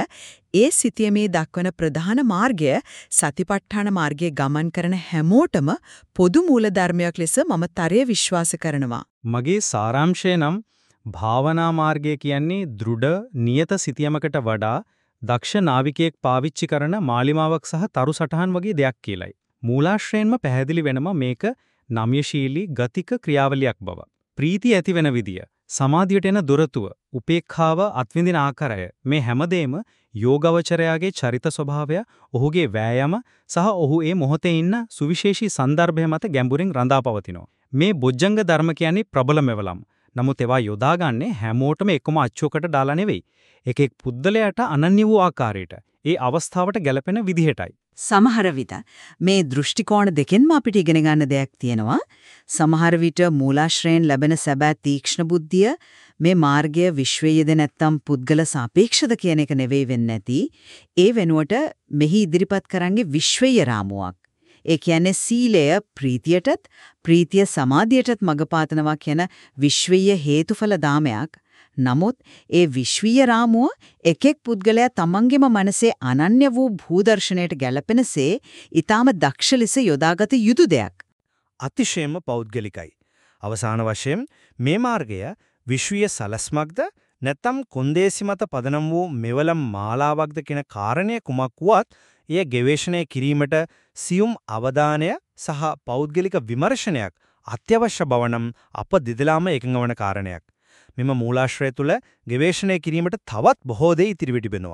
ඒ සිතියමේ දක්වන ප්‍රධාන මාර්ගය සතිපට්ඨාන මාර්ගයේ ගමන් කරන හැමෝටම පොදු මූලධර්මයක් ලෙස මම තරය විශ්වාස කරනවා. මගේ සාරාංශය නම් භාවනා මාර්ගය කියන්නේ දෘಢ නියත සිතියමකට වඩා දක්ෂ නාවිකයෙක් පාවිච්චි කරන මාලිමාවක් සහ තරු සටහන් වගේ දෙයක් කියලයි. මූලාශ්‍රයෙන්ම පැහැදිලි වෙනම මේක නම්‍යශීලී ගතික ක්‍රියාවලියක් බව. ප්‍රීතිය ඇතිවෙන විදිය, සමාධියට එන දොරතුව, උපේක්ෂාව අත්විඳින ආකාරය මේ හැමදේම යෝගවචරයාගේ චරිත ස්වභාවය, ඔහුගේ වෑයම සහ ඔහු ඒ මොහොතේ ඉන්න සුවිශේෂී සන්දර්භය මත ගැඹුරින් රඳා පවතිනවා. මේ බොජ්ජංග ධර්ම කියන්නේ ප්‍රබලමෙවලම්. නමුත් ඒවා යොදාගන්නේ හැමෝටම එකම අච්චුවකට දාලා නෙවෙයි. එක එක් පුද්දලයට අනන්‍ය වූ ආකාරයට, ඒ අවස්ථාවට ගැලපෙන විදිහටයි. සමහර විට මේ දෘෂ්ටි කෝණ දෙකෙන්ම අපිට ඉගෙන ගන්න දෙයක් තියෙනවා. සමහර විට මූලාශ්‍රයෙන් ලැබෙන සැබෑ තීක්ෂණ බුද්ධිය මේ මාර්ගය විශ්වයේද නැත්තම් පුද්ගල සාපේක්ෂද කියන එක නෙවෙයි වෙන්නේ නැති. ඒ වෙනුවට මෙහි ඉදිරිපත් කරන්නේ විශ්වීය රාමුවක්. ඒ කියන්නේ සීලය ප්‍රීතියටත් ප්‍රීතිය සමාධියටත් මඟ පාතනවා කියන විශ්වීය හේතුඵල දාමයක්. නමුත් ඒ විශ්වීය රාමුව එකෙක් පුද්ගලයා තමන්ගේම මනසේ අනන්‍ය වූ භූදර්ශනයට ගැලපෙනසේ ඊටාම දක්ෂ ලෙස යොදාගත යුතු දෙයක්. අතිශයම පෞද්ගලිකයි. අවසාන වශයෙන් මේ මාර්ගය විශ්වීය සලස්මක්ද නැත්නම් කොන්දේසි මත පදනම් වූ මෙවලම් මාලාවක්ද කියන කාරණය කුමක් වුවත් එය ගවේෂණය කිරීමට සියුම් අවධානය සහ පෞද්ගලික විමර්ශනයක් අත්‍යවශ්‍ය බව නම් අප දෙදලාම එකඟ වන කාරණයක්. මෙම මූලාශ්‍රය තුල ගවේෂණය කිරීමට තවත් බොහෝ දේ ඉතිරි වෙ තිබෙනවා.